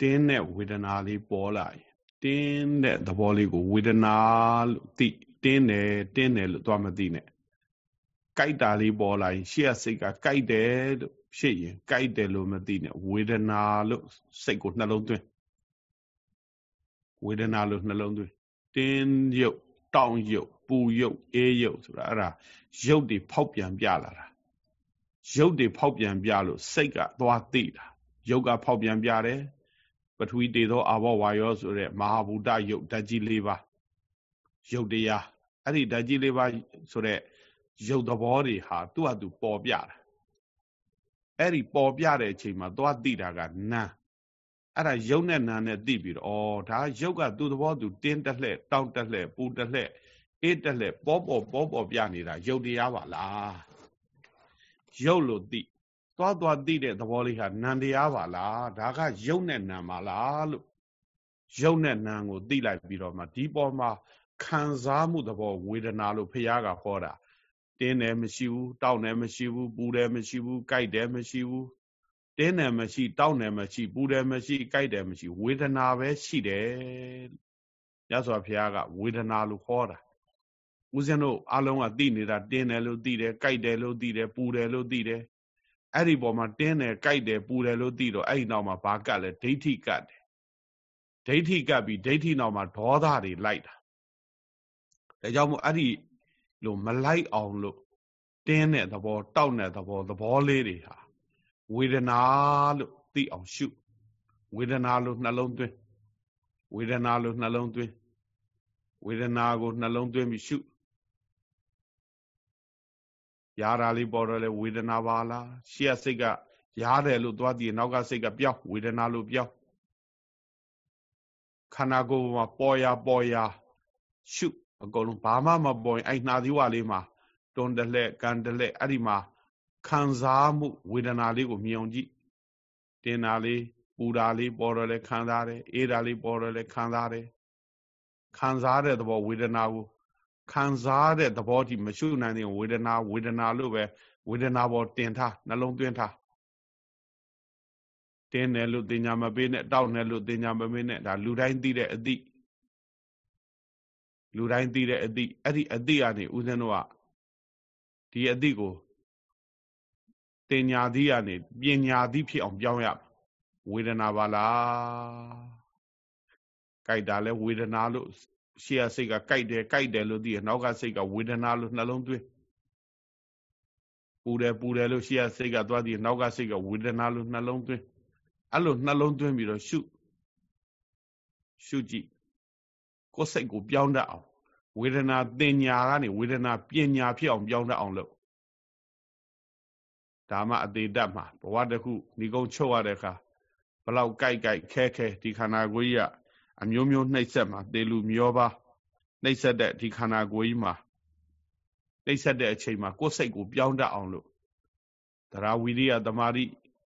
တင်းတဲ့ဝေဒနာလေးပေါ်လာရင်တင်းတဲ့သဘောလေးကိုဝေဒနာလို့သိတင်းတယ်တင်းတယ်လို့သွားမသိနဲ့ကြိုက်တာလေးပေါ်လာရင်ရှေ့ကစိတ်ကကြိုက်တယ်လို့ဖြစ်ရင်ကြိုက်တယ်လို့မသိနဲ့ဝေဒနာလို့စိတ်ကိုနှလုံးသွင်းဝေဒနာလို့နှလုံးသွင်းတင်းရုပ် တောင်းရုပ်ပူရုပ်အေးရုပ်ဆိုတာအဲ့ဒါရုပ်တွေဖောက်ပြန်ပြလာတာရုပ်တွေဖောက်ပြန်ပြလို့စိတ်ကသွားသိတာရုပ်ကဖောက်ပြန်ပြတယ်ပထဝီတေသောအာဘောဝါယောဆိုတဲ့မဟာဘူတရုပ်ဓာတ်ကြီး၄ပါးရုပ်တရားအဲ့ဒီဓာတ်ကြီး၄ပါးဆိုတဲ့ရုပ်သဘောတွေဟာသူ့ဟာသူပေါ်ပြတာအဲ့ဒီပေါ်ပြတဲ့အချိန်မှာသွားသိတာကနာ အဲ့ဒါရုပ်နဲ့နာနဲ့သိပြီးတော့ဩဒါရုပ်ကသူ့သဘောသူတင်းတက်လှဲ့တောင့်တက်လှဲ့ပူတက်လှဲ့အေးတက်လှဲ့ပေါ်ပေါ်ပေါ်ပေါ်ပြနေတာရုပ်တရားပါလားရုပ်လို့သိသွားသွားသိတဲ့သဘောလေးဟာနံတရားပါလားဒါကရုပ်နဲ့နံပါလားလို့ရုပ်နဲ့နံကိုသိလိုက်ပြီးတော့မှဒီပေါ်မှာခံစားမှုသဘောဝေဒနာလို့ဖះကဟောတာတင်းတယ်မရှိဘူးတောက်တယ်မရှိဘူးပူတယ်မရှိဘူးကြိုက်တယ်မရှိဘူး တင်းတယ်မရှိ တောက်တယ်မရှိ ပူတယ်မရှိကြိုက်တယ်မရှိ ဝေဒနာပဲရှိတယ်ညဆိုဖះကဝေဒနာလို့ခေါ်တာဦးဇင်းတို့အလုံးကသိနေတာတင်းတယ်လို့သိတယ်ကြိုက်တယ်လို့သိတယ်ပူတယ်လို့သိတယ်အဲ့ဒီပေါ်မှာတင်းတယ်ကြိုက်တယ်ပူတယ်လို့သိတော့အဲ့ဒီနောက်မှာဘာကတ်လဲဒိဋ္ဌိကတ်တယ်ဒိဋ္ဌိကတ်ပြီးဒိဋ္ဌိနောက်မှာဒေါသတွေလိုက်တာဒါကြောင့်မို့အဲ့ဒီလို့မလိုက်အောင်လို့တင်းတဲ့သဘောတောက်တဲ့သဘောသဘောလေးတွေဟာ ဝေဒနာလို့သိအောင်ရှုဝေဒနာလို့နှလုံးသွင်းဝေဒနာလို့နှလုံးသွင်းဝေဒနာကိုနှလုံးသွင်းပြီးရှုရာတာလေးပေါ်တော့လေဝေဒနာပါလားရှေ့ကစိတ်ကရားတယ်လို့သွားကြည့်နောက်ကစိတ်ကပြောင်းဝေဒနာလို့ပြောင်းခန္ဓာကိုယ်မှာပေါ်ရပေါ်ရရှုအကုန်လုံးဘာမှမပေါ်ရင်အဲ့နှာသီးဝါလေးမှာတွန်းတလှဲ့ကန်တလှဲ့အဲ့ဒီမှာ ခံစားမှုဝေဒနာလေးကိုမြင်အောင်ကြည့်တင်တာလေးပူတာလေးပေါ်တော့လဲခံစားတယ်အေးတာလေးပေါ်တော့လဲခံစားတယ်ခံစားတဲ့သဘောဝေဒနာကိုခံစားတဲ့သဘောတိမရှုနိုင်တဲ့ဝေဒနာဝေဒနာလို့ပဲဝေဒနာပေါ်တင်ထားနှလုံးသွင်းထားတင်းတယ်လို့တင်ညာမပေးနဲ့တောက်တယ်လို့တင်ညာမပေးနဲ့ဒါလူတိုင်းသိတဲ့အသည့်လူတိုင်းသိတဲ့အသည့်အဲ့ဒီအသည့်ကနေဦးဇင်းတို့ကဒီအသည့်ကို တင်ညာသည့်ကနေပညာသည့်ဖြစ်အောင်ပြောင်းရဝေဒနာပါလားကြိုက်တာလဲဝေဒနာလို့ရှေ့ကစိတ်ကကြိုက်တယ်ကြိုက်တယ်လို့သိရနောက်ကစိတ်ကဝေဒနာလို့နှလုံးသွင်းပူတယ်ပူတယ်လို့ရှေ့ကစိတ်ကသွားသိရနောက်ကစိတ်ကဝေဒနာလို့နှလုံးသွင်းအဲ့လိုနှလုံးသွင်းပြီးတော့ရှုရှုကြည့်ကိုယ်စိတ်ကိုပြောင်းတတ်အောင်ဝေဒနာတင်ညာကနေဝေဒနာပညာဖြစ်အောင်ပြောင်းတတ်အောင်လုပ် ဒါမှအသေးတတ်မှာဘဝတစ်ခုဏီကုံချုပ်ရတဲ့အခါဘလောက်ကြိုက်ကြိုက်ခဲခဲဒီခန္ဓာကိုယ်ကြီးကအမျိုးမျိုးနှိပ်စက်မှာသေလူမျောပါနှိပ်စက်တဲ့ဒီခန္ဓာကိုယ်ကြီးမှာနှိပ်စက်တဲ့အချိန်မှာကိုယ်စိတ်ကိုပြောင်းတတ်အောင်လို့တရားဝိရိယသမာဓိ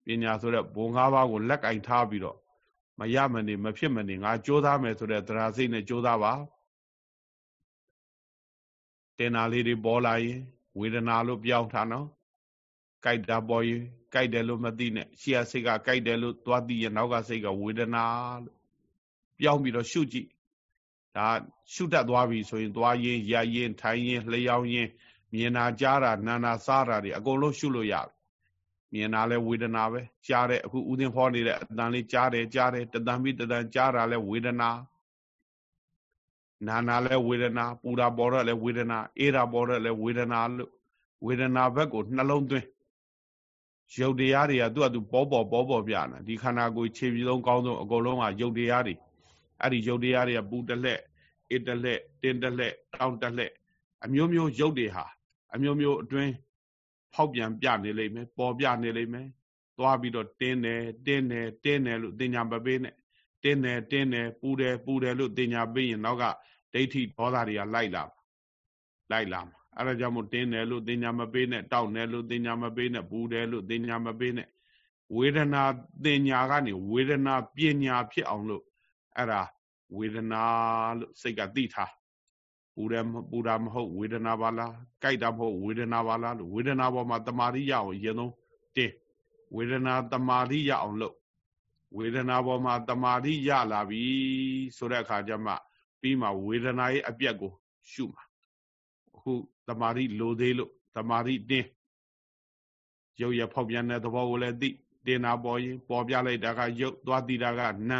ပညာဆိုတဲ့ဘုံ၅ပါးကိုလက်ကင်ထားပြီးတော့မရမနေမဖြစ်မနေငါကြိုးစားမယ်ဆိုတဲ့တရားစိတ်နဲ့ကြိုးစားပါတင်နာလေးတွေပေါ်လာရင်ဝေဒနာလို့ပြောင်းထားနော် ကြိုက်တာပေါ်ရင်ကြိုက်တယ်လို့မသိနဲ့ရှေ့ကစိတ်ကကြိုက်တယ်လို့သွားသိရင်နောက်ကစိတ်ကဝေဒနာလို့ပြောင်းပြီးတော့ရှုကြည့်ဒါရှုတတ်သွားပြီဆိုရင်သွားရင်ရရင်ထိုင်ရင်လျှောင်းရင်မြင်တာကြားတာနာနာစားတာတွေအကုန်လုံးရှုလို့ရပြီမြင်တာလဲဝေဒနာပဲကြားတဲ့အခုဥစဉ်ဟောနေတဲ့အတန်လေးကြားတယ်ကြားတယ်တတန်ပြီးတတန်ကြားတာလဲဝေဒနာနာနာလဲဝေဒနာပူတာပေါ်တော့လဲဝေဒနာအေးတာပေါ်တော့လဲဝေဒနာလို့ဝေဒနာဘက်ကိုနှလုံးသွင်း ရုပ်တရားတွေကသူ့အတူပေါ်ပေါ်ပေါ်ပေါ်ပြနေဒီခန္ဓာကိုယ်ခြေပြီးဆုံးကောင်းဆုံးအကုန်လုံးကရုပ်တရားတွေအဲ့ဒီရုပ်တရားတွေကပူတလှက်အေးတလှက်တင်းတလှက်တောင်းတလှက်အမျိုးမျိုးရုပ်တွေဟာအမျိုးမျိုးအတွင်းဖောက်ပြန်ပြနေလိမ့်မယ်ပေါ်ပြနေလိမ့်မယ်သွားပြီးတော့တင်းတယ်တင်းတယ်တင်းတယ်လို့တင်ညာမပေးနဲ့တင်းတယ်တင်းတယ်ပူတယ်ပူတယ်လို့တင်ညာပေးရင်နောက်ကဒိဋ္ဌိဒေါသတွေကလိုက်လာလိုက်လာမှာ အဲ့ဒါကြောင့်မို့တင်းတယ်လို့တင်ညာမပေးနဲ့တောက်တယ်လို့တင်ညာမပေးနဲ့ပူတယ်လို့တင်ညာမပေးနဲ့ဝေဒနာတင်ညာကနေဝေဒနာပညာဖြစ်အောင်လို့အဲ့ဒါဝေဒနာလို့စိတ်ကသိထားပူတယ်ပူတာမဟုတ်ဝေဒနာပါလားကြိုက်တာမဟုတ်ဝေဒနာပါလားလို့ဝေဒနာပေါ်မှာတမာရိရအောင်အရင်ဆုံးတင်းဝေဒနာတမာရိရအောင်လို့ဝေဒနာပေါ်မှာတမာရိရလာပြီဆိုတဲ့အခါကျမှပြီးမှဝေဒနာရဲ့အပြက်ကိုရှုမှာ အခုတမာရိလိုသေးလို့တမာရိတင်းရုပ်ရဖောက်ပြန်တဲ့သဘောကိုလည်းသိတင်တာပေါ်ရင်ပေါ်ပြလိုက်တာကရုပ်သွားတည်တာကနံ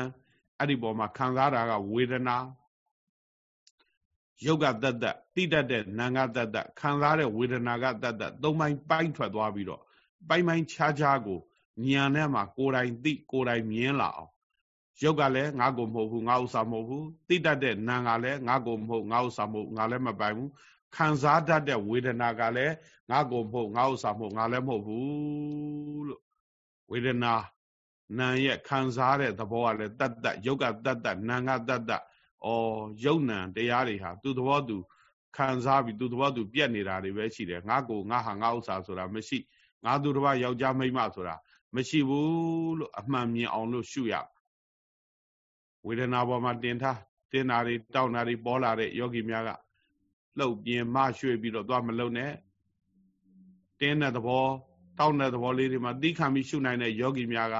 အဲ့ဒီပေါ်မှာခံစားတာကဝေဒနာရုပ်ကတတ်တတ်တိတတ်တဲ့နာငါတတ်တတ်ခံစားတဲ့ဝေဒနာကတတ်တတ်သုံးပိုင်းပိုင်းထွက်သွားပြီးတော့ပိုင်းပိုင်းခြားခြားကိုဉာဏ်နဲ့မှကိုယ်တိုင်သိကိုယ်တိုင်မြင်လာအောင်ရုပ်ကလည်းငါကိုမဟုတ်ဘူးငါဥစ္စာမဟုတ်ဘူးတိတတ်တဲ့နာကလည်းငါကိုမဟုတ်ငါဥစ္စာမဟုတ်ငါလည်းမပိုင်ဘူး ခံစားတတ်တဲ့ဝေဒနာကလည်းငါကိုမဟုတ်ငါဥစ္စာမဟုတ်ငါလည်းမဟုတ်ဘူးလို့ဝေဒနာနာရဲ့ခံစားတဲ့သဘောကလည်းတတ်တတ်ရုပ်ကတတ်တတ်နာကတတ်တတ်ဩယုံနံတရားတွေဟာသူသဘောသူခံစားပြီးသူသဘောသူပြက်နေတာတွေပဲရှိတယ်ငါကိုငါဟာငါဥစ္စာဆိုတာမရှိငါသူတစ်ပါးယောက်ျားမိန်းမဆိုတာမရှိဘူးလို့အမှန်မြင်အောင်လို့ရှုရဝေဒနာပေါ်မှာတင်ထားတင်တာတွေတောက်တာတွေပေါ်လာတဲ့ယောဂီများက လှုပ်ပြင်းမရွှေ့ပြီးတော့သွားမလုံနဲ့တင်းတဲ့သဘောတောက်တဲ့သဘောလေးတွေမှာသိခံပြီးရှုနိုင်တဲ့ယောဂီများက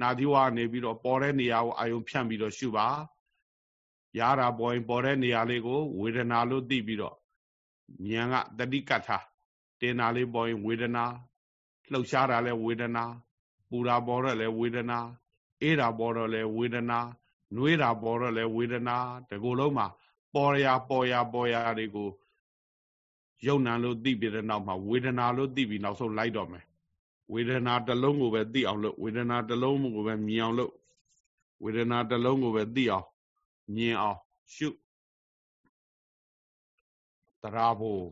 နာသီဝကနေပြီးတော့ပေါ်တဲ့နေရာကိုအာယုံဖြန့်ပြီးတော့ရှုပါရတာပေါ်ရင်ပေါ်တဲ့နေရာလေးကိုဝေဒနာလို့သိပြီးတော့ဉာဏ်ကတတိကထာတင်တာလေးပေါ်ရင်ဝေဒနာလှုပ်ရှားတာလဲဝေဒနာပူတာပေါ်တော့လဲဝေဒနာအေးတာပေါ်တော့လဲဝေဒနာနှွေးတာပေါ်တော့လဲဝေဒနာဒီကိုယ်လုံးမှာ ပေါ်ရာပေါ်ရာပေါ်ရာတွေကိုယုံနံလို့သိပြီးတဲ့နောက်မှာဝေဒနာလို့သိပြီးနောက်ဆုံးလိုက်တော့မယ်ဝေဒနာတစ်လုံးကိုပဲသိအောင်လို့ဝေဒနာတစ်လုံးကိုပဲမြင်အောင်လို့ဝေဒနာတစ်လုံးကိုပဲသိအောင်မြင်အောင်ရှုတရာဖို့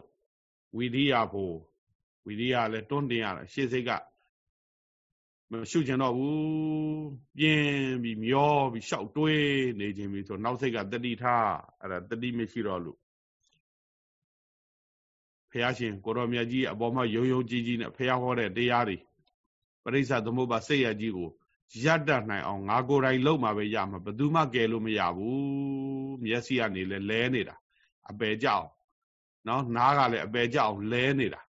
ဝိရိယဖို့ဝိရိယလည်းတွန်းတင်ရတာရှေ့စိတ်က မရှုချင်တော့ဘူးပြင်းပြီးမျောပြီးရှောက်တွေးနေခြင်းပြီးဆိုနောက်စိတ်ကတတိထားအဲ့ဒါတတိမရှိတော့လို့ဖះရှင်ကိုရောမြတ်ကြီးအပေါ်မှာယုံယုံကြည်ကြည်နဲ့ဖះဟောတဲ့တရားတွေပရိစ္ဆသမုပ္ပါစိတ်ရကြီးကိုရတတ်နိုင်အောင်ငါကိုယ်တိုင်လုပ်မှာပဲရမှာဘယ်သူမှကယ်လို့မရဘူးမျက်စိကနေလဲလဲနေတာအပယ်ကြောက်နော်နားကလည်းအပယ်ကြောက်လဲနေတာ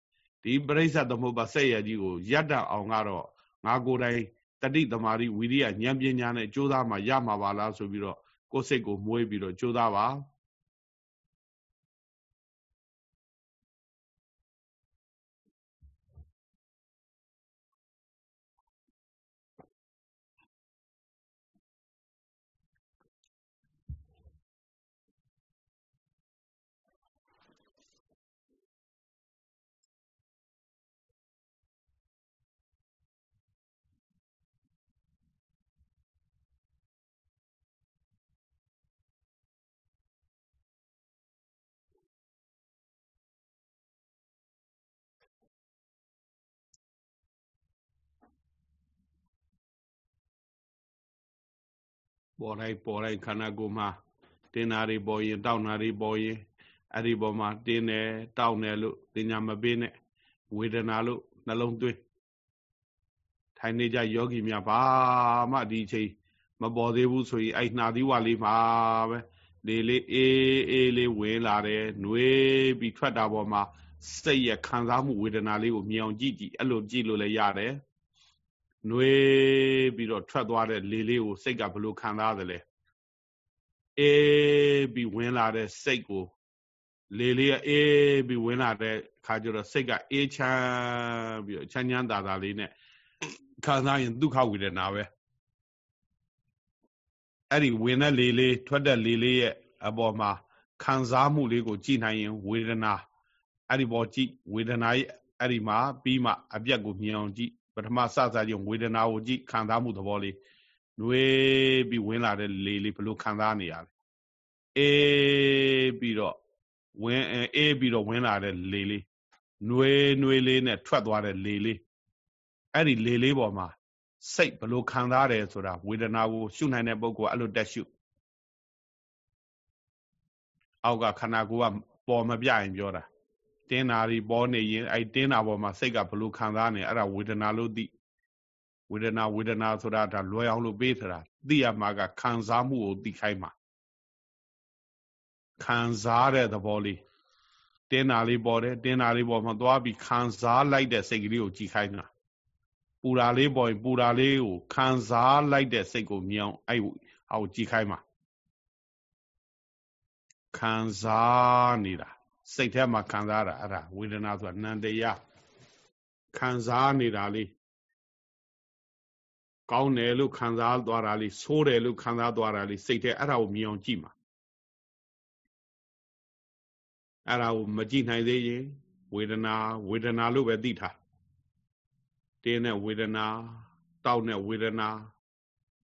ဒီပရိစ္ဆသမုပ္ပါစိတ်ရကြီးကိုရတတ်အောင်ကတော့ ငါကိုယ်တိုင်တတိသမารိဝိရိယဉာဏ်ပညာနဲ့ကြိုးစားမှရမှာပါလားဆိုပြီးတော့ကိုယ်စိတ်ကိုမွေးပြီးတော့ကြိုးစားပါ ပေါ်တိုင်းပေါ်တိုင်းခန္ဓာကိုယ်မှာတင်းနာတွေပေါ်ရင်တောက်နာတွေပေါ်ရင်အဲ့ဒီပေါ်မှာတင်းတယ်တောက်တယ်လို့ပညာမပေးနဲ့ဝေဒနာလို့နှလုံးသွင်းထိုင်နေကြယောဂီများဘာမှဒီချိန်မပေါ်သေးဘူးဆိုရင်အဲ့နှာသီးဝါလေးမှာပဲလေလေးအေးအေးလေးဝင်လာတယ်နှွေးပြီးထွက်တာပေါ်မှာစိတ်ရခံစားမှုဝေဒနာလေးကိုမြင်အောင်ကြည့်ကြည့်အဲ့လိုကြည့်လို့လည်းရတယ် နှွေးပြီးတော့ထွက်သွားတဲ့လေလေးကိုစိတ်ကဘလို့ခံစားသလဲအေးပြီးဝင်လာတဲ့စိတ်ကိုလေလေးကအေးပြီးဝင်လာတဲ့ခါကျတော့စိတ်ကအေးချမ်းပြီးတော့ချမ်းချမ်းသာသာလေးနဲ့ခံစားရင်ဒုက္ခဝေဒနာပဲအဲ့ဒီဝင်တဲ့လေလေးထွက်တဲ့လေလေးရဲ့အပေါ်မှာခံစားမှုလေးကိုကြည်နိုင်ရင်ဝေဒနာအဲ့ဒီပေါ်ကြည့်ဝေဒနာရဲ့အဲ့ဒီမှာပြီးမှအပြက်ကိုမြင်အောင်ကြည့် ပထမစစချင်းဝေဒနာကိုကြည့်ခံစားမှုသဘောလေးနှွေးပြီးဝင်လာတဲ့လေလေးဘလို့ခံစားနေရလဲအေးပြီးတော့ဝင်အေးပြီးတော့ဝင်လာတဲ့လေလေးနှွေးနှွေးလေးနဲ့ထွက်သွားတဲ့လေလေးအဲ့ဒီလေလေးပေါ်မှာစိတ်ဘလို့ခံစားတယ်ဆိုတာဝေဒနာကိုရှုနိုင်တဲ့ပုဂ္ဂိုလ်အဲ့လိုတက်ရှုအောက်ကခန္ဓာကိုယ်ကပေါ်မပြရင်ပြောတာ တင်းနာတွေပေါ်နေရင်အဲ့တင်းနာပေါ်မှာစိတ်ကဘလို့ခံစားနေအဲ့ဒါဝေဒနာလို့သိဝေဒနာဝေဒနာဆိုတာဒါလွယ်အောင်လို့ပေးထတာသိရမှာကခံစားမှုကိုသိခိုင်းမှာခံစားတဲ့သဘောလေးတင်းတာလေးပေါ်တယ်တင်းတာလေးပေါ်မှာသွားပြီးခံစားလိုက်တဲ့စိတ်ကလေးကိုကြည်ခိုင်းတာပူတာလေးပေါ်ရင်ပူတာလေးကိုခံစားလိုက်တဲ့စိတ်ကိုမြင်အောင်အဲ့ဟောကြည်ခိုင်းမှာခံစားနေတာ စိတ်ထဲမှာခံစားတာအဲ့ဒါဝေဒနာဆိုတာနံတရားခံစားနေတာလေးကောင်းတယ်လို့ခံစားသွားတာလေးဆိုးတယ်လို့ခံစားသွားတာလေးစိတ်ထဲအဲ့ဒါကိုမြင်အောင်ကြည့်မှာအဲ့ဒါကိုမကြည့်နိုင်သေးရင်ဝေဒနာဝေဒနာလို့ပဲသိထားတင်းတဲ့ဝေဒနာတောက်တဲ့ဝေဒနာ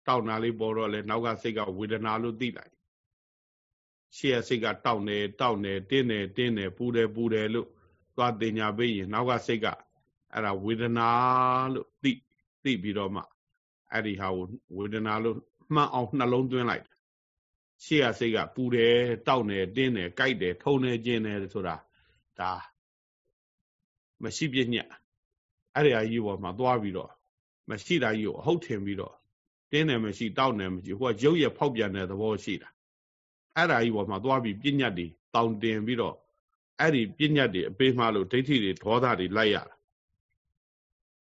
တောက်နာလေးပေါ်တော့လေနောက်ကစိတ်ကဝေဒနာလို့သိလိုက် ရှေ့ရစိတ်ကတောက်နေတောက်နေတင်းနေတင်းနေပူတယ်ပူတယ်လို့သွားတင်ညာပေးရင်နောက်ကစိတ်ကအဲ့ဒါဝေဒနာလို့သိသိပြီးတော့မှအဲ့ဒီဟာကိုဝေဒနာလို့မှန်အောင်နှလုံးသွင်းလိုက်ရှေ့ရစိတ်ကပူတယ်တောက်နေတင်းနေကြိုက်တယ်ထုံနေကျင်းနေဆိုတာဒါမရှိပြညက်အဲ့ဒီအကြီးပေါ်မှာသွားပြီးတော့မရှိတာကြီးကိုအဟုတ်ထင်ပြီးတော့တင်းတယ်မရှိတောက်တယ်မရှိဟိုကရုပ်ရဖောက်ပြန်တဲ့သဘောရှိတာ အဲ့ဒါကြီးပေါ်မှာသွားပြီးပြညတ်တွေတောင်တင်ပြီးတော့အဲ့ဒီပြညတ်တွေအပေးမှလို့ဒိဋ္ဌိတွေဒေါသတွေလိုက်ရတာ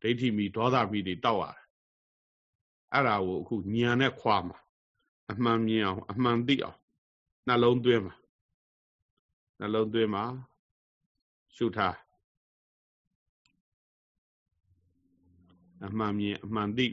ဒိဋ္ဌိမီဒေါသမီတွေတောက်ရတာအဲ့ဒါကိုအခုညံနဲ့ခွာမှာအမှန်မြင်အောင်အမှန်သိအောင်နှလုံးသွင်းမှာနှလုံးသွင်းမှာရှုထားအမှန်မြင်အမှန်သိ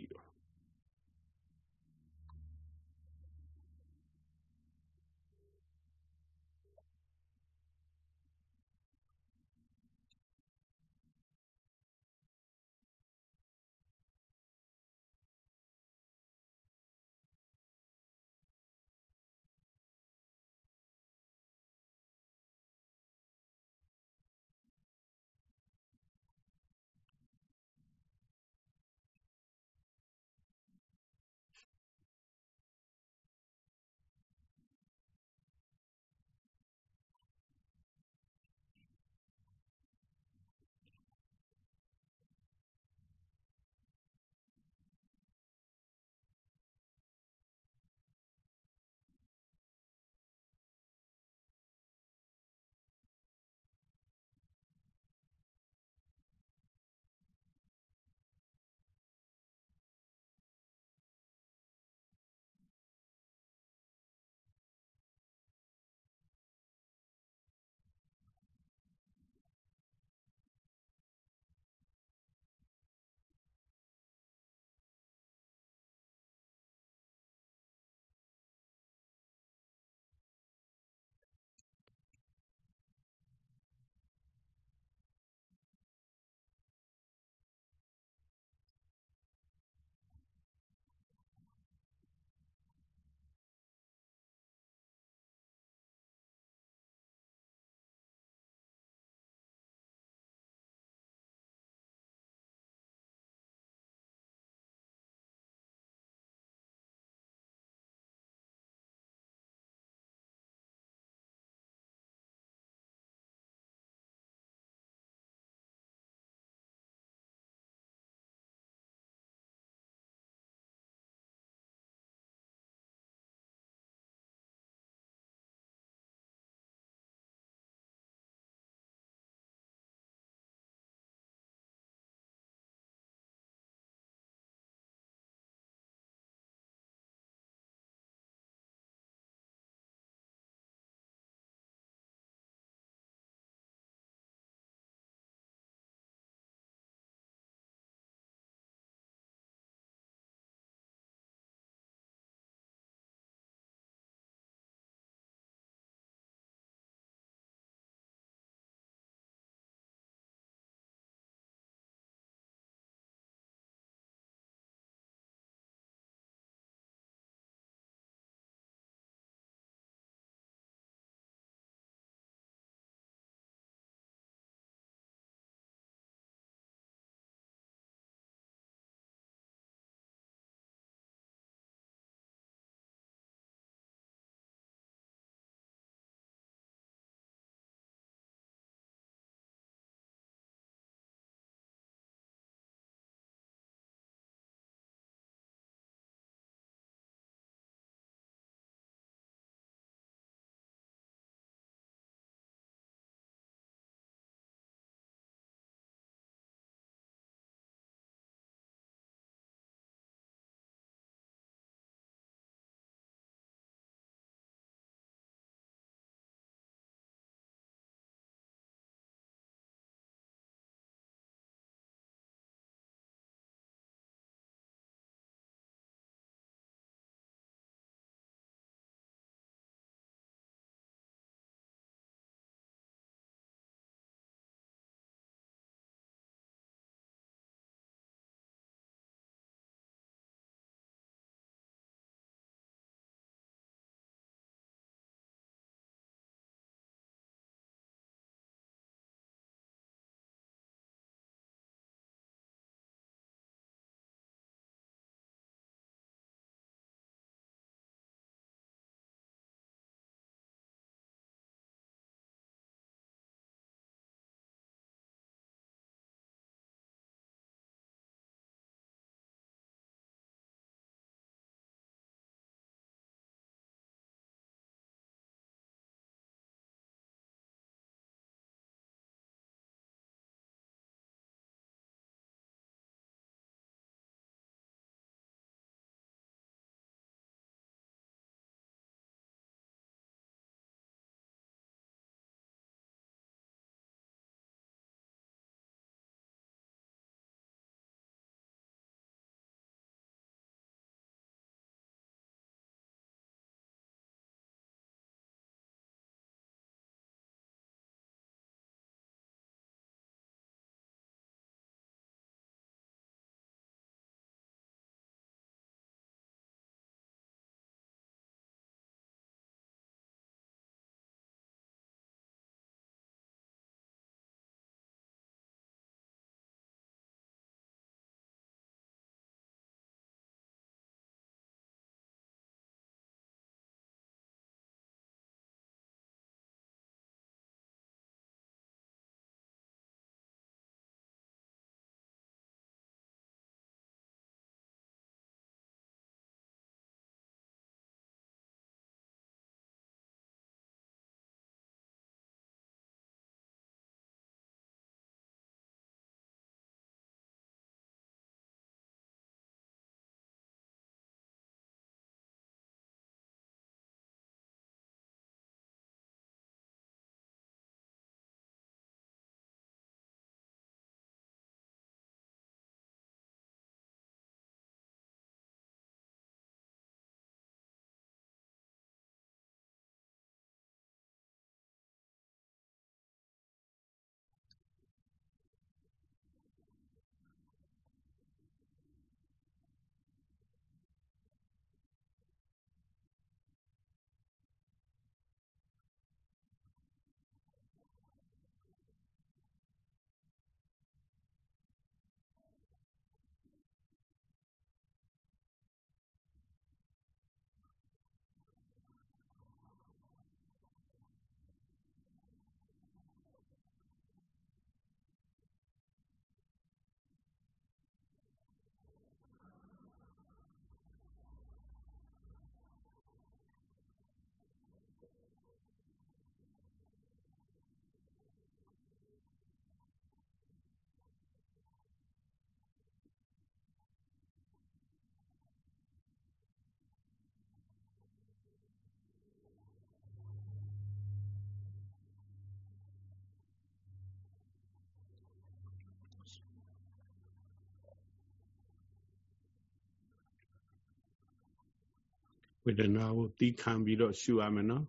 ဒနာကိုတီးခံပြီးတော့ရှုရမယ်နော်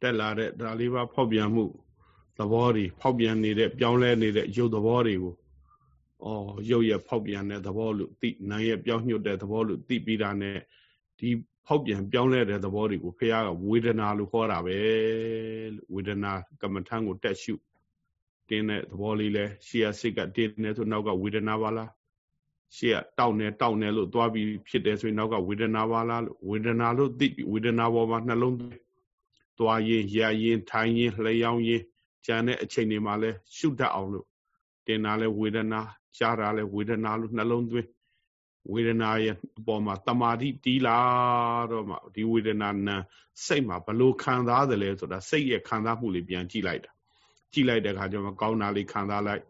တက်လာတဲ့ဒါလေးပါဖောက်ပြန်မှုသဘောတွေဖောက်ပြန်နေတဲ့ပြောင်းလဲနေတဲ့ရုပ်သဘောတွေကိုအော်ရုပ်ရဲ့ဖောက်ပြန်တဲ့သဘောလို့သိနာရဲ့ပြောင်းညွတ်တဲ့သဘောလို့သိပြီးတာနဲ့ဒီဖောက်ပြန်ပြောင်းလဲတဲ့သဘောတွေကိုဖះကဝေဒနာလို့ခေါ်တာပဲလို့ဝေဒနာကမ္မထံကိုတက်ရှုတင်းတဲ့သဘောလေးလဲရှေ့ရစိတ်ကတင်းနေဆိုနောက်ကဝေဒနာပါလား ရှေ့ကတောက်နေတောက်နေလို့သွားပြီးဖြစ်တယ်ဆိုရင်နောက်ကဝေဒနာပါလားလို့ဝေဒနာလို့သိဝေဒနာပေါ်မှာနှလုံးသွားရင်ရရင်ထိုင်ရင်လျှောင်းရင်ကြံတဲ့အချိန်တွေမှာလဲရှုတတ်အောင်လို့တင်တာလဲဝေဒနာကြားတာလဲဝေဒနာလို့နှလုံးသွင်းဝေဒနာရဲ့အပေါ်မှာတမာတိတီးလာတော့မှဒီဝေဒနာနံစိတ်မှာဘလို့ခံစားတယ်လဲဆိုတာစိတ်ရဲ့ခံစားမှုလေးပြန်ကြည့်လိုက်တာကြည့်လိုက်တဲ့အခါကျမှကောင်းတာလေးခံစားလိုက်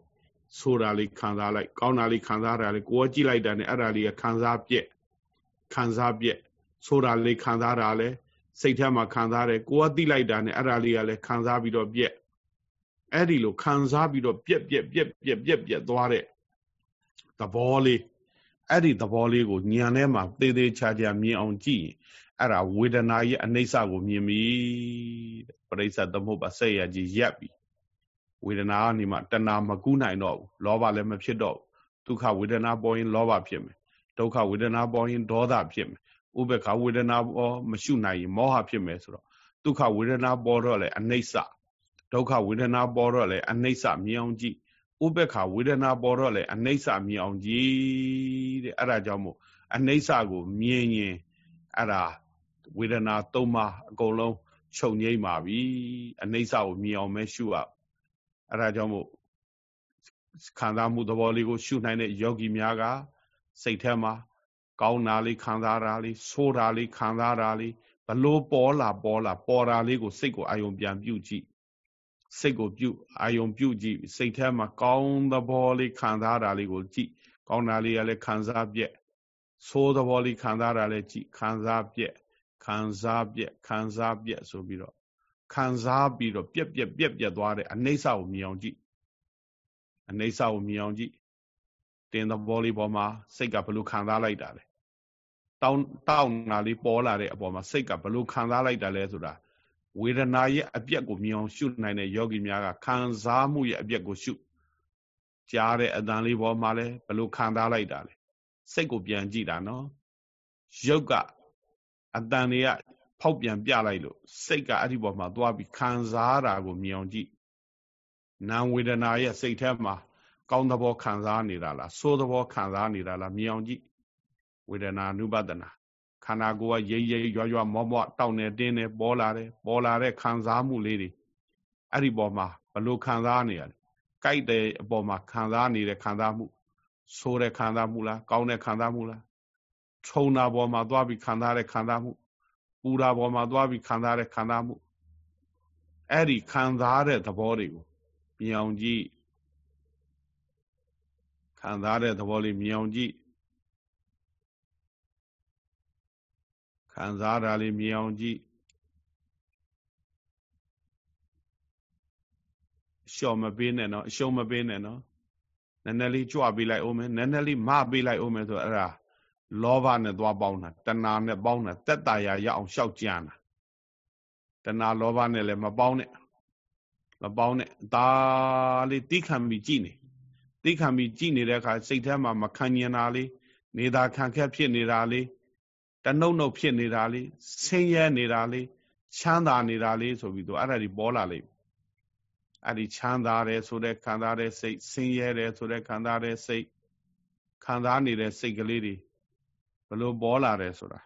ဆိုတာလေးခံစားလိုက်ကောင်းတာလေးခံစားတာလေးကိုယ်ကြည့်လိုက်တာနဲ့အဲ့ဒါလေးကခံစားပြက်ခံစားပြက်ဆိုတာလေးခံစားတာလဲစိတ်ထဲမှာခံစားတယ်ကိုယ်ကသိလိုက်တာနဲ့အဲ့ဒါလေးကလည်းခံစားပြီးတော့ပြက်အဲ့ဒီလိုခံစားပြီးတော့ပြက်ပြက်ပြက်ပြက်ပြက်ပြက်သွားတဲ့သဘောလေးအဲ့ဒီသဘောလေးကိုညံထဲမှာသေးသေးချာချာမြင်အောင်ကြည့်အဲ့ဒါဝေဒနာရဲ့အနိစ္စကိုမြင်ပြီတဲ့ပရိစ္ဆသမုပ္ပါဆက်ရကြီးရက်ပြီ ဝေဒနာကနေမှတဏမကူးနိုင်တော့ဘူးလောဘလည်းမဖြစ်တော့ဘူးဒုက္ခဝေဒနာပေါ်ရင်လောဘဖြစ်မယ်ဒုက္ခဝေဒနာပေါ်ရင်ဒေါသဖြစ်မယ်ဥပ္ပခဝေဒနာပေါ်မရှုနိုင်ရင်မောဟဖြစ်မယ်ဆိုတော့ဒုက္ခဝေဒနာပေါ်တော့လေအနိစ္စဒုက္ခဝေဒနာပေါ်တော့လေအနိစ္စမြင်အောင်ကြည့်ဥပ္ပခဝေဒနာပေါ်တော့လေအနိစ္စမြင်အောင်ကြည့်တဲ့အဲ့ဒါကြောင့်မို့အနိစ္စကိုမြင်ရင်အဲ့ဒါဝေဒနာသုံးပါးအကုန်လုံးချုပ်ငိမ့်ပါပြီအနိစ္စကိုမြင်အောင်ပဲရှုရ အဲ့ဒါကြောင့်မို့ခံစားမှုသဘောလေးကိုရှုနိုင်တဲ့ယောဂီများကစိတ်ထဲမှာကောင်းတာလေးခံစားတာလေးဆိုးတာလေးခံစားတာလေးဘလို့ပေါ်လာပေါ်လာပေါ်တာလေးကိုစိတ်ကိုအာယုံပြန်ပြုကြည့်စိတ်ကိုပြုအာယုံပြုကြည့်စိတ်ထဲမှာကောင်းသဘောလေးခံစားတာလေးကိုကြည့်ကောင်းတာလေးကလည်းခံစားပြက်ဆိုးသဘောလေးခံစားတာလည်းကြည့်ခံစားပြက်ခံစားပြက်ခံစားပြက်ဆိုပြီးတော့ ခံစားပြီးတော့ပြက်ပြက်ပြက်ပြက်သွားတဲ့အနိစ္စကိုမြင်အောင်ကြည့်အနိစ္စကိုမြင်အောင်ကြည့်တင်သဘောလေးပေါ်မှာစိတ်ကဘလို့ခံစားလိုက်တာလဲတောင်းတောင်းနာလေးပေါ်လာတဲ့အပေါ်မှာစိတ်ကဘလို့ခံစားလိုက်တာလဲဆိုတာဝေဒနာရဲ့အပြက်ကိုမြင်အောင်ရှုနိုင်တဲ့ယောဂီများကခံစားမှုရဲ့အပြက်ကိုရှုကြားတဲ့အတန်လေးပေါ်မှာလဲဘလို့ခံစားလိုက်တာလဲစိတ်ကိုပြန်ကြည့်တာနော်ရုပ်ကအတန်တွေက ဖောက်ပြန်ပြလိုက်လို့စိတ်ကအဲ့ဒီပေါ်မှာသွားပြီးခံစားတာကိုမြင်အောင်ကြည့်နာဝေဒနာရဲ့စိတ်ထဲမှာကောင်းသဘောခံစားနေတာလားဆိုးသဘောခံစားနေတာလားမြင်အောင်ကြည့်ဝေဒနာနုပဒနာခန္ဓာကိုယ်ကရိပ်ရိပ်ရွရွမောမောတောက်နေတင်းနေပေါ်လာတယ်ပေါ်လာတဲ့ခံစားမှုလေးတွေအဲ့ဒီပေါ်မှာဘလို့ခံစားနေရလဲကြိုက်တဲ့အပေါ်မှာခံစားနေတဲ့ခံစားမှုဆိုးတဲ့ခံစားမှုလားကောင်းတဲ့ခံစားမှုလားခြုံတာပေါ်မှာသွားပြီးခံစားတဲ့ခံစားမှု ပူတာပေါ်မှာသွားပြီးခံစားတဲ့ခံစားမှုအဲ့ဒီခံစားတဲ့သဘောတွေကိုမြင်အောင်ကြည့်ခံစားတဲ့သဘောလေးမြင်အောင်ကြည့်ခံစားတာလေးမြင်အောင်ကြည့်ရှော့မပေးနဲ့နော်အရှုံးမပေးနဲ့နော်နည်းနည်းလေးကြွပေးလိုက်အောင်မယ်နည်းနည်းလေးမပေးလိုက်အောင်မယ်ဆိုအဲ့ဒါ လောဘနဲ့သွားပေါင်းတာတဏှာနဲ့ပေါင်းတာတက်တာရရအောင်ရှောက်ကြံတာတဏှာလောဘနဲ့လည်းမပေါင်းနဲ့မပေါင်းနဲ့ဒါလေးတိခံပြီးကြည့်နေတိခံပြီးကြည့်နေတဲ့အခါစိတ်ထဲမှာမခံညင်တာလေးနေတာခံခက်ဖြစ်နေတာလေးတနှုတ်နှုတ်ဖြစ်နေတာလေးဆင်းရဲနေတာလေးချမ်းသာနေတာလေးဆိုပြီးတော့အဲ့ဒါဒီပေါ်လာလိမ့်အဲ့ဒီချမ်းသာတယ်ဆိုတဲ့ခံစားတဲ့စိတ်ဆင်းရဲတယ်ဆိုတဲ့ခံစားတဲ့စိတ်ခံစားနေတဲ့စိတ်ကလေးတွေ ဘလို့ပေါ်လာတယ်ဆိုတာ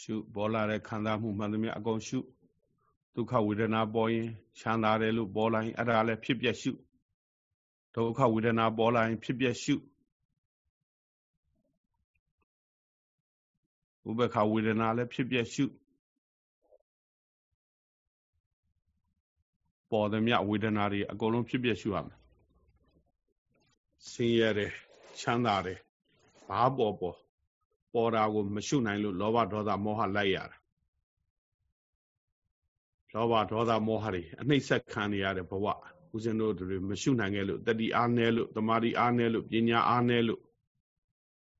ရှုပေါ်လာတဲ့ခံစားမှုမှန်သမျှအကုန်ရှုဒုက္ခဝေဒနာပေါ်ရင်ချမ်းသာတယ်လို့ပေါ်လာရင်အဲ့ဒါလည်းဖြစ်ပျက်ရှုဒုက္ခဝေဒနာပေါ်လာရင်ဖြစ်ပျက်ရှုဥပ္ပခဝေဒနာလည်းဖြစ်ပျက်ရှုပေါ်သမျှဝေဒနာတွေအကုန်လုံးဖြစ်ပျက်ရှုရမယ်ဆင်းရဲတယ်ချမ်းသာတယ်ဘာပေါ်ပေါ် ပေါ်တာကို မရှုနိုင်လို့လောဘဒေါသမောဟလိုက်ရတာလောဘဒေါသမောဟတွေအနှိမ့်ဆက်ခံနေရတဲ့ဘဝဦးဇင်းတို့တွေမရှုနိုင်ခဲ့လို့တတိအားနည်းလို့တမာတိအားနည်းလို့ပညာအားနည်းလို့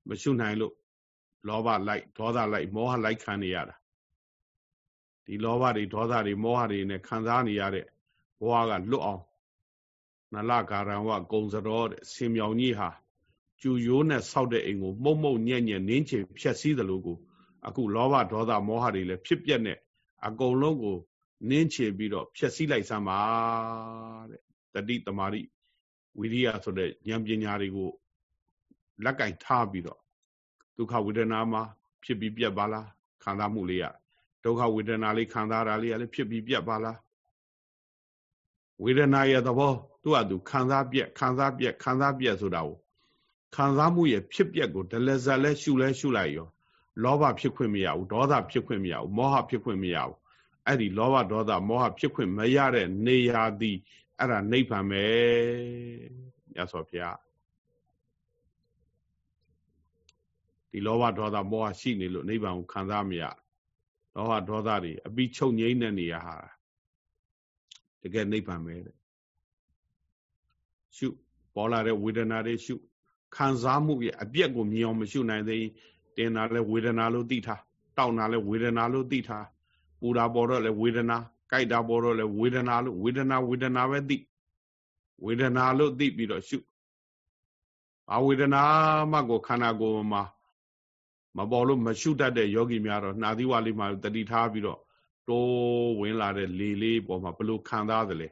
မရှုနိုင်လို့လောဘလိုက်ဒေါသလိုက်မောဟလိုက်ခံနေရတာဒီလောဘတွေဒေါသတွေမောဟတွေနဲ့ခံစားနေရတဲ့ဘဝကလွတ်အောင်နလကာရံဝဂုံစရောတဲ့ဆင်မြောင်ကြီးဟာ ကျူရိုးနဲ့ဆောက်တဲ့အိမ်ကိုမှုတ်မှုတ်ညံ့ညံ့နင်းချင်ဖြက်စီးသလိုကိုအခုလောဘဒေါသမောဟတွေလည်းဖြစ်ပြက်နဲ့အကုန်လုံးကိုနင်းချေပြီးတော့ဖြက်စီးလိုက်စမ်းပါတဲ့တတိတမာတိဝိရိယဆိုတဲ့ဉာဏ်ပညာတွေကိုလက်ကင်ထားပြီးတော့ဒုက္ခဝေဒနာမှာဖြစ်ပြီးပြက်ပါလားခံစားမှုလေးရဒုက္ခဝေဒနာလေးခံစားတာလေးကလည်းဖြစ်ပြီးပြက်ပါလားဝေဒနာရဲ့သဘောသူ့အတူခံစားပြက်ခံစားပြက်ခံစားပြက်ဆိုတာကို ခံစားမှုရဲ့ဖြစ်ပျက်ကိုဒလဇက်လဲရှုလဲရှုလိုက်ရောလောဘဖြစ်ခွင့်မရဘူးဒေါသဖြစ်ခွင့်မရဘူးမောဟဖြစ်ခွင့်မရဘူးအဲ့ဒီလောဘဒေါသမောဟဖြစ်ခွင့်မရတဲ့နေရာသည်အဲ့ဒါနိဗ္ဗာန်ပဲညဆောဘုရားဒီလောဘဒေါသမောဟရှိနေလို့နိဗ္ဗာန်ကိုခံစားမရလောဘဒေါသတွေအပြီးချုပ်ငိမ့်တဲ့နေရာဟာတကယ်နိဗ္ဗာန်ပဲတဲ့ရှုပေါ်လာတဲ့ဝေဒနာတွေရှု ခံစားမှုရဲ့အပြက်ကိုမြင်အောင်မရှုနိုင်သေးတင်တာလဲဝေဒနာလို့သိထားတောက်တာလဲဝေဒနာလို့သိထားပူတာပေါ်တော့လဲဝေဒနာကြိုက်တာပေါ်တော့လဲဝေဒနာလို့ဝေဒနာဝေဒနာပဲသိဝေဒနာလို့သိပြီးတော့ရှုအဝေဒနာမှကိုခန္ဓာကိုယ်မှာမပေါ်လို့မရှုတတ်တဲ့ယောဂီများတော့နှာသီးဝါလေးမှာတတိထားပြီးတော့တိုးဝင်လာတဲ့လေလေးပေါ်မှာဘလို့ခံစားသလဲ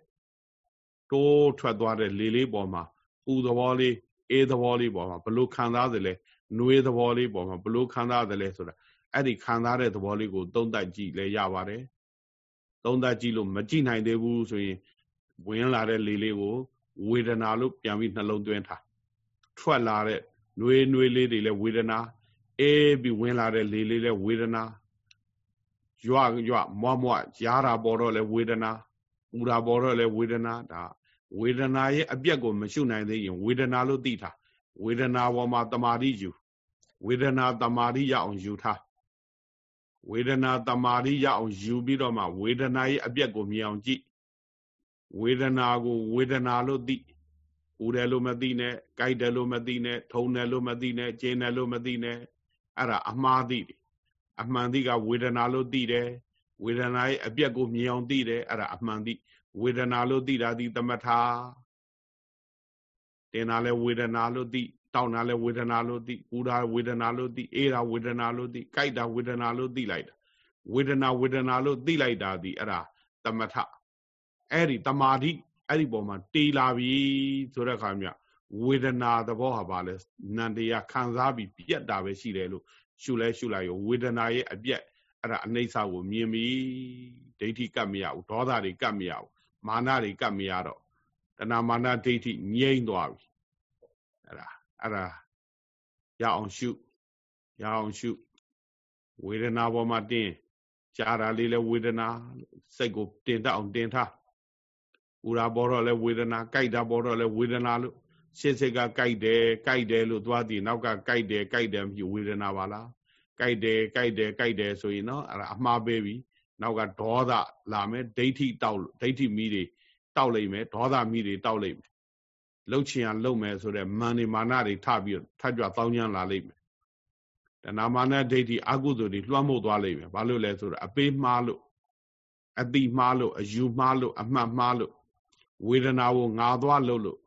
တိုးထွက်သွားတဲ့လေလေးပေါ်မှာပူသဘောလေး အေးသဘောလေးပေါ်မှာဘလို့ခံစားသလဲနှွေးသဘောလေးပေါ်မှာဘလို့ခံစားသလဲဆိုတာအဲ့ဒီခံစားတဲ့သဘောလေးကိုသုံးသပ်ကြည့်လဲရပါတယ်သုံးသပ်ကြည့်လို့မကြည့်နိုင်သေးဘူးဆိုရင်ဝင်လာတဲ့လေလေးကိုဝေဒနာလို့ပြန်ပြီးနှလုံးသွင်းထားထွက်လာတဲ့နှွေးနှွေးလေးတွေလည်းဝေဒနာအေးပြီးဝင်လာတဲ့လေလေးလည်းဝေဒနာရွရွမွားမွားရားတာပေါ်တော့လည်းဝေဒနာပူတာပေါ်တော့လည်းဝေဒနာဒါ ဝေဒနာရဲ့အပြက်ကိုမရှုနိုင်သေးရင်ဝေဒနာလို့သိထားဝေဒနာပေါ်မှာတမာတိယူဝေဒနာတမာတိရအောင်ယူထားဝေဒနာတမာတိရအောင်ယူပြီးတော့မှဝေဒနာရဲ့အပြက်ကိုမြင်အောင်ကြည့်ဝေဒနာကိုဝေဒနာလို့သိဦးတယ်လို့မသိနဲ့ကြိုက်တယ်လို့မသိနဲ့ထုံတယ်လို့မသိနဲ့ကျင်းတယ်လို့မသိနဲ့အဲ့ဒါအမှားသိတယ်အမှန်သိကဝေဒနာလို့သိတယ်ဝေဒနာရဲ့အပြက်ကိုမြင်အောင်သိတယ်အဲ့ဒါအမှန်သိ ဝေဒနာလို့သိတာဒီသမထာတင်တာလဲဝေဒနာလို့သိတောင်းတာလဲဝေဒနာလို့သိပူတာဝေဒနာလို့သိအေးတာဝေဒနာလို့သိကြိုက်တာဝေဒနာလို့သိလိုက်တာဝေဒနာဝေဒနာလို့သိလိုက်တာဒီအဲ့ဒါသမထအဲ့ဒီတမာတိအဲ့ဒီပုံမှာတေးလာပြီဆိုတဲ့အခါမြဝေဒနာသဘောဟာပါလဲနန္တရားခံစားပြီးပြက်တာပဲရှိတယ်လို့ရှုလဲရှုလိုက်ရောဝေဒနာရဲ့အပြက်အဲ့ဒါအနိစ္စကိုမြင်ပြီဒိဋ္ဌိကပ်မရဘူးဒေါသတွေကပ်မရဘူး မာနတွေကပ်မရတော့တဏမာနဒိဋ္ဌိငြိမ့်သွားပြီအဲ့ဒါအဲ့ဒါရအောင်ရှုရအောင်ရှုဝေဒနာပေါ်မှာတင်းကြာတာလေးလဲဝေဒနာစိတ်ကိုတင်တတ်အောင်တင်ထားဥရာပေါ်တော့လဲဝေဒနာကြိုက်တာပေါ်တော့လဲဝေဒနာလို့ရှင်းစိတ်ကကြိုက်တယ်ကြိုက်တယ်လို့သွားသည်နောက်ကကြိုက်တယ်ကြိုက်တယ်မြူဝေဒနာပါလားကြိုက်တယ်ကြိုက်တယ်ကြိုက်တယ်ဆိုရင်နော်အဲ့ဒါအမှားပေးပြီ နောက်ကဒေါသလာမယ်ဒိဋ္ဌိတောက်ဒိဋ္ဌိမီးတွေတောက်လိုက်မယ်ဒေါသမီးတွေတောက်လိုက်မယ်လှုပ်ချင်အောင်လှုပ်မယ်ဆိုတော့မာနေမာနတွေထပြီးထကြွတောင်းချမ်းလာလိမ့်မယ်တဏမာနဒိဋ္ဌိအကုသိုလ်တွေလွှမ်းမိုးသွားလိမ့်မယ်ဘာလို့လဲဆိုတော့အပေးမှားလို့အတိမှားလို့အယူမှားလို့အမှတ်မှားလို့ဝေဒနာကိုငါသွားလို့လို့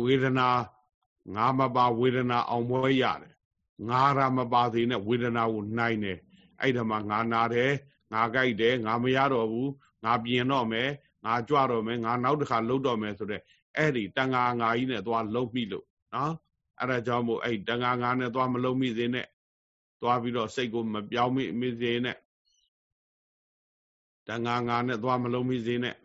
ဝေဒနာငါမပါဝေဒနာအောင်ပွဲရတယ်ငါရမပါသေးနဲ့ဝေဒနာကိုနိုင်တယ်အဲ့ဒါမှငါနာတယ် ငါကြိုက်တယ်ငါမရတော့ဘူးငါပြင်တော့မယ်ငါကြွတော့မယ်ငါနောက်တစ်ခါလှုပ်တော့မယ်ဆိုတဲ့အဲ့ဒီတန်ငါငါကြီးနဲ့သွားလှုပ်မိလို့နော်အဲ့ဒါကြောင့်မို့အဲ့တန်ငါငါနဲ့သွားမလှုပ်မိစေနဲ့သွားပြီးတော့စိတ်ကိုမပြောင်းမိမိစေနဲ့တငါငါနဲ့သွားမလုံးမိစေနဲ့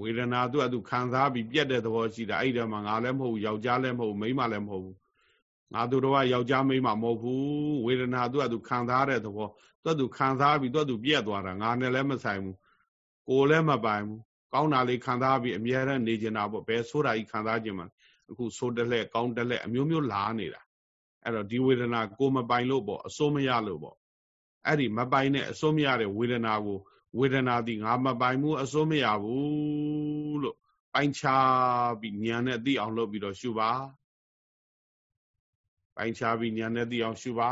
ဝေဒနာသူ့အတူခံစားပြီးပြက်တဲ့သဘောရှိတာအဲ့ဒီမှာငါလည်းမဟုတ်ဘူးယောက်ျားလည်းမဟုတ်ဘူးမိန်းမလည်းမဟုတ်ဘူးငါတို့တော့ယောက်ျားမိန်းမမဟုတ်ဘူးဝေဒနာသူ့အတူခံစားတဲ့သဘောသူ့အတူခံစားပြီးသူ့အတူပြက်သွားတာငါနဲ့လည်းမဆိုင်ဘူးကိုယ်လည်းမပိုင်ဘူးကောင်းတာလေးခံစားပြီးအမြဲတမ်းနေကျင်တာပေါ့ဘယ်ဆိုးတာကြီးခံစားခြင်းမှာအခုဆိုးတလှဲ့ကောင်းတလှဲ့အမျိုးမျိုးလာနေတာအဲ့တော့ဒီဝေဒနာကိုမပိုင်လို့ပေါ့အစိုးမရလို့ပေါ့အဲ့ဒီမပိုင်တဲ့အစိုးမရတဲ့ဝေဒနာကို ဝေဒနာသည်ငါမပိုင်ဘူးအစိုးမရဘူးလို့ပိုင်းခြားပြီးဉာဏ်နဲ့သိအောင်လုပ်ပြီးတော့ရှုပါပိုင်းခြားပြီးဉာဏ်နဲ့သိအောင်ရှုပါ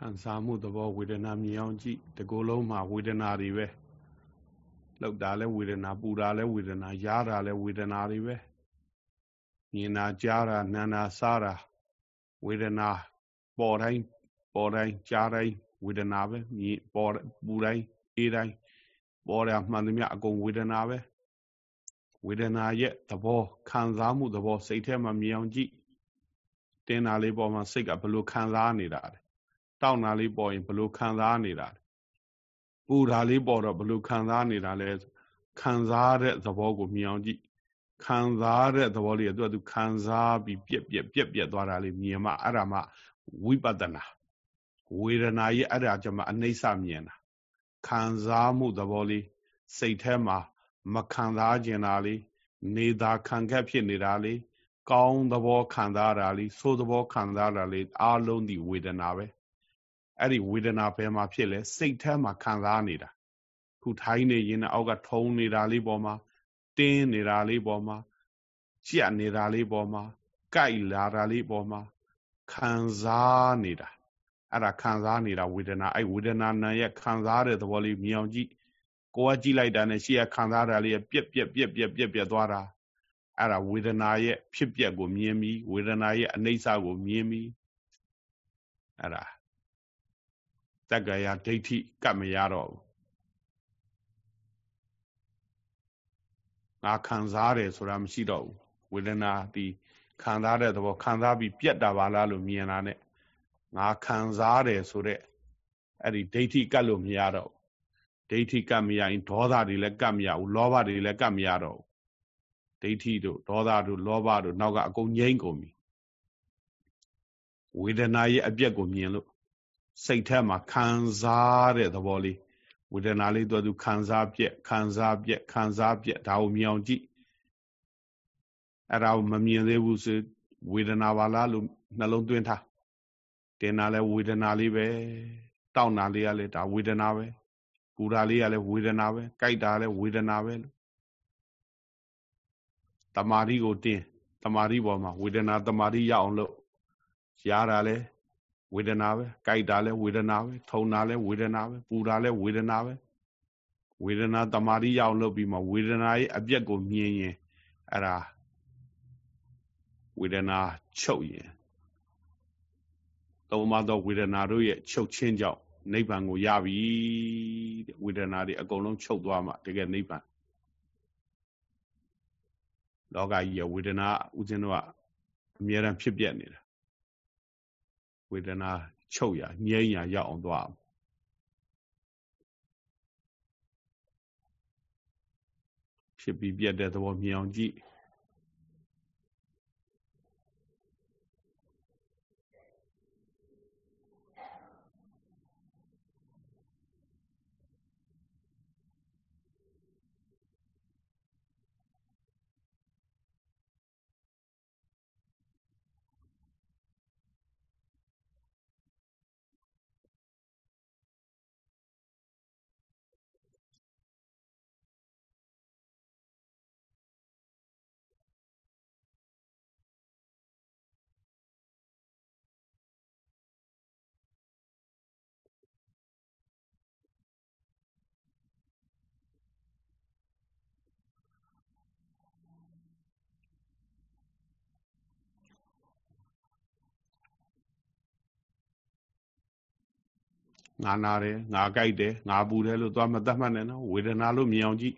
ခံစားမှုသဘောဝေဒနာမြင်အောင်ကြည့်တကူလုံးမှာဝေဒနာတွေပဲလှုပ်တာလဲဝေဒနာပူတာလဲဝေဒနာရားတာလဲဝေဒနာတွေပဲမြင်တာကြားတာနားတာစားတာဝေဒနာပေါ်တိုင်းပေါ်တိုင်းကြားတိုင်းဝေဒနာပဲမြင်ပေါ်ပူတိုင်းအေးတိုင်းပေါ်ရမှန်သမျှအကုန်ဝေဒနာပဲဝေဒနာရဲ့သဘောခံစားမှုသဘောစိတ်ထဲမှာမြင်အောင်ကြည့်တင်းတာလေးပေါ်မှာစိတ်ကဘလို့ခံစားနေတာလဲ တောက်တာလေးပေါ်ရင်ဘလို့ခံစားနေတာလဲပူတာလေးပေါ်တော့ဘလို့ခံစားနေတာလဲခံစားတဲ့သဘောကိုမြင်အောင်ကြည့်ခံစားတဲ့သဘောလေးကသူကသူခံစားပြီးပြက်ပြက်ပြက်ပြက်သွားတာလေးမြင်မှအဲ့ဒါမှဝိပဿနာဝေဒနာရဲ့အဲ့ဒါကြမှာအနိစ္စမြင်တာခံစားမှုသဘောလေးစိတ်ထဲမှာမခံစားကျင်တာလေးနေတာခံခက်ဖြစ်နေတာလေးကောင်းသဘောခံစားတာလေးဆိုးသဘောခံစားတာလေးအားလုံးဒီဝေဒနာပဲ အဲ့ဒီဝေဒနာဘယ်မှာဖြစ်လဲစိတ်ထဲမှာခံစားနေတာခုထိုင်းနေရင်အောက်ကထုံနေတာလေးပေါ်မှာတင်းနေတာလေးပေါ်မှာကြက်နေတာလေးပေါ်မှာကြိုက်လာတာလေးပေါ်မှာခံစားနေတာအဲ့ဒါခံစားနေတာဝေဒနာအဲ့ဝေဒနာနာရဲ့ခံစားတဲ့သဘောလေးမြင်အောင်ကြည့်ကိုကကြည့်လိုက်တာနဲ့ရှေ့ကခံစားတာလေးပြက်ပြက်ပြက်ပြက်ပြက်ပြက်သွားတာအဲ့ဒါဝေဒနာရဲ့ဖြစ်ပျက်ကိုမြင်ပြီးဝေဒနာရဲ့အနိစ္စကိုမြင်ပြီးအဲ့ဒါ တက္ကရာဒိဋ္ဌိကပ်မရတော့ဘူးငါခံစားတယ်ဆိုတာမရှိတော့ဘူးဝေဒနာဒီခံစားတဲ့သဘောခံစားပြီးပြက်တာပါလားလို့မြင်တာနဲ့ငါခံစားတယ်ဆိုတဲ့အဲ့ဒီဒိဋ္ဌိကတ်လို့မရတော့ဒိဋ္ဌိကတ်မရရင်ဒေါသတွေလည်းကတ်မရဘူးလောဘတွေလည်းကတ်မရတော့ဒိဋ္ဌိတို့ဒေါသတို့လောဘတို့နောက်ကအကုန်ငြိမ့်ကုန်ပြီဝေဒနာရဲ့အပြက်ကိုမြင်လို့ စိတ်ထဲမှာခံစားတဲ့သဘောလေးဝေဒနာလေးတော့သူခံစားပြက်ခံစားပြက်ခံစားပြက်ဒါကိုမြင်အောင်ကြည့်အဲ့ဒါကိုမမြင်သေးဘူးဆိုဝေဒနာပါလားလို့နှလုံးသွင်းထားတင်တာလဲဝေဒနာလေးပဲတောက်တာလေးကလည်းဒါဝေဒနာပဲပူတာလေးကလည်းဝေဒနာပဲကြိုက်တာလည်းဝေဒနာပဲလို့တမာရီကိုတင်းတမာရီပေါ်မှာဝေဒနာတမာရီရအောင်လို့ရားတာလဲ ဝေဒနာပဲကြိုက်တာလဲဝေဒနာပဲထုံတာလဲဝေဒနာပဲပူတာလဲဝေဒနာပဲဝေဒနာတမာရီရအောင်လုပ်ပြီးမှဝေဒနာရဲ့အပြက်ကိုမြင်ရင်အဲ့ဒါဝေဒနာချုပ်ရင်သုံးပါးသောဝေဒနာတို့ရဲ့ချုပ်ချင်းကြောင့်နိဗ္ဗာန်ကိုရပြီတဲ့ဝေဒနာတွေအကုန်လုံးချုပ်သွားမှတကယ်နိဗ္ဗာန်လောကကြီးရဲ့ဝေဒနာဥစဉ်တော့အမြဲတမ်းဖြစ်ပြနေတာ ဝေဒနာချုပ်ရငြိမ်းရရောက်အောင်သွားဖြစ်ပြီးပြတ်တဲ့သဘောမြင်အောင်ကြည့် ငါနာတယ်ငါကြိုက်တယ်ငါပူတယ်လို့သွားမတတ်မှတ်နဲ့နော်ဝေဒနာလို့မြင်အောင်ကြည့်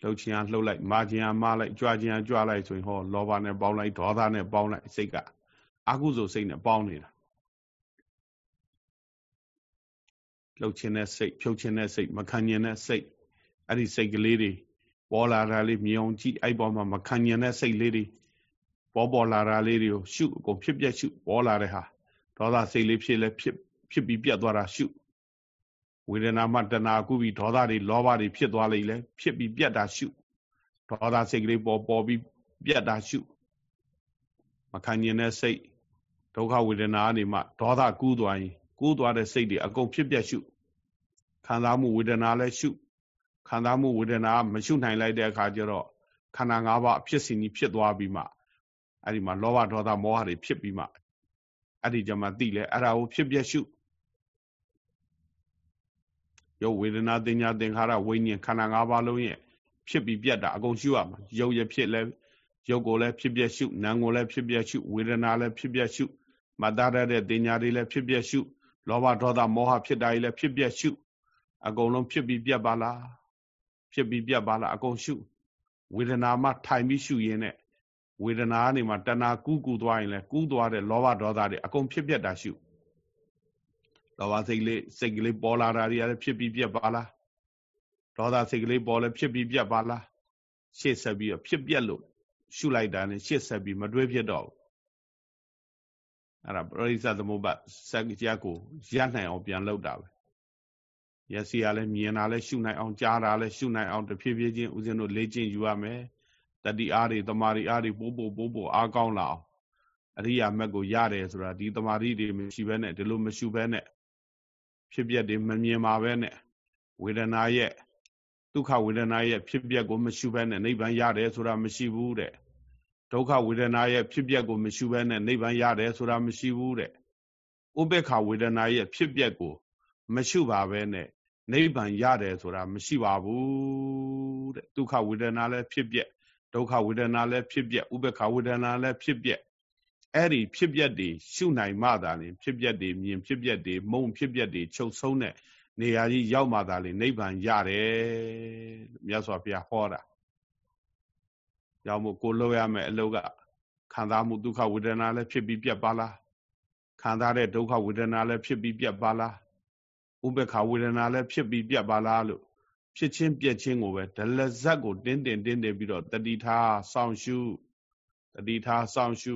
လှုပ်ချင်အားလှုပ်လိုက်မာချင်အားမားလိုက်ကြွားချင်အားကြွားလိုက်ဆိုရင်ဟောလောဘနဲ့ပေါင်းလိုက်ဒေါသနဲ့ပေါင်းလိုက်စိတ်ကအကုသိုလ်စိတ်နဲ့ပေါင်းနေတာလှုပ်ချင်တဲ့စိတ်ဖြုတ်ချင်တဲ့စိတ်မခံညင်တဲ့စိတ်အဲ့ဒီစိတ်ကလေးတွေပေါ်လာတာလေးမြင်အောင်ကြည့်အဲ့ပေါ်မှာမခံညင်တဲ့စိတ်လေးတွေ ပေါ်ပေါ်လာတာလေးတွေကိုရှုအကုန်ဖြစ်ပြက်ရှုပေါ်လာတဲ့ဟာဒေါသစိတ်လေးဖြစ်လဲဖြစ်ဖြစ်ပြီးပြတ်သွားတာရှုဝေဒနာမှတဏှာကုပြီးဒေါသတွေလောဘတွေဖြစ်သွားလိမ့်လေဖြစ်ပြီးပြတ်တာရှုဒေါသစိတ်ကလေးပေါ်ပေါ်ပြီးပြတ်တာရှုမခံကျင်တဲ့စိတ်ဒုက္ခဝေဒနာအနေမှာဒေါသကူးသွားရင်ကူးသွားတဲ့စိတ်တွေအကုန်ဖြစ်ပြက်ရှုခံစားမှုဝေဒနာလည်းရှုခံစားမှုဝေဒနာမရှုနိုင်လိုက်တဲ့အခါကျတော့ခန္ဓာ၅ပါးဖြစ်စဉ်ကြီးဖြစ်သွားပြီးမှ အဲ့ဒီမှာလောဘဒေါသမောဟတွေဖြစ်ပြီးမှအဲ့ဒီကြမှာသိလဲအဲ့ဒါကိုဖြစ်ပြရှုရုပ်ဝေဒနာတင်ညာသင်္ခါရဝိညာဉ်ခန္ဓာ၅ပါးလုံးရဲ့ဖြစ်ပြီးပြတ်တာအကုန်ရှုရမှာရုပ်ရဖြစ်လဲရုပ်ကိုလည်းဖြစ်ပြရှုနာမ်ကိုလည်းဖြစ်ပြရှုဝေဒနာလည်းဖြစ်ပြရှုမတရတဲ့တင်ညာတွေလည်းဖြစ်ပြရှုလောဘဒေါသမောဟဖြစ်တာတွေလည်းဖြစ်ပြရှုအကုန်လုံးဖြစ်ပြီးပြတ်ပါလားဖြစ်ပြီးပြတ်ပါလားအကုန်ရှုဝေဒနာမှထိုင်ပြီးရှုရင်းနဲ့ ဝေဒနာကနေမှတဏှာကူးကူးသွားရင်လည်းကူးသွားတဲ့လောဘဒေါသတွေအကုန်ဖြစ်ပြတ်တာရှုလောဘစိတ်လေးစိတ်ကလေးပေါ်လာတာတွေလည်းဖြစ်ပြီးပြတ်ပါလားဒေါသစိတ်ကလေးပေါ်လည်းဖြစ်ပြီးပြတ်ပါလားရှေ့ဆက်ပြီးတော့ဖြစ်ပြတ်လို့ရှုလိုက်တာနဲ့ရှေ့ဆက်ပြီးမတွေးဖြစ်တော့ဘူးအဲ့ဒါပရိစ္ဆသမုပ္ပါစัจ जा ကိုရနိုင်အောင်ပြန်လုပ်တာပဲရစီကလည်းမြင်တာလည်းရှုနိုင်အောင်ကြားတာလည်းရှုနိုင်အောင်တဖြည်းဖြည်းချင်းဦးဇင်းတို့လေ့ကျင့်ယူရမယ် တတိအားတွေတမာရီအားတွေပိုးပို့ပိုးပို့အားကောင်းလာအောင်အရိယာမက်ကိုရတယ်ဆိုတာဒီတမာရီတွေမရှိဘဲနဲ့ဒီလိုမရှုဘဲနဲ့ဖြစ်ပျက်တွေမမြင်ပါပဲနဲ့ဝေဒနာရဲ့ဒုက္ခဝေဒနာရဲ့ဖြစ်ပျက်ကိုမရှုဘဲနဲ့နိဗ္ဗာန်ရတယ်ဆိုတာမရှိဘူးတဲ့ဒုက္ခဝေဒနာရဲ့ဖြစ်ပျက်ကိုမရှုဘဲနဲ့နိဗ္ဗာန်ရတယ်ဆိုတာမရှိဘူးတဲ့ဥပေက္ခဝေဒနာရဲ့ဖြစ်ပျက်ကိုမရှုပါပဲနဲ့နိဗ္ဗာန်ရတယ်ဆိုတာမရှိပါဘူးတဲ့ဒုက္ခဝေဒနာလည်းဖြစ်ပျက် ဒုက္ခဝေဒနာလည်းဖြစ်ပျက်ဥပေက္ခဝေဒနာလည်းဖြစ်ပျက်အဲ့ဒီဖြစ်ပျက်တွေရှုနိုင်မှသာလေဖြစ်ပျက်တွေမြင်ဖြစ်ပျက်တွေမုံဖြစ်ပျက်တွေချုပ်ဆုံးတဲ့နေရာကြီးရောက်မှသာလေနိဗ္ဗာန်ရတယ်မြတ်စွာဘုရားဟောတာကြောင့်မို့ကိုလောက်ရမယ်အလုပ်ကခံစားမှုဒုက္ခဝေဒနာလည်းဖြစ်ပြီးပြတ်ပါလားခံစားတဲ့ဒုက္ခဝေဒနာလည်းဖြစ်ပြီးပြတ်ပါလားဥပ္ပခဝေဒနာလည်းဖြစ်ပြီးပြတ်ပါလားလို့ ဖြစ်ချင်းပြက်ချင်းကိုပဲဒလဇက်ကိုတင်းတင်တင်းတင်ပြီးတော့တတိထားစောင့်ရှုတတိထားစောင့်ရှု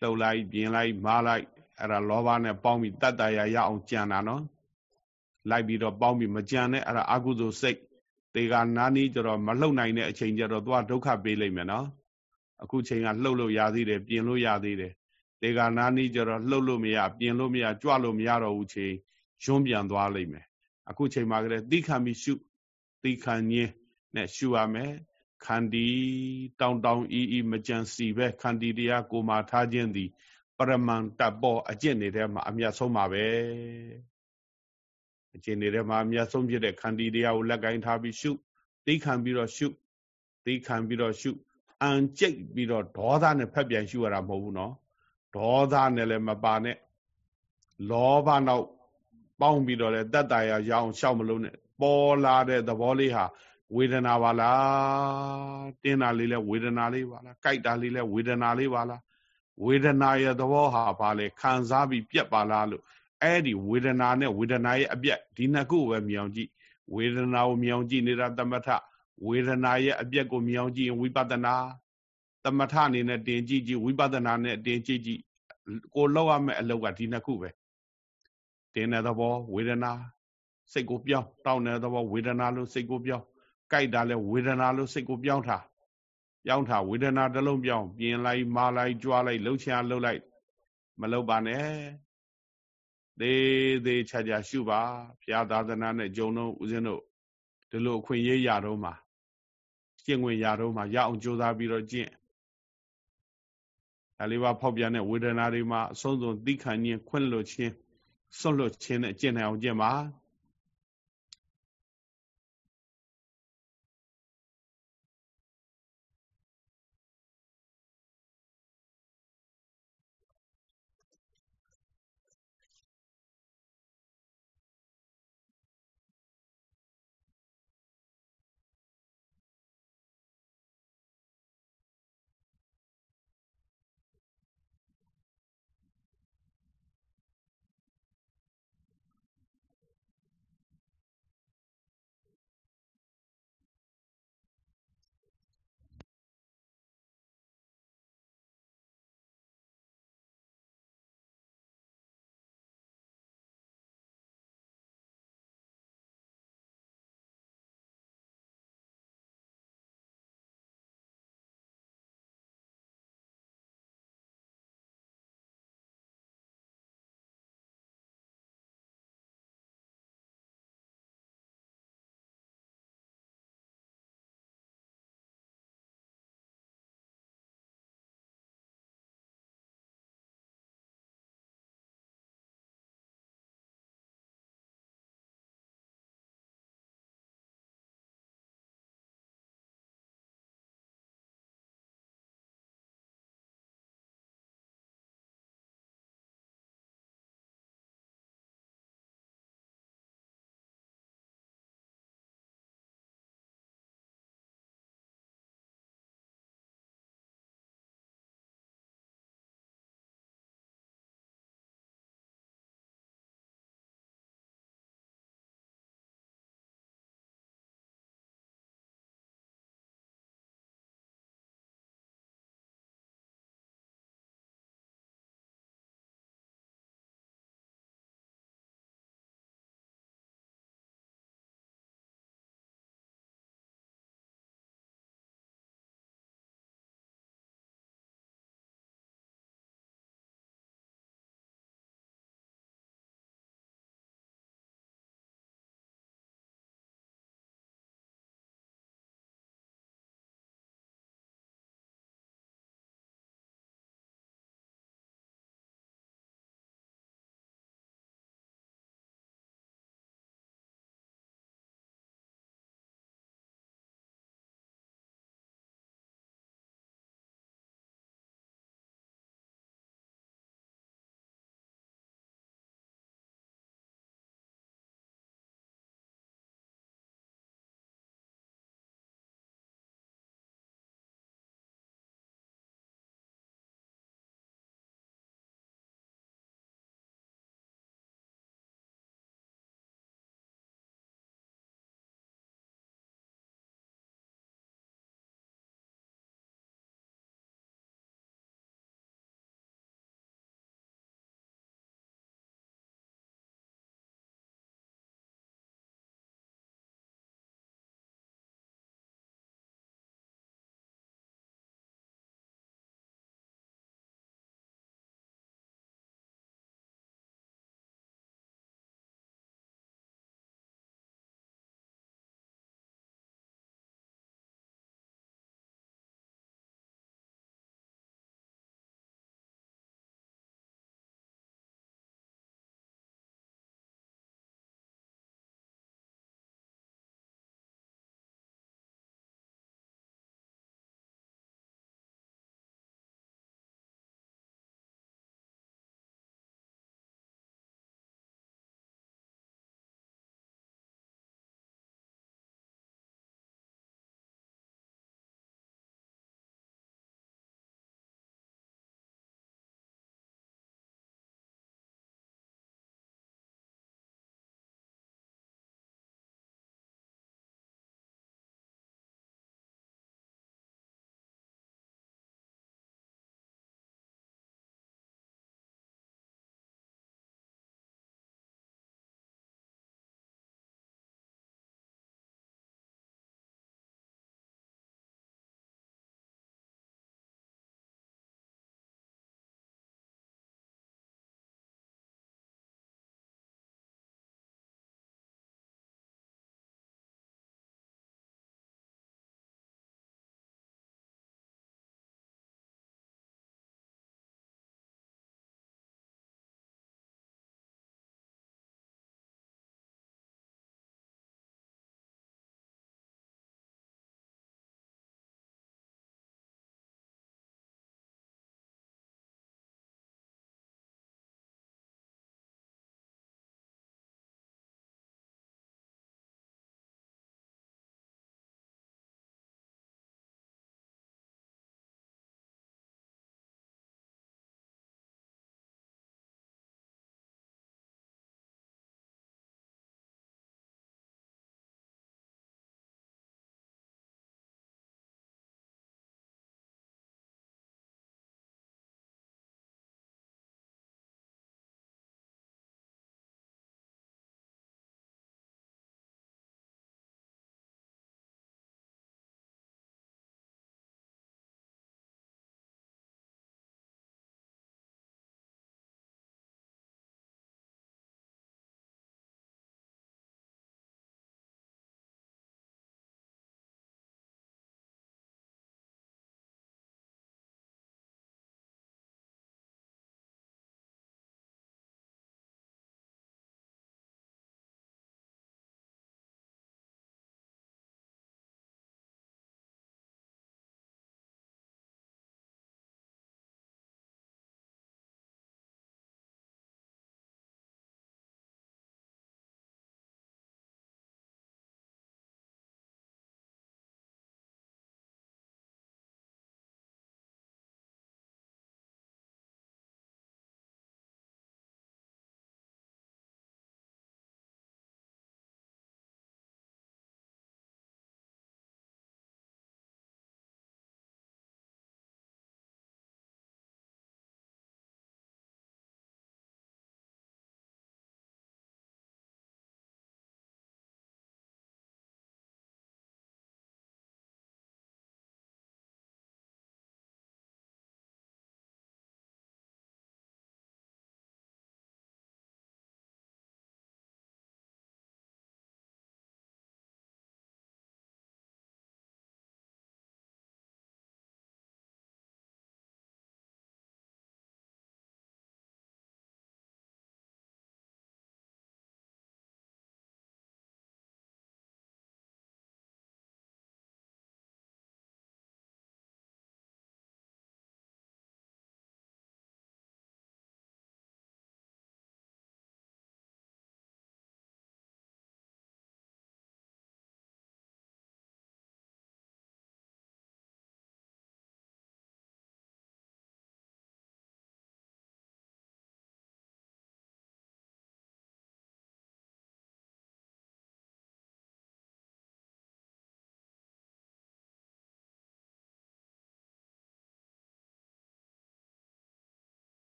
လှုပ်လိုက်ပြင်လိုက်မားလိုက်အဲ့ဒါလောဘနဲ့ပေါင်းပြီးတတ္တရာရအောင်ကြံတာနော်လိုက်ပြီးတော့ပေါင်းပြီးမကြံနဲ့အဲ့ဒါအကုသိုလ်စိတ်တေကနာနီးကြတော့မလှုပ်နိုင်တဲ့အချိန်ကြတော့သူကဒုက္ခပေးလိုက်မယ်နော်အခုချိန်ကလှုပ်လို့ရသေးတယ်ပြင်လို့ရသေးတယ်တေကနာနီးကြတော့လှုပ်လို့မရပြင်လို့မရကြွလို့မရတော့ဘူးချိန်ရွံ့ပြန်သွားလိမ့်မယ် အခုချိန်မှာကလေးသိခံပြီးရှုသိခံညင်းနဲ့ရှုရမယ်ခန္တီတောင်းတောင်းအီအီမကြံစီပဲခန္တီတရားကိုမာထားခြင်းသည်ပရမန်တပ်ပေါ်အကျင့်နေတဲ့မှာအမြတ်ဆုံးပါပဲအကျင့်နေတဲ့မှာအမြတ်ဆုံးဖြစ်တဲ့ခန္တီတရားကိုလက်ကင်ထားပြီးရှုသိခံပြီးတော့ရှုသိခံပြီးတော့ရှုအံကြိတ်ပြီးတော့ဒေါသနဲ့ဖက်ပြန်ရှုရတာမဟုတ်ဘူးနော်ဒေါသနဲ့လည်းမပါနဲ့လောဘနောက် ပေါင်းပြီးတော့လေတတ္တရာရအောင်ရှောက်မလို့နဲ့ပေါ်လာတဲ့သဘောလေးဟာဝေဒနာပါလားတင်းတာလေးလဲဝေဒနာလေးပါလားကြိုက်တာလေးလဲဝေဒနာလေးပါလားဝေဒနာရဲ့သဘောဟာဘာလဲခံစားပြီးပြက်ပါလားလို့အဲ့ဒီဝေဒနာနဲ့ဝေဒနာရဲ့အပြက်ဒီနှစ်ခုပဲမြောင်ကြည့်ဝေဒနာကိုမြောင်ကြည့်နေတာတမထဝေဒနာရဲ့အပြက်ကိုမြောင်ကြည့်ရင်ဝိပဿနာတမထအနေနဲ့တင်ကြည့်ကြည့်ဝိပဿနာနဲ့တင်ကြည့်ကြည့်ကိုလောက်ရမယ့်အလုပ်ကဒီနှစ်ခုပဲ တင်းတဲ့သဘောဝေဒနာစိတ်ကိုပြောင်းတောင်းတဲ့သဘောဝေဒနာလို့စိတ်ကိုပြောင်းကြိုက်တာလဲဝေဒနာလို့စိတ်ကိုပြောင်းထားပြောင်းထားဝေဒနာတစ်လုံးပြောင်းပြင်လိုက်မာလိုက်ကြွားလိုက်လှုပ်ချင်လှုပ်လိုက်မလှုပ်ပါနဲ့သေးသေးချာချာရှုပါဘုရားသာသနာနဲ့ဂျုံတို့ဦးဇင်းတို့ဒီလိုအခွင့်ရေးရတော့မှာကျင့်ဝင်ရတော့မှာရအောင်ကြိုးစားပြီးတော့ကျင့်ဒါလေးပါဖောက်ပြန်တဲ့ဝေဒနာတွေမှာအဆုံးစုံသိခံခြင်းခွင့်လွှတ်ခြင်း စွန့်လွတ်ခြင်းနဲ့ကျင့်နိုင်အောင်ကျင့်ပါ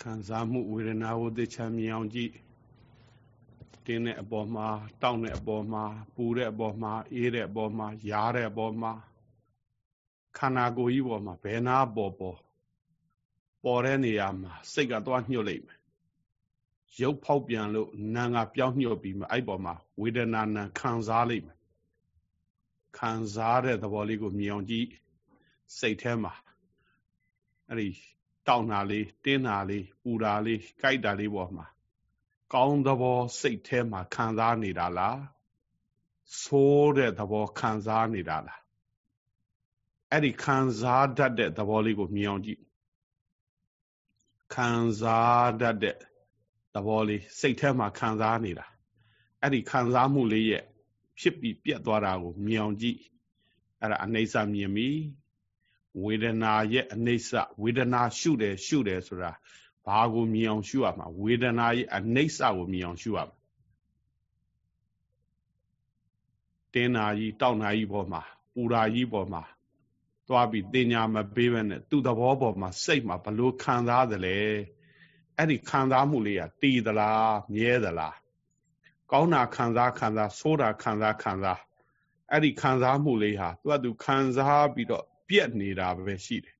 ခံစားမှုဝေဒနာကိုသိချမြင်အောင်ကြည့်တင်းတဲ့အပေါ်မှာတောင့်တဲ့အပေါ်မှာပူတဲ့အပေါ်မှာအေးတဲ့အပေါ်မှာရားတဲ့အပေါ်မှာခန္ဓာကိုယ်ကြီးပေါ်မှာဘယ်နာပေါ်ပေါ်ပေါ်တဲ့နေရာမှာစိတ်ကသွားညှို့လိုက်မယ်ရုပ်ဖောက်ပြန်လို့နာငါပြောင်းညှို့ပြီးမှအဲ့ပေါ်မှာဝေဒနာနာခံစားလိုက်မယ်ခံစားတဲ့သဘောလေးကိုမြင်အောင်ကြည့်စိတ်ထဲမှာအဲ့ဒီ တောင်းတာလေးတင်းတာလေးပူတာလေးကြိုက်တာလေးပေါ်မှာကောင်းသဘောစိတ်ထဲမှာခံစားနေတာလားဆိုးတဲ့သဘောခံစားနေတာလားအဲ့ဒီခံစားတတ်တဲ့သဘောလေးကိုမြင်အောင်ကြည့်ခံစားတတ်တဲ့သဘောလေးစိတ်ထဲမှာခံစားနေတာအဲ့ဒီခံစားမှုလေးရဲ့ဖြစ်ပြီးပြတ်သွားတာကိုမြင်အောင်ကြည့်အဲ့ဒါအနိစ္စမြင်ပြီ ဝေဒနာရဲ့အနိစ္စဝေဒနာရှုတယ်ရှုတယ်ဆိုတာဘာကိုမြင်အောင်ရှုရမှာဝေဒနာရဲ့အနိစ္စကိုမြင်အောင်ရှုရမှာတင်းနာကြီးတောက်နာကြီးပေါ်မှာပူရာကြီးပေါ်မှာသွားပြီးတင်ညာမပေးဘဲနဲ့သူ့သဘောပေါ်မှာစိတ်မှာဘလို့ခံစားသလဲအဲ့ဒီခံစားမှုလေးကတည်သလားမြဲသလားကောင်းတာခံစားခံစားဆိုးတာခံစားခံစားအဲ့ဒီခံစားမှုလေးဟာသူကသူခံစားပြီးတော့ ပြက်နေတာပဲရှိတယ်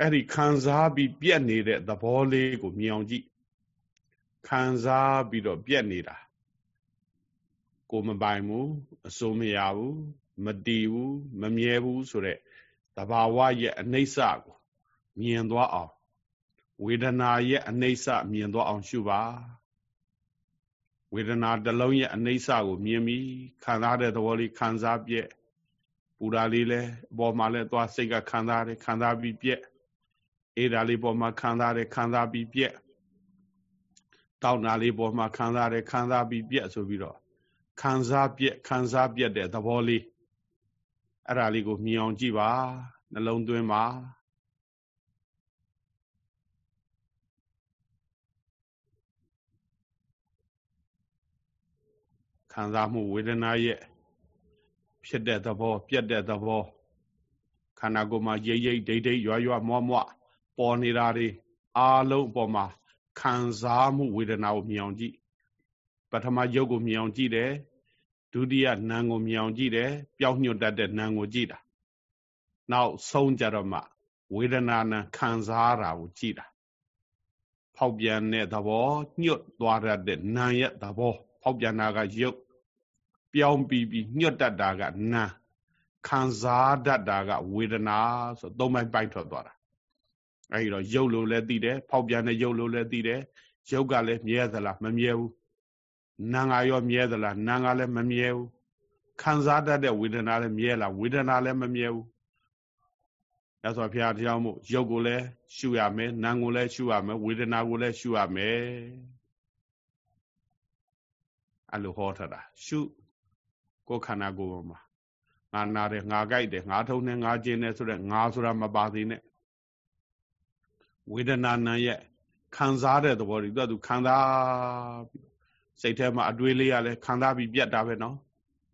အဲ့ဒီခံစားပြီးပြက်နေတဲ့သဘောလေးကိုမြင်အောင်ကြည့်ခံစားပြီးတော့ပြက်နေတာကိုမပိုင်ဘူးအစိုးမရဘူးမတည်ဘူးမမြဲဘူးဆိုတဲ့တဘာဝရဲ့အနိစ္စကိုမြင်သွားအောင်ဝေဒနာရဲ့အနိစ္စမြင်သွားအောင်ရှုပါဝေဒနာတစ်လုံးရဲ့အနိစ္စကိုမြင်ပြီးခံစားတဲ့သဘောလေးခံစားပြက် ပူတာလေးလဲအပေါ်မှာလဲသွားစိတ်ကခံစားတယ်ခံစားပြီးပြက်အေးဓာလေးပေါ်မှာခံစားတယ်ခံစားပြီးပြက်တောက်နာလေးပေါ်မှာခံစားတယ်ခံစားပြီးပြက်ဆိုပြီးတော့ခံစားပြက်ခံစားပြက်တဲ့သဘောလေးအဲ့ဒါလေးကိုမြင်အောင်ကြည့်ပါနှလုံးသွင်းပါခံစားမှုဝေဒနာရဲ့ ဖြစ်တဲ့သဘော ပြက်တဲ့သဘောခန္ဓာကိုယ်မှာရိပ်ရိပ်ဒိတ်ဒိတ်ရွာရွာမွားမွားပေါ်နေတာတွေအားလုံးအပေါ်မှာခံစားမှုဝေဒနာကိုမြင်အောင်ကြည့်ပထမယုတ်ကိုမြင်အောင်ကြည့်တယ်ဒုတိယနာမ်ကိုမြင်အောင်ကြည့်တယ်ပျောက်ညွတ်တတ်တဲ့နာမ်ကိုကြည့်တာနောက်ဆုံးကြတော့မှဝေဒနာနာခံစားတာကိုကြည့်တာဖောက်ပြန်တဲ့သဘောညွတ်သွားတတ်တဲ့နာမ်ရဲ့သဘောဖောက်ပြန်တာကယုတ် ပြောင်းပြီးပြီးညွတ်တတ်တာကနာခံစားတတ်တာကဝေဒနာဆိုသုံးပိုင်းပိုက်ထွက်သွားတာအဲဒီတော့ရုပ်လို့လည်းသိတယ်ဖောက်ပြန်တဲ့ရုပ်လို့လည်းသိတယ်ရုပ်ကလည်းမြဲသလားမမြဲဘူးနာငါရောမြဲသလားနာငါလည်းမမြဲဘူးခံစားတတ်တဲ့ဝေဒနာလည်းမြဲလားဝေဒနာလည်းမမြဲဘူးရသော်ဘုရားတရားမှုရုပ်ကိုလည်းရှုရမယ်နာမ်ကိုလည်းရှုရမယ်ဝေဒနာကိုလည်းရှုရမယ်အဲ့လိုဟောထားတာရှု ကိုယ်ခန္ဓာကိုယ်ပေါ်မှာငါနာတယ်ငါကြိုက်တယ်ငါထုံတယ်ငါကျင်တယ်ဆိုတဲ့ငါဆိုတာမပါသေးနဲ့ဝေဒနာနာရဲ့ခံစားတဲ့သဘောတွေသူကသူခံစားပြီးစိတ်ထဲမှာအတွေးလေးရလဲခံစားပြီးပြတ်တာပဲနော်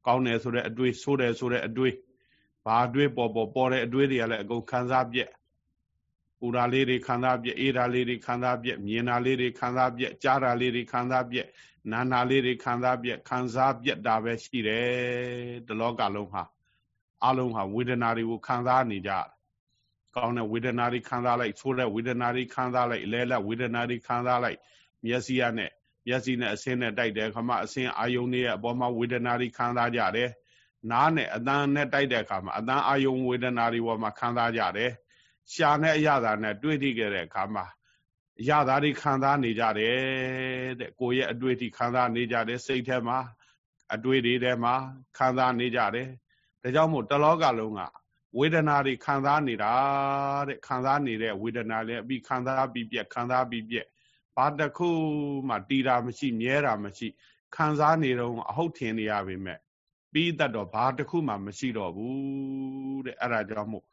ကောင်းတယ်ဆိုတဲ့အတွေးဆိုးတယ်ဆိုတဲ့အတွေးဘာအတွေးပေါ်ပေါ်ပေါ်တဲ့အတွေးတွေကလည်းအကုန်ခံစားပြက်ပူတာလေးတွေခံစားပြက်အေးတာလေးတွေခံစားပြက်မြင်တာလေးတွေခံစားပြက်ကြားတာလေးတွေခံစားပြက် နာနာလေးတွေခံစားပြက်ခံစားပြက်တာပဲရှိတယ်ဒီလောကလုံးဟာအလုံးဟာဝေဒနာတွေကိုခံစားနေကြကောင်းတဲ့ဝေဒနာတွေခံစားလိုက်ဆိုးတဲ့ဝေဒနာတွေခံစားလိုက်လဲလက်ဝေဒနာတွေခံစားလိုက်မျက်စိရနဲ့မျက်စိနဲ့အဆင်းနဲ့တိုက်တယ်ခမအဆင်းအာယုန်တွေရဲ့အပေါ်မှာဝေဒနာတွေခံစားကြတယ်နားနဲ့အတန်နဲ့တိုက်တဲ့အခါမှာအတန်အာယုန်ဝေဒနာတွေပေါ်မှာခံစားကြတယ်ရှာနဲ့အရသာနဲ့တွေးထိခဲ့တဲ့အခါမှာအ ရသာတွေခံစားနေကြတယ်တဲ့ကိုယ့်ရဲ့အတွေ့အထိခံစားနေကြတယ်စိတ်ထဲမှာအတွေ့တွေထဲမှာခံစားနေကြတယ်ဒါကြောင့်မို့တလောကလုံးကဝေဒနာတွေခံစားနေတာတဲ့ခံစားနေတဲ့ဝေဒနာလည်းအပြီးခံစားပြီးပြက်ခံစားပြီးပြက်ဘာတခုမှတီးတာမရှိမြဲတာမရှိခံစားနေတော့အဟုတ်ထင်နေရပေမဲ့ပြီးတတ်တော့ဘာတခုမှမရှိတော့ဘူးတဲ့အဲ့ဒါကြောင့်မို့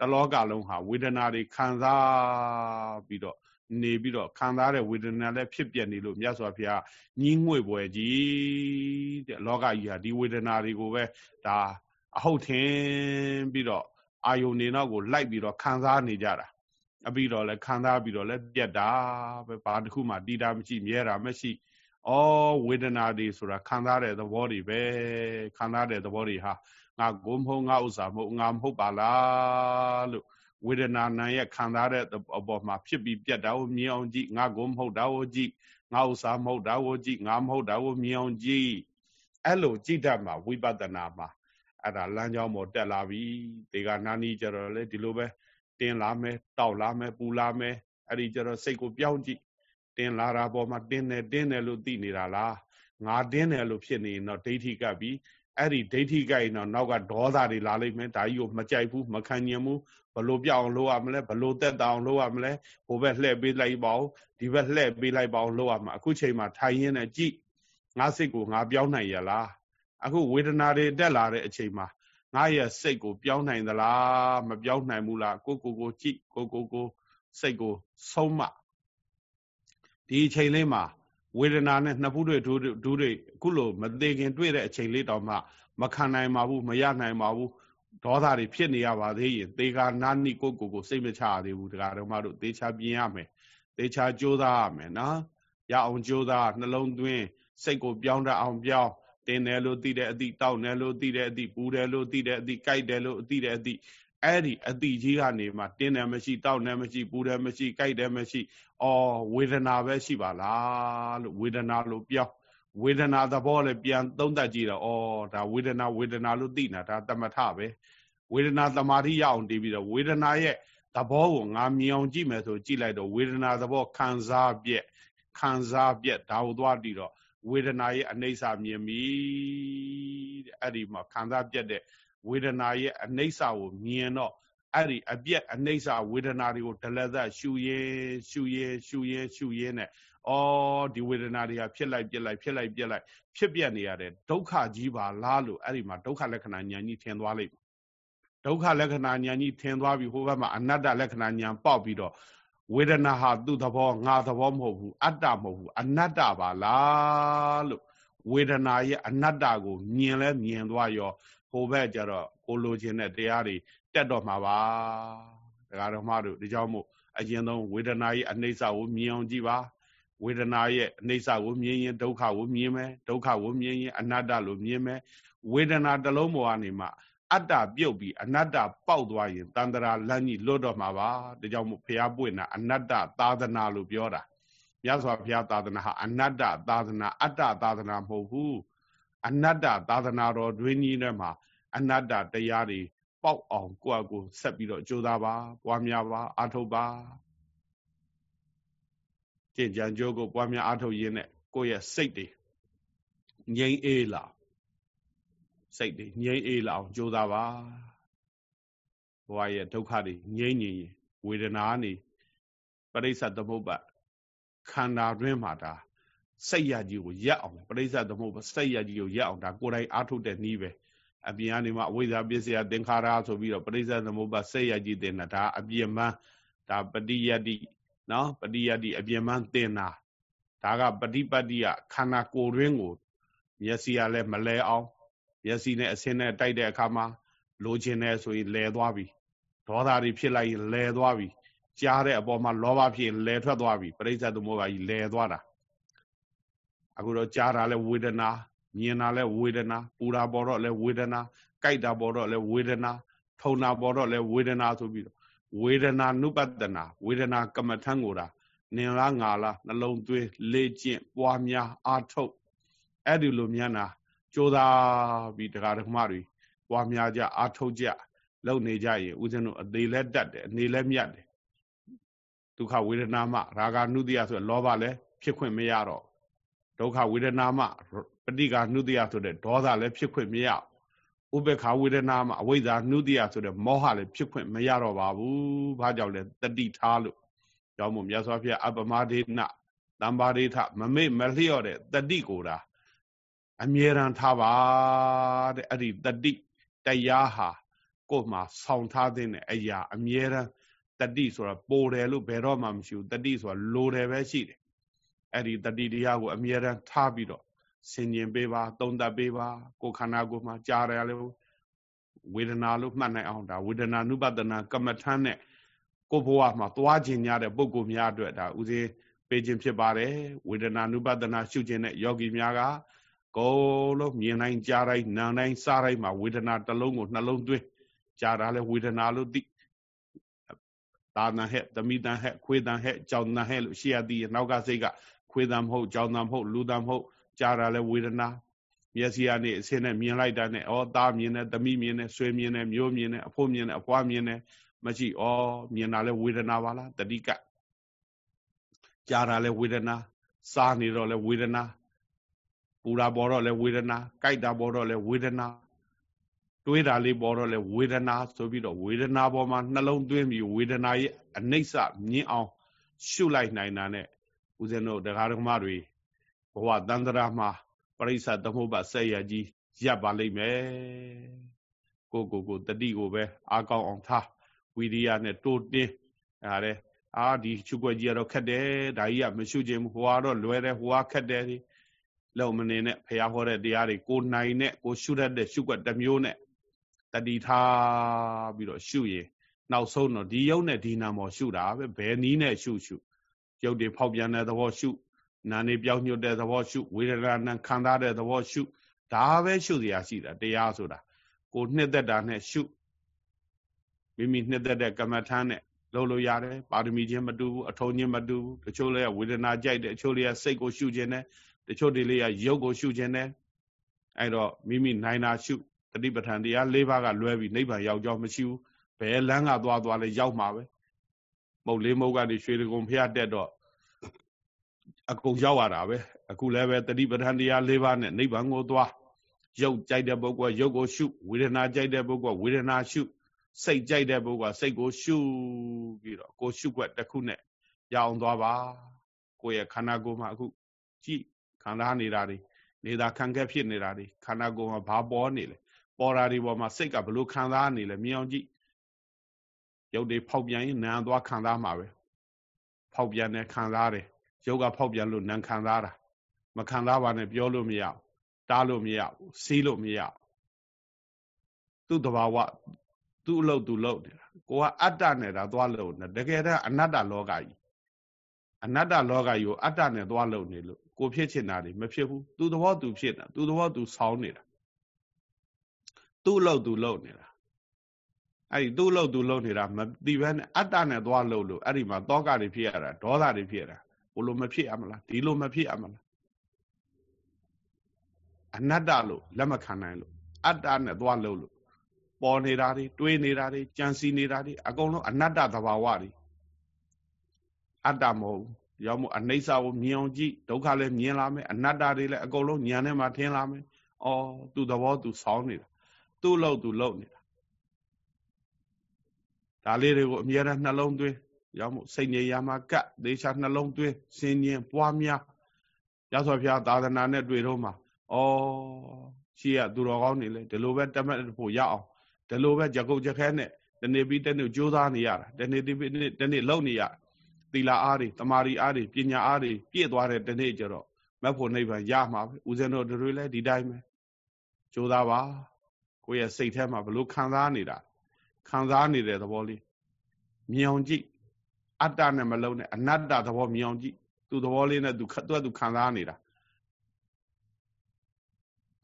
တလောကလုံးဟာဝေဒနာတွေခံစားပြီးတော့ နေပြီးတော့ခံစားတဲ့ဝေဒနာလည်းဖြစ်ပြနေလို့မြတ်စွာဘုရားညင်းငွေပွဲကြီးတဲ့လောကကြီးဟာဒီဝေဒနာတွေကိုပဲဒါအဟုတ်ထင်ပြီးတော့အာယုန်နေနောက်ကိုလိုက်ပြီးတော့ခံစားနေကြတာအပြီးတော့လဲခံစားပြီးတော့လဲပြက်တာပဲဘာတစ်ခုမှတီးတာမရှိမြဲတာမရှိဩဝေဒနာတွေဆိုတာခံစားတဲ့သဘောတွေပဲခံစားတဲ့သဘောတွေဟာငါကိုမဟုတ်ငါဥစ္စာမဟုတ်ငါမဟုတ်ပါလားလို့ ဝေဒနာနာရဲ့ခံစားတဲ့အပေါ်မှာဖြစ်ပြီးပြက်တာကိုမြင်အောင်ကြည့်ငါကိုမဟုတ်တာကိုကြည့်ငါဥစ္စာမဟုတ်တာကိုကြည့်ငါမဟုတ်တာကိုမြင်အောင်ကြည့်အဲ့လိုကြည့်တတ်မှာဝိပဿနာမှာအဲ့ဒါလမ်းကြောင်းပေါ်တက်လာပြီဒီကနာနီကြတော့လေဒီလိုပဲတင်းလာမယ်တောက်လာမယ်ပူလာမယ်အဲ့ဒီကြတော့စိတ်ကိုပြောင်းကြည့်တင်းလာတာပေါ်မှာတင်းတယ်တင်းတယ်လို့သိနေတာလားငါတင်းတယ်လို့ဖြစ်နေရင်တော့ဒိဋ္ဌိကပ်ပြီးအဲ့ဒီဒိဋ္ဌိကပ်ရင်တော့နောက်ကဒေါသတွေလာလိမ့်မယ်ဒါကြီးကိုမကြိုက်ဘူးမခံညင်ဘူး ဘလို့ပြောင်းလို့ရမလဲဘလို့တက်တောင်လို့ရမလဲဟိုဘက်လှည့်ပေးလိုက်ပါဦးဒီဘက်လှည့်ပေးလိုက်ပါဦးလို့ရမှာအခုချိန်မှာထိုင်ရင်းနဲ့ကြည့်ငါစိတ်ကိုငါပြောင်းနိုင်ရလားအခုဝေဒနာတွေတက်လာတဲ့အချိန်မှာငါရဲ့စိတ်ကိုပြောင်းနိုင်သလားမပြောင်းနိုင်ဘူးလားကိုကိုကိုကြည့်ကိုကိုကိုစိတ်ကိုဆုံးမဒီအချိန်လေးမှာဝေဒနာနဲ့နှစ်ဖူးတွေဒူးဒူးတွေအခုလိုမသေးခင်တွေ့တဲ့အချိန်လေးတောင်မှမခံနိုင်ပါဘူးမရနိုင်ပါဘူး ဒေါသတွေဖြစ်နေရပါသေးရင်သေကာနာနိကိုကိုကိုစိတ်မချရသေးဘူးတရားတော်မတို့သေချာပြင်ရမယ်သေချာကြိုးစားရမယ်နော်ရအောင်ကြိုးစားနှလုံးသွင်းစိတ်ကိုပြောင်းတတ်အောင်ပြောင်းတင်းတယ်လို့သိတဲ့အသည့်တောက်တယ်လို့သိတဲ့အသည့်ပူတယ်လို့သိတဲ့အသည့်ကြိုက်တယ်လို့သိတဲ့အသည့်အဲ့ဒီအသည့်ကြီးကနေမှတင်းတယ်မရှိတောက်တယ်မရှိပူတယ်မရှိကြိုက်တယ်မရှိအော်ဝေဒနာပဲရှိပါလားလို့ဝေဒနာလို့ပြောင်း ဝေဒနာသဘောလည်းပြန်သုံးသပ်ကြည့်တော့ဩဒါဝေဒနာဝေဒနာလို့သိနေတာဒါတမထပဲဝေဒနာသမာဓိရအောင်တည်ပြီးတော့ဝေဒနာရဲ့သဘောကိုငါမြင်အောင်ကြည့်မယ်ဆိုကြည့်လိုက်တော့ဝေဒနာသဘောခံစားပြက်ခံစားပြက်ဒါကိုသွားတည်တော့ဝေဒနာရဲ့အနေဆာမြင်ပြီတဲ့အဲ့ဒီမှာခံစားပြက်တဲ့ဝေဒနာရဲ့အနေဆာကိုမြင်တော့အဲ့ဒီအပြက်အနေဆာဝေဒနာတွေကိုဒလသက်ရှူရဲရှူရဲရှူရဲရှူရဲနဲ့ အော်ဒီဝေဒနာတွေကဖြစ်လိုက်ပြက်လိုက်ဖြစ်လိုက်ပြက်လိုက်ဖြစ်ပြက်နေရတဲ့ဒုက္ခကြီးပါလားလို့အဲ့ဒီမှာဒုက္ခလက္ခဏာဉာဏ်ကြီးထင်သွားလိမ့်မယ်ဒုက္ခလက္ခဏာဉာဏ်ကြီးထင်သွားပြီဟိုဘက်မှာအနတ္တလက္ခဏာဉာဏ်ပေါက်ပြီးတော့ဝေဒနာဟာသူ့သဘောငါသဘောမဟုတ်ဘူးအတ္တမဟုတ်ဘူးအနတ္တပါလားလို့ဝေဒနာရဲ့အနတ္တကိုမြင်လဲမြင်သွားရောဟိုဘက်ကျတော့ကိုလိုချင်တဲ့တရားတွေတက်တော့မှာပါတရားတော်မှတို့ဒီကြောင့်မို့အရင်ဆုံးဝေဒနာရဲ့အနိစ္စကိုမြင်အောင်ကြည့်ပါ ဝေဒနာရဲ့အနိစ္စကိုမြင်ရင်ဒုက္ခကိုမြင်မယ်ဒုက္ခကိုမြင်ရင်အနတ္တလို့မြင်မယ်ဝေဒနာတစ်လုံးပေါ်ကနေမှအတ္တပြုတ်ပြီးအနတ္တပေါက်သွားရင်တန္တရာလမ်းကြီးလွတ်တော့မှာပါဒါကြောင့်မို့ဘုရားပွင့်တာအနတ္တသာသနာလို့ပြောတာမြတ်စွာဘုရားသာသနာဟာအနတ္တသာသနာအတ္တသာသနာမဟုတ်ဘူးအနတ္တသာသနာတော်တွင်ကြီးထဲမှာအနတ္တတရားတွေပေါက်အောင်ကိုယ့်အကိုဆက်ပြီးတော့ကြိုးစားပါပွားများပါအာထုတ်ပါ ကျင့်ကြံကြိုးကိုပွားများအာထုတ်ရင်းနဲ့ကိုယ့်ရဲ့စိတ်တွေငြိမ်းအေးလာစိတ်တွေငြိမ်းအေးလာအောင်ကြိုးစားပါဘဝရဲ့ဒုက္ခတွေငြိမ်းငြိမ်ဝေဒနာနေပရိစ္ဆသမုပ္ပါခန္ဓာတွင်းမှာဒါစိတ်ရကြီးကိုရက်အောင်ပရိစ္ဆသမုပ္ပါစိတ်ရကြီးကိုရက်အောင်ဒါကိုယ်တိုင်အားထုတ်တဲ့နည်းပဲအပြင်ကနေမှအဝိဇ္ဇာပစ္စယသင်္ခါရဆိုပြီးတော့ပရိစ္ဆသမုပ္ပါစိတ်ရကြီးတင်တာဒါအပြင်မှဒါပฏิယတိ နော်ပฏิယတိအပြင်မှတင်တာဒါကပฏิပတ်တိယခန္ဓာကိုယ်တွင်းကိုမျက်စိကလည်းမလဲအောင်မျက်စိနဲ့အဆင်းနဲ့တိုက်တဲ့အခါမှာလိုချင်တယ်ဆိုရင်လဲသွားပြီဒေါသတွေဖြစ်လိုက်ရင်လဲသွားပြီကြားတဲ့အပေါ်မှာလောဘဖြစ်ရင်လဲထွက်သွားပြီပရိစ္ဆေသမုပ္ပါကြီးလဲသွားတာအခုတော့ကြားတာလဲဝေဒနာမြင်တာလဲဝေဒနာပူတာပေါ်တော့လဲဝေဒနာကြိုက်တာပေါ်တော့လဲဝေဒနာထုံတာပေါ်တော့လဲဝေဒနာဆိုပြီးတော့ ဝေဒနာနုပတနာဝေဒနာကမ္မထံကိုတာနင်လားငါလားနှလုံးသွင်းလေ့ကျင့်ပွားများအားထုတ်အဲ့ဒီလိုမြန်တာကြိုးစားပြီးတရားဓမ္မတွေပွားများကြအားထုတ်ကြလုပ်နေကြရင်ဦးဇင်းတို့အသေးလဲတတ်တယ်အနေလဲမြတ်တယ်ဒုက္ခဝေဒနာမှရာဂနုတ္တိယဆိုလောဘလည်းဖြစ်ခွင့်မရတော့ဒုက္ခဝေဒနာမှပဋိက္ခနုတ္တိယဆိုတဲ့ဒေါသလည်းဖြစ်ခွင့်မရ ဥပေက္ခဝေဒနာမှအဝိဇ္ဇာနုတ္တိယဆိုတဲ့မောဟလည်းဖြစ်ခွင့်မရတော့ပါဘူးဘာကြောင့်လဲတတိထားလို့ကြောင့်မို့မြတ်စွာဘုရားအပမဒေနတမ္ပါရိထမမေ့မလျော့တဲ့တတိကိုတာအမြဲတမ်းထားပါတဲ့အဲ့ဒီတတိတရားဟာကိုယ်မှာဆောင်းထားတဲ့အရာအမြဲတမ်းတတိဆိုတာပိုတယ်လို့ဘယ်တော့မှမရှိဘူးတတိဆိုတာလိုတယ်ပဲရှိတယ်အဲ့ဒီတတိတရားကိုအမြဲတမ်းထားပြီးတော့ ဆင်ញင်ပေးပါ သုံးသပ်ပေးပါကိုယ်ခန္ဓာကိုယ်မှာကြားရလဲဝေဒနာလို့မှတ်နိုင်အောင်ဒါဝေဒနာနုပဒနာကမ္မထမ်းနဲ့ကိုဘဝမှာသွားခြင်းများတဲ့ပုဂ္ဂိုလ်များအတွက်ဒါဥစဉ်ပေးခြင်းဖြစ်ပါတယ်ဝေဒနာနုပဒနာရှုခြင်းတဲ့ယောဂီများကကိုယ်လုံးမြင်တိုင်းကြားတိုင်းနားတိုင်းစားတိုင်းမှာဝေဒနာတစ်လုံးကိုနှလုံးသွင်းကြားတာလဲဝေဒနာလို့သိသာနာဟဲ့သမိတန်ဟဲ့ခွေးတန်ဟဲ့ကြောင်တန်ဟဲ့လို့ရှိရသည်နောက်ကစိတ်ကခွေးတန်မဟုတ်ကြောင်တန်မဟုတ်လူတန်မဟုတ် ကြားတာလဲဝေဒနာမျက်စိကနေအစင်းနဲ့မြင်လိုက်တာနဲ့ဩသားမြင်တယ်သမီးမြင်တယ်ဆွေမြင်တယ်မျိုးမြင်တယ်အဖိုးမြင်တယ်အဖွားမြင်တယ်မရှိဩမြင်တာလဲဝေဒနာပါလားတတိကကြားတာလဲဝေဒနာစားနေတော့လဲဝေဒနာပူတာပေါ်တော့လဲဝေဒနာကြိုက်တာပေါ်တော့လဲဝေဒနာတွေးတာလေးပေါ်တော့လဲဝေဒနာဆိုပြီးတော့ဝေဒနာပေါ်မှာနှလုံးသွင်းပြီးဝေဒနာရဲ့အနိစ္စမြင်အောင်ရှုလိုက်နိုင်တာနဲ့ဦးဇင်းတို့တရားဓမ္မတွေ ဘဝတန္တရာမှာပရိစ္ဆသမုပ္ပါဆက်ရကြီးရပ်ပါလိမ့်မယ်ကိုကိုကိုတတိကိုပဲအားကောင်းအောင်ထားဝီရိယနဲ့တိုးတင်းအဲဒါအာဒီရှုွက်ကြီးကတော့ခက်တယ်ဒါကြီးကမရှုခြင်းဘူးဟိုကတော့လွယ်တယ်ဟိုကခက်တယ်လုံမနေနဲ့ဖះဟောတဲ့တရားတွေကိုနိုင်နဲ့ကိုရှုတတ်တဲ့ရှုွက်တစ်မျိုးနဲ့တတိထားပြီးတော့ရှုရင်နောက်ဆုံးတော့ဒီယုတ်နဲ့ဒီနာမောရှုတာပဲဘယ်နည်းနဲ့ရှုရှုယုတ်တွေဖောက်ပြန်တဲ့သဘောရှု နာနေပြောင်းညွတ်တဲ့သဘောရှုဝေဒနာနဲ့ခံစားတဲ့သဘောရှုဒါပဲရှုစရာရှိတာတရားဆိုတာကိုနှစ်သက်တာနဲ့ရှုမိမိနှစ်သက်တဲ့ကမ္မထာနဲ့လုပ်လို့ရတယ်ပါရမီချင်းမတူဘူးအထုံးချင်းမတူဘူးတချို့လည်းဝေဒနာကြိုက်တယ်တချို့လည်းစိတ်ကိုရှုခြင်းတယ်တချို့တွေလည်းရုပ်ကိုရှုခြင်းတယ်အဲ့တော့မိမိနိုင်တာရှုတတိပဋ္ဌာန်တရား၄ပါးကလွဲပြီးနိဗ္ဗာန်ရောက်ကြောင်းမရှိဘူးဘယ်လမ်းကသွားသွားလဲရောက်မှာပဲမုတ်လေးမုတ်ကနေရွှေတကုံဖျက်တက်တော့ အကုန်ရောက်ရတာပဲအခုလည်းပဲတတိပဋ္ဌာန်တရား၄ပါးနဲ့နိဗ္ဗာန်ကိုသွားရုပ်ကြိုက်တဲ့ပုဂ္ဂိုလ်ရုပ်ကိုရှုဝေဒနာကြိုက်တဲ့ပုဂ္ဂိုလ်ဝေဒနာရှုစိတ်ကြိုက်တဲ့ပုဂ္ဂိုလ်စိတ်ကိုရှုပြီးတော့ကိုရှုွက်တစ်ခုနဲ့ရအောင်သွားပါကိုယ့်ရဲ့ခန္ဓာကိုယ်မှာအခုကြည့်ခံစားနေတာတွေနေတာခံခဲ့ဖြစ်နေတာတွေခန္ဓာကိုယ်မှာဘာပေါ်နေလဲပေါ်တာတွေပေါ်မှာစိတ်ကဘလို့ခံစားနေလဲမြင်အောင်ကြည့်ရုပ်တွေဖောက်ပြန်ရင်နာမ်သွားခံစားမှာပဲဖောက်ပြန်တယ်ခံစားတယ် ရုပ်ကဖောက်ပြန်လို့နာမ်ခံစားတာမခံစားပါနဲ့ပြောလို့မရတားလို့မရစီးလို့မရသူ့တဘာဝသူ့အလုပ်သူလုပ်နေတာကိုကအတ္တနဲ့ဒါသွားလုပ်နေတကယ်တမ်းအနတ္တလောကကြီးအနတ္တလောကကြီးကိုအတ္တနဲ့သွားလုပ်နေလို့ကိုဖြစ်ချင်တာတွေမဖြစ်ဘူးသူသဘောသူဖြစ်တာသူသဘောသူဆောင်းနေတာသူ့အလုပ်သူလုပ်နေတာအဲ့ဒီသူ့အလုပ်သူလုပ်နေတာမသိဘဲနဲ့အတ္တနဲ့သွားလုပ်လို့အဲ့ဒီမှာတောကတွေဖြစ်ရတာဒေါသတွေဖြစ်ရတာ ဘလို့မဖြစ်ရမလားဒီလိုမဖြစ်ရမလားအနတ္တလို့လက်မခံနိုင်လို့အတ္တနဲ့သွားလုပ်လို့ပေါ်နေတာတွေတွေးနေတာတွေကြံစီနေတာတွေအကုန်လုံးအနတ္တသဘာဝတွေအတ္တမဟုတ်ဘူးရောက်မို့အနိစ္စကိုမြင်အောင်ကြည့်ဒုက္ခလည်းမြင်လာမယ်အနတ္တတွေလည်းအကုန်လုံးဉာဏ်ထဲမှာထင်လာမယ်။အော်သူ့သဘောသူဆောင်းနေတာသူ့လို့သူလုံနေတာဒါလေးတွေကိုအမြဲတမ်းနှလုံးသွင်း ရောက်မို့စိတ်ငြိမ်ရမှာကတ်ဒေချာနှလုံးသွင်းစင်ញင်ပွားများရသော်ဖျားသာသနာနဲ့တွေ့တော့မှာဩရှိရသူတော်ကောင်းနေလေဒီလိုပဲတမတ်ဖို့ရအောင်ဒီလိုပဲကြကုတ်ကြခဲနဲ့တနေ့ပြီးတနေ့ကြိုးစားနေရတာတနေ့ပြီးတနေ့လုံနေရသီလာအားတွေတမာရီအားတွေပညာအားတွေပြည့်သွားတဲ့တနေ့ကျတော့မက်ဖို့နိဗ္ဗာန်ရမှာပဲဦးဇင်းတို့တွေလည်းဒီတိုင်းပဲကြိုးစားပါကိုယ့်ရဲ့စိတ်ထဲမှာဘလို့ခံစားနေတာခံစားနေတဲ့သဘောလေးမြင်အောင်ကြည့် အတ္တနဲ့မလုံးနဲ့အနတ္တသဘောမြင်အောင်ကြည့်သူသဘောလေးနဲ့သူသူကသူခံစားနေတာ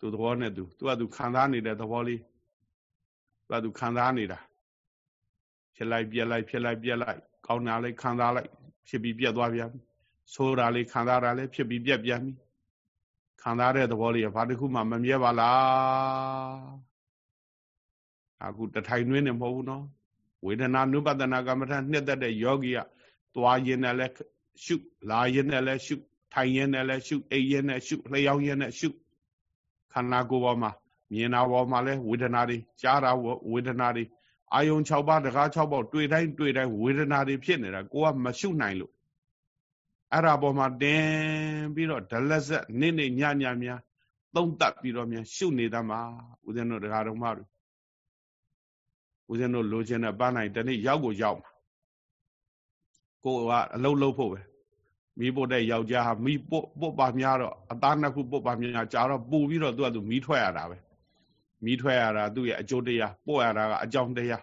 သူသဘောနဲ့သူသူကသူခံစားနေတဲ့သဘောလေးသူကသူခံစားနေတာဖြစ်လိုက်ပြက်လိုက်ဖြစ်လိုက်ပြက်လိုက်ကောင်းတာလေးခံစားလိုက်ဖြစ်ပြီးပြက်သွားပြန်ဆိုးတာလေးခံစားတာလေးဖြစ်ပြီးပြက်ပြန်ပြီခံစားတဲ့သဘောလေးကဘာတစ်ခုမှမမြဲပါလားအခုတထိုင်နှွင်းနေမဟုတ်ဘူးနော် ဝေဒနာနုပဒနာကမ္မထနှစ်သက်တဲ့ယောဂီကသွားရင်လည်းရှုလာရင်လည်းရှုထိုင်ရင်လည်းရှုအိပ်ရင်လည်းရှုလျှောက်ရင်လည်းရှုခန္ဓာကိုယ်ပေါ်မှာမြင်တာပေါ်မှာလဲဝေဒနာတွေကြားတာဝေဒနာတွေအာယုံ6ပါးတကား6ပေါက်တွေ့တိုင်းတွေ့တိုင်းဝေဒနာတွေဖြစ်နေတာကိုကမရှုနိုင်လို့အဲ့ဒါပေါ်မှာတင်ပြီးတော့ဒလက်ဆက်နေ့နေ့ညညများသုံးတက်ပြီးတော့မြန်ရှုနေတတ်မှာဦးဇင်းတို့တရားတော်မှတို့ ဦးဇင်းတို့လိုချင်တဲ့ပန်းနိုင်တနေ့ရောက်ကိုရောက်မှာကိုကအလုံးလုံးဖို့ပဲမိပုတ်တဲ့ယောက်ျားဟာမိပုတ်ပုတ်ပါများတော့အသားနှစ်ခုပုတ်ပါများကြာတော့ပူပြီးတော့သူကသူမိထွက်ရတာပဲမိထွက်ရတာသူ့ရဲ့အကျိုးတရားပို့ရတာကအကြောင်းတရား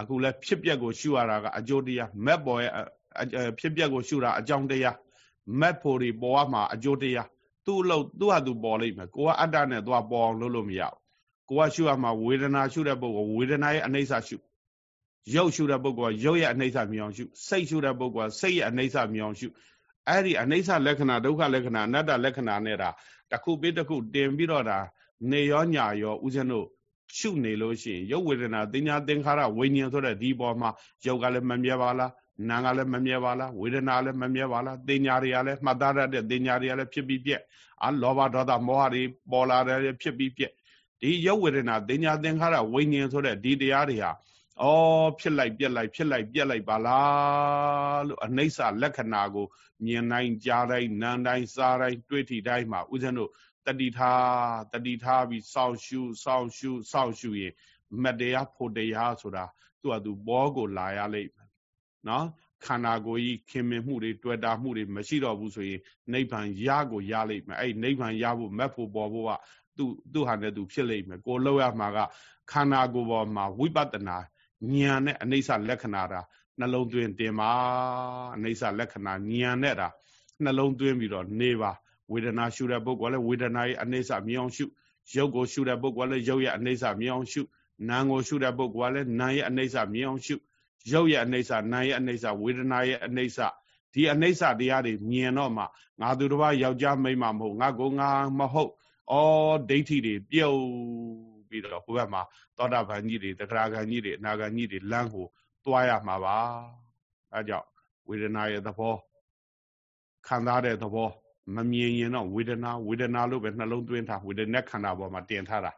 အခုလဲဖြစ်ပျက်ကိုရှုရတာကအကျိုးတရားမက်ပေါ်ရဲ့ဖြစ်ပျက်ကိုရှုတာအကြောင်းတရားမက်ဖို့တွေပေါ်ရမှာအကျိုးတရားသူ့အလုပ်သူ့ဟာသူပေါ်လိမ့်မယ်ကိုကအတ္တနဲ့သွားပေါ်အောင်လုပ်လို့မရဘူး ကိုကရှုရမှာဝေဒနာရှုတဲ့ပုဂ္ဂိုလ်ဝေဒနာရဲ့အနိစ္စရှုရုပ်ရှုတဲ့ပုဂ္ဂိုလ်ကရုပ်ရဲ့အနိစ္စမြင်အောင်ရှုစိတ်ရှုတဲ့ပုဂ္ဂိုလ်ကစိတ်ရဲ့အနိစ္စမြင်အောင်ရှုအဲ့ဒီအနိစ္စလက္ခဏာဒုက္ခလက္ခဏာအနတ္တလက္ခဏာနဲ့ဒါတစ်ခုပြီးတစ်ခုတင်ပြီးတော့ဒါနေရောညာရောဥစဉ်တို့ရှုနေလို့ရှိရင်ရုပ်ဝေဒနာသင်ညာသင်္ခါရဝိညာဉ်ဆိုတဲ့ဒီပေါ်မှာရုပ်ကလည်းမမြဲပါလားနာကလည်းမမြဲပါလားဝေဒနာလည်းမမြဲပါလားသင်ညာတွေကလည်းမှတ်သားရတဲ့သင်ညာတွေကလည်းဖြစ်ပြီးပြက်အာလောဘဒေါသမောဟတွေပေါ်လာတယ်ဖြစ်ပြီးပြက် ဒီရုပ်ဝေဒနာသင်ညာသင်္ခါရဝိညာဉ်ဆိုတဲ့ဒီတရားတွေဟာအော်ဖြစ်လိုက်ပြက်လိုက်ဖြစ်လိုက်ပြက်လိုက်ပါလားလို့အနိစ္စလက္ခဏာကို မြင်တိုင်းကြားတိုင်းနားတိုင်းစားတိုင်းတွေ့ထိတိုင်းမှာဥစဉ်တို့တတိထားတတိထားပြီးစောင့်ရှုစောင့်ရှုစောင့်ရှုရင်မတရားဖို့တရားဆိုတာသူ့အတူဘောကိုလာရလိမ့်မယ်နော်ခန္ဓာကိုယ်ကြီးခင်မင်မှုတွေတွေ့တာမှုတွေမရှိတော့ဘူးဆိုရင်နိဗ္ဗာန်ရကိုရလိမ့်မယ်အဲ့နိဗ္ဗာန်ရဖို့မက်ဖို့ပေါ်ဖို့က သူ့သူ့ဟာနဲ့သူဖြစ်လိမ့်မယ်ကိုလောက်ရမှာကခန္ဓာကိုယ်ပေါ်မှာဝိပဿနာဉာဏ်နဲ့အနိစ္စလက္ခဏာတာနှလုံးသွင်းတင်ပါအနိစ္စလက္ခဏာဉာဏ်နဲ့တာနှလုံးသွင်းပြီးတော့နေပါဝေဒနာရှုတဲ့ပုဂ္ဂိုလ်လည်းဝေဒနာရဲ့အနိစ္စမြင်အောင်ရှုရုပ်ကိုရှုတဲ့ပုဂ္ဂိုလ်လည်းရုပ်ရဲ့အနိစ္စမြင်အောင်ရှုနာမ်ကိုရှုတဲ့ပုဂ္ဂိုလ်ကလည်းနာမ်ရဲ့အနိစ္စမြင်အောင်ရှုရုပ်ရဲ့အနိစ္စနာမ်ရဲ့အနိစ္စဝေဒနာရဲ့အနိစ္စဒီအနိစ္စတရားတွေမြင်တော့မှငါသူတစ်ပါးယောက်ျားမိန်းမမဟုတ်ငါကိုငါမဟုတ် ဩဒိဋ္ဌိတွေပြုတ်ပြီးတော့ဟိုဘက်မှာသောတာပန်ကြီးတွေတဂရဂန်ကြီးတွေအနာဂန်ကြီးတွေလမ်းကိုသွားရမှာပါအဲကြောင့်ဝေဒနာရဲ့သဘောခံစားတဲ့သဘောမမြင်ရင်တော့ဝေဒနာဝေဒနာလို့ပဲနှလုံးသွင်းထားဝေဒနာခန္ဓာပေါ်မှာတင်ထားတာ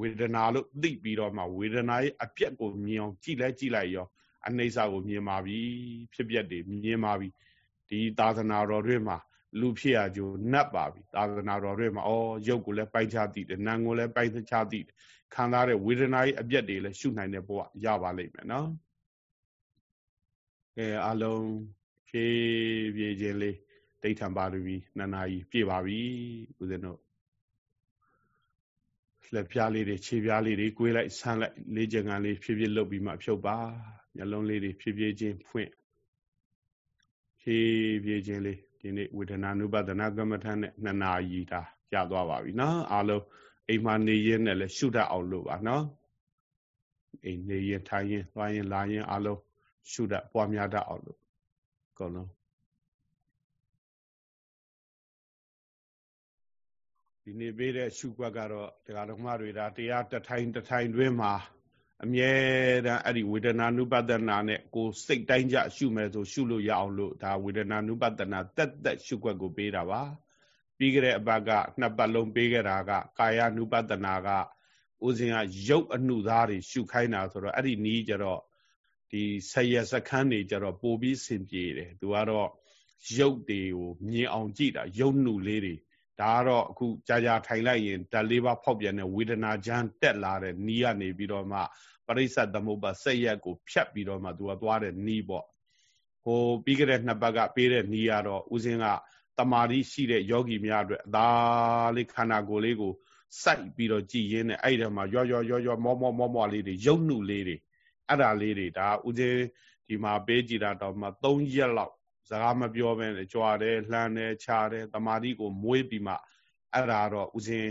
ဝေဒနာလို့သိပြီးတော့မှဝေဒနာရဲ့အပြက်ကိုမြင်အောင်ကြည့်လိုက်ကြည့်လိုက်ရောအနိစ္စကိုမြင်ပါပြီဖြစ်ပျက်တွေမြင်ပါပြီဒီသာသနာတော်တွေမှာ လူဖြစ်ရကြိုနတ်ပါပြီသာသနာတော်တွေမှာဩရုပ်ကိုလည်းပိုက်ချသိတယ်နာမ်ကိုလည်းပိုက်ချသိတယ်ခံစားတဲ့ဝေဒနာရဲ့အပြက်တွေလည်းရှုနိုင်တဲ့ဘဝရပါလိမ့်မယ်နော်ကဲအလုံးဖြည်းဖြည်းချင်းလေးဒိဋ္ဌံပါရမီနှစ်နာရီပြည့်ပါပြီဦးဇင်းတို့လက်ပြားလေးတွေခြေပြားလေးတွေကိုွေးလိုက်ဆန်းလိုက်လေးချင်ကန်လေးဖြည်းဖြည်းလှုပ်ပြီးမှဖြုတ်ပါမျက်လုံးလေးတွေဖြည်းဖြည်းချင်းဖွင့်ဖြည်းဖြည်းချင်းလေး ဒီနေ့ဝေဒနာနုပဒနာကမ္မထနဲ့နှစ်နာရီဒါရသွားပါပြီနော်အားလုံးအိမ်မှာနေရင်လည်းရှုတတ်အောင်လို့ပါနော်အိမ်နေရင်ထိုင်ရင်သွားရင်လာရင်အားလုံးရှုတတ်ပွားများတတ်အောင်လို့အကုန်လုံးဒီနေ့ပေးတဲ့ရှုွက်ကတော့တရားတော်မတွေဒါတရားတထိုင်တထိုင်တွင်းမှာ အမြဲတမ်းအဲ့ဒီဝေဒနာနုပဒနာနဲ့ကိုစိတ်တိုင်းကြရှုမယ်ဆိုရှုလို့ရအောင်လို့ဒါဝေဒနာနုပဒနာတက်တက်ရှုွက်ကိုပေးတာပါပြီးကြတဲ့အပတ်ကနှစ်ပတ်လုံးပေးခဲ့တာကကာယ ानु ပတနာကဥစဉ်ကရုပ်အနှုသားတွေရှုခိုင်းတာဆိုတော့အဲ့ဒီနီးကြတော့ဒီဆရစခန်းတွေကြတော့ပိုပြီးစင်ပြေတယ်သူကတော့ရုပ်တွေကိုမြင်အောင်ကြည့်တာရုပ်နှုလေးတွေ ဒါကတော့အခုကြာကြာထိုင်လိုက်ရင်ဓာတ်လေးပါဖောက်ပြန်တဲ့ဝေဒနာချမ်းတက်လာတဲ့နီးကနေပြီးတော့မှပရိစ္ဆသမုပ္ပါစက်ရက်ကိုဖြတ်ပြီးတော့မှသူကသွားတဲ့နီးပေါ့ဟိုပြီးခဲ့တဲ့နှစ်ပတ်ကပေးတဲ့နီးကတော့ဥစဉ်ကတမာတိရှိတဲ့ယောဂီများအတွက်အသာလေးခန္ဓာကိုယ်လေးကိုစိုက်ပြီးတော့ကြည်ရင်းနဲ့အဲ့ဒီမှာရောရောရောရောမောမောမောမောလေးတွေရုပ်နှုလေးတွေအဲ့ဒါလေးတွေဒါဥစဉ်ဒီမှာပေးကြည့်တာတော့မှ3ရက်လောက် စကားမပြောဘဲနဲ့ကြွားတယ်လှမ်းတယ်ခြားတယ်တမာတိကိုမွေးပြီးမှအဲ့ဒါတော့ဥစဉ်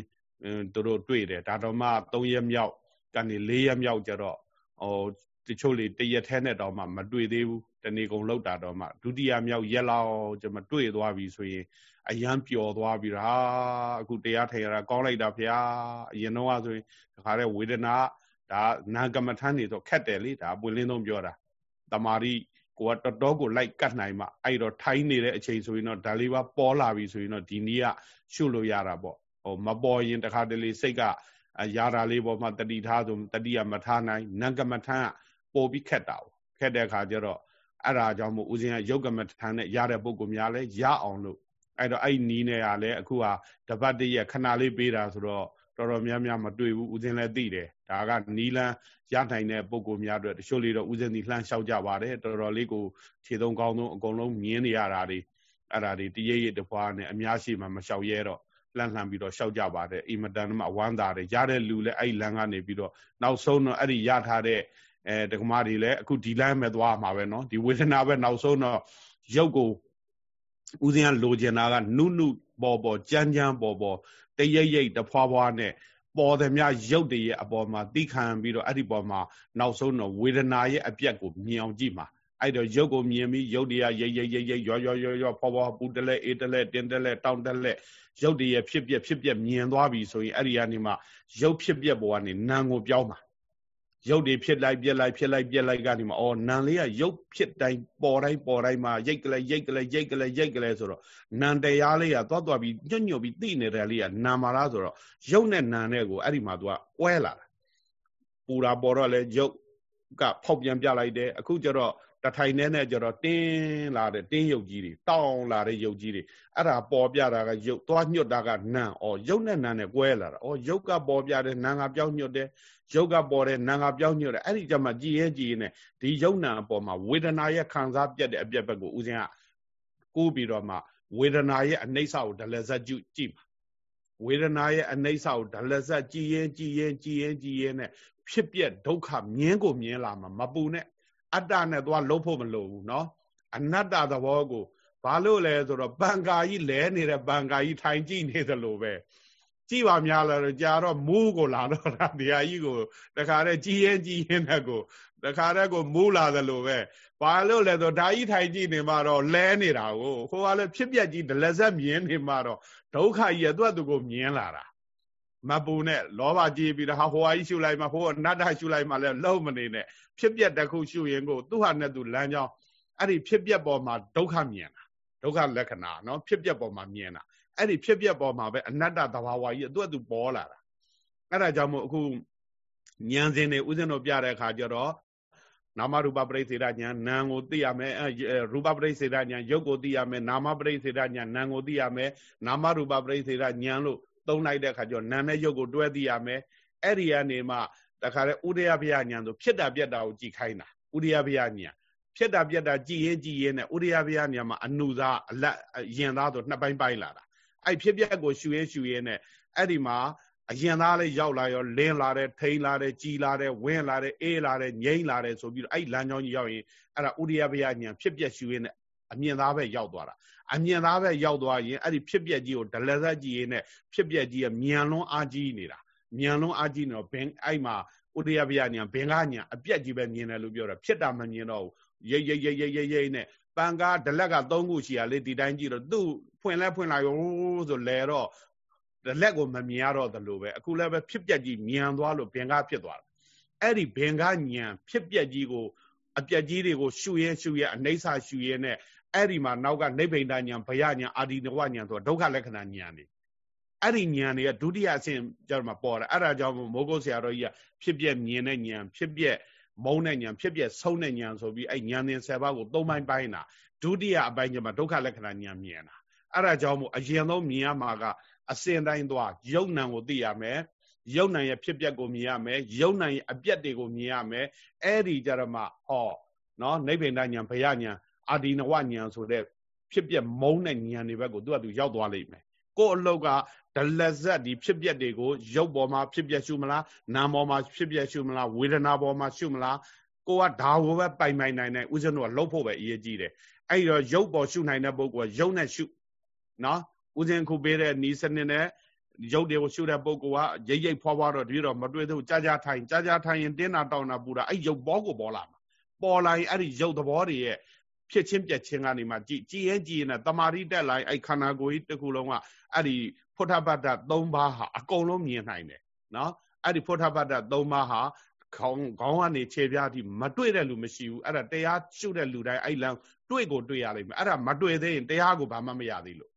တို့တို့တွေ့တယ်ဒါတော့မှ3ရက်မြောက်ကနေ4ရက်မြောက်ကျတော့ဟိုတချို့လေတရက်ထဲနဲ့တော့မှမတွေ့သေးဘူးတနေကုန်လောက်တာတော့မှဒုတိယမြောက်ရက်လောက်ကျမတွေ့သွားပြီဆိုရင်အယံပျော်သွားပြီဟာအခုတရားထိုင်ရတာကောင်းလိုက်တာဗျာအရင်တော့ဆိုရင်တခါတည်းဝေဒနာဒါနာကမ္မထမ်းနေတော့ခက်တယ်လေဒါပွင့်လင်းဆုံးပြောတာတမာရီ ကိုကတော်တော်ကိုလိုက်ကတ်နိုင်မှအဲ့တော့ထိုင်းနေတဲ့အချိန်ဆိုရင်တော့ဒါလေးပါပေါ်လာပြီဆိုရင်တော့ဒီနေ့ကရှုလို့ရတာပေါ့ဟိုမပေါ်ရင်တခါတလေစိတ်ကရာတာလေးပေါ်မှာတတိထားဆိုတတိယမထားနိုင်နံကမထမ်းပို့ပြီးခက်တာပေါ့ခက်တဲ့အခါကျတော့အဲ့ဒါကြောင့်မို့ဦးဇင်းကယုတ်ကမထမ်းနဲ့ရတဲ့ပုံကများလဲရအောင်လို့အဲ့တော့အဲ့နီးနေရလဲအခုဟာတပတ်တည်းရခဏလေးပေးတာဆိုတော့ တော်တော်များများမတွေ့ဘူးဦးဇင်းလည်းသိတယ်ဒါကနီလန်းရနိုင်တဲ့ပုံကိုများအတွက်တချို့လေးတော့ဦးဇင်းဒီလှမ်းလျှောက်ကြပါတယ်တော်တော်လေးကိုခြေသုံးကောင်းဆုံးအကုန်လုံးမြင်နေရတာတွေအဲ့ဒါတွေတရေရတဖွာနဲ့အများရှိမှမလျှောက်ရဲတော့လှမ်းလှမ်းပြီးတော့လျှောက်ကြပါတယ်အီမတန်မှဝမ်းသာတယ်ရတဲ့လူလည်းအဲ့လမ်းကနေပြီးတော့နောက်ဆုံးတော့အဲ့ဒီရထားတဲ့ အဲတက္ကမတွေလည်းအခုဒီလမ်းပဲသွားမှာပဲเนาะဒီဝေဒနာပဲနောက်ဆုံးတော့ရုပ်ကိုဦးဇင်းကလိုချင်တာကနုနုပေါ်ပေါ်ကြမ်းကြမ်းပေါ်ပေါ် တရိပ်ရိပ်တဖွာဖွာနဲ့ပေါ်သည်များရုပ်တည်းရဲ့အပေါ်မှာသိခံပြီးတော့အဲ့ဒီပေါ်မှာနောက်ဆုံးတော့ဝေဒနာရဲ့အပြက်ကိုမြင်အောင်ကြည့်မှာအဲ့တော့ရုပ်ကိုမြင်ပြီးရုပ်တရားရိပ်ရိပ်ရိပ်ရိပ်ရောရောရောရောဖွာဖွာပူတလဲအေးတလဲတင်းတလဲတောင်းတလဲရုပ်တရားဖြစ်ပြဖြစ်ပြမြင်သွားပြီဆိုရင်အဲ့ဒီကနေမှရုပ်ဖြစ်ပြပေါ်ကနေနာမ်ကိုပြောင်းမှာ ရုပ်တွေဖြစ်လိုက်ပြက်လိုက်ဖြစ်လိုက်ပြက်လိုက်ကနေမှအော်နံလေးကရုပ်ဖြစ်တိုင်းပေါ်တိုင်းပေါ်တိုင်းမှာရိတ်ကလေးရိတ်ကလေးရိတ်ကလေးရိတ်ကလေးဆိုတော့နံတရားလေးကသွားသွားပြီးညွတ်ညွတ်ပြီးသိနေတဲ့လေးကနံမာလားဆိုတော့ရုပ်နဲ့နံနဲ့ကိုအဲ့ဒီမှာသူကကွဲလာတာပူတာပေါ်တော့လေရုပ်ကဖောက်ပြန်ပြလိုက်တယ်အခုကျတော့ တထိုင်နဲ့နဲ့ကျတော့တင်းလာတဲ့တင်းရုပ်ကြီးတွေတောင်းလာတဲ့ရုပ်ကြီးတွေအဲ့ဒါပေါ်ပြတာကရုပ်သွားညွတ်တာကနံဩရုပ်နဲ့နံနဲ့ကွဲလာတာဩရုပ်ကပေါ်ပြတယ်နံကပြောင်းညွတ်တယ်ရုပ်ကပေါ်တယ်နံကပြောင်းညွတ်တယ်အဲ့ဒီကြမှာကြည်ရင်ကြည်ရင်နဲ့ဒီရုပ်နံအပေါ်မှာဝေဒနာရဲ့ခံစားပြတ်တဲ့အပြတ်ဘက်ကိုဦးဇင်းကကိုးပြီးတော့မှဝေဒနာရဲ့အနှိမ့်စာကိုဒလဇတ်ကြည့်ကြည့်ဝေဒနာရဲ့အနှိမ့်စာကိုဒလဇတ်ကြည်ရင်ကြည်ရင်ကြည်ရင်ကြည်ရင်နဲ့ဖြစ်ပြက်ဒုက္ခမြင်းကိုမြင်လာမှာမပူနဲ့ အတ္တနဲ့သွားလှုပ်ဖို့မလိုဘူးเนาะအနတ္တသဘောကိုဘာလို့လဲဆိုတော့ပံကာကြီးလဲနေတဲ့ပံကာကြီးထိုင်ကြည့်နေသလိုပဲကြည့်ပါများလားတော့ကြာတော့မူးကိုလာတော့တာတရားကြီးကိုတခါတည်းကြည်ရင်ကြည်ရင်တဲ့ကိုတခါတည်းကိုမူးလာသလိုပဲဘာလို့လဲဆိုဒါကြီးထိုင်ကြည့်နေမှတော့လဲနေတာကိုဟိုကလည်းဖြစ်ပြက်ကြီးဒလဇက်မြင်နေမှတော့ဒုက္ခကြီးအတွက်သူကိုမြင်လာတာ မပူနဲ့လောဘကြည်ပြီးတော့ဟာဟိုဟာကြီးရှုလိုက်မှဟိုအနတ္တရှုလိုက်မှလည်းလုံးမနေနဲ့ဖြစ်ပြက်တစ်ခုရှုရင်ကိုသူ့ဟာနဲ့သူလမ်းကြောင်းအဲ့ဒီဖြစ်ပြက်ပေါ်မှာဒုက္ခမြင်တာဒုက္ခလက္ခဏာနော်ဖြစ်ပြက်ပေါ်မှာမြင်တာအဲ့ဒီဖြစ်ပြက်ပေါ်မှာပဲအနတ္တသဘာဝကြီးသူ့အတူပေါ်လာတာအဲ့ဒါကြောင့်မို့အခုဉာဏ်စဉ်တွေဥစဉ်တို့ပြတဲ့အခါကျတော့နာမရူပပရိစ္ဆေဒဉာဏ်နာမ်ကိုသိရမယ်ရူပပရိစ္ဆေဒဉာဏ်ရုပ်ကိုသိရမယ်နာမပရိစ္ဆေဒဉာဏ်နာမ်ကိုသိရမယ်နာမရူပပရိစ္ဆေဒဉာဏ်လို့ သုံးလိုက်တဲ့အခါကျတော့နာမ်နဲ့ရုပ်ကိုတွဲသိရမယ်အဲ့ဒီကနေမှတခါတည်းဥဒယဘယဉာဏ်ဆိုဖြစ်တာပြက်တာကိုကြည်ခိုင်းတာဥဒယဘယဉာဏ်ဖြစ်တာပြက်တာကြည်ရင်ကြည်ရင်နဲ့ဥဒယဘယဉာဏ်မှာအနုသားအလက်ရင်သားဆိုနှစ်ပိုင်းပိုင်းလာတာအဲ့ဖြစ်ပြက်ကိုရှူရဲရှူရဲနဲ့အဲ့ဒီမှာအရင်သားလေးရောက်လာရောလင်းလာတယ်ထိန်လာတယ်ကြီးလာတယ်ဝင်းလာတယ်အေးလာတယ်ငိမ့်လာတယ်ဆိုပြီးတော့အဲ့လမ်းကြောင်းကြီးရောက်ရင်အဲ့ဒါဥရိယဘယဉာဏ်ဖြစ်ပြက်ရှူရဲနဲ့ အမြင်သားပဲရောက်သွားတာအမြင်သားပဲရောက်သွားရင်အဲ့ဒီဖြစ်ပြက်ကြီးကိုဒလဇက်ကြီးရေးနဲ့ဖြစ်ပြက်ကြီးကမြန်လွန်းအားကြီးနေတာမြန်လွန်းအားကြီးနေတော့ဘင်အဲ့မှာဥရိယဘယဉာဏ်ဘင်္ဂဉာဏ်အပြက်ကြီးပဲမြင်တယ်လို့ပြောတာဖြစ်တာမမြင်တော့ဘူးရိတ်ရိတ်ရိတ်ရိတ်ရိတ်ရိတ်နဲ့ပန်ကားဒလက်က၃ခုရှိရလေဒီတိုင်းကြည့်တော့သူ့ဖွင့်လဲဖွင့်လာရောဆိုလဲတော့လက်ကိုမမြင်ရတော့သလိုပဲအခုလည်းပဲဖြစ်ပျက်ကြီးမြန်သွားလို့ဘင်္ဂဖြစ်သွားတယ်အဲ့ဒီဘင်္ဂညံဖြစ်ပျက်ကြီးကိုအပြက်ကြီးတွေကိုရှုရဲရှုရဲအနိစ္စရှုရဲနဲ့ အဲ့ဒီမှာနောက်ကနိဗ္ဗိန္ဒညံဘယညံအာဒီနဝညံဆိုဒုက္ခလက္ခဏာညံနေအဲ့ဒီညံတွေကဒုတိယအဆင့်ကျတော့မှပေါ်တယ်အဲ့ဒါကြောင့်မိုးကုတ်ဆရာတော်ကြီးကဖြစ်ပျက်မြင်တဲ့ညံဖြစ်ပျက်မုန်းတဲ့ညံဖြစ်ပျက်ဆုံးတဲ့ညံဆိုပြီးအဲ့ညံသင်ဆယ်ပါးကိုသုံးပိုင်းပိုင်းတာဒုတိယအပိုင်းကျမှဒုက္ခလက္ခဏာညံမြင်တာအဲ့ဒါကြောင့်မို့အရင်ဆုံးမြင်ရမှာကအစင်တိုင်းသွားယုံနံကိုသိရမယ်ယုံနံရဲ့ဖြစ်ပျက်ကိုမြင်ရမယ်ယုံနံရဲ့အပြက်တွေကိုမြင်ရမယ်အဲ့ဒီကြရမဟောနော်နိဗ္ဗာန်ဉာဏ်ဘယဉာဏ် အာဒီနဝဉာဏ်ဆိုတဲ့ဖြစ်ပျက်မုန်းတဲ့ဉာဏ်တွေဘက်ကိုသူကသူရောက်သွားလိမ့်မယ်ကိုယ်အလုတ်ကဒလဇတ်ဒီဖြစ်ပျက်တွေကိုရုပ်ပေါ်မှာဖြစ်ပျက်ရှုမလားနာမ်ပေါ်မှာဖြစ်ပျက်ရှုမလားဝေဒနာပေါ်မှာရှုမလားကိုကဒါကိုပဲပိုင်ပိုင်နိုင်နိုင်ဥစဉ်တို့ကလှုပ်ဖို့ပဲအရေးကြီးတယ်အဲ့တော့ရုပ်ပေါ်ရှုနိုင်တဲ့ပုဂ္ဂိုလ်ကရုပ်နဲ့ရှုနော်ဥစဉ်ခုပေးတဲ့နီးစနစ်နဲ့ရုပ်တွေကိုရှုတဲ့ပုဂ္ဂိုလ်ကရိပ်ရိပ်ဖွားဖွားတော့တပြည့်တော့မတွေ့သေးဘူးကြာကြာထိုင်ကြာကြာထိုင်ရင်တင်းတာတောင်းတာပူတာအဲ့ရုပ်ဘောကိုပေါ်လာမှာပေါ်လာရင်အဲ့ဒီရုပ်သဘောတွေရဲ့ ဖြစ်ချင်းပြက်ချင်းကနေမှကြည်ကြည်ရင်ကြည်ရင်တမာရီတက်လာအဲ့ခန္ဓာကိုယ်ကြီးတစ်ခုလုံးကအဲ့ဒီဖုထပတ္တ၃ပါးဟာအကုန်လုံးမြင်နိုင်တယ်နော်အဲ့ဒီဖုထပတ္တ၃ပါးဟာခေါင်းခေါင်းကနေခြေပြားထိမတွေ့တဲ့လူမရှိဘူးအဲ့ဒါတရားရှုတဲ့လူတိုင်းအဲ့လမ်းတွေ့ကိုတွေ့ရလိမ့်မယ်အဲ့ဒါမတွေ့သေးရင်တရားကိုဘာမှမရသေးလို့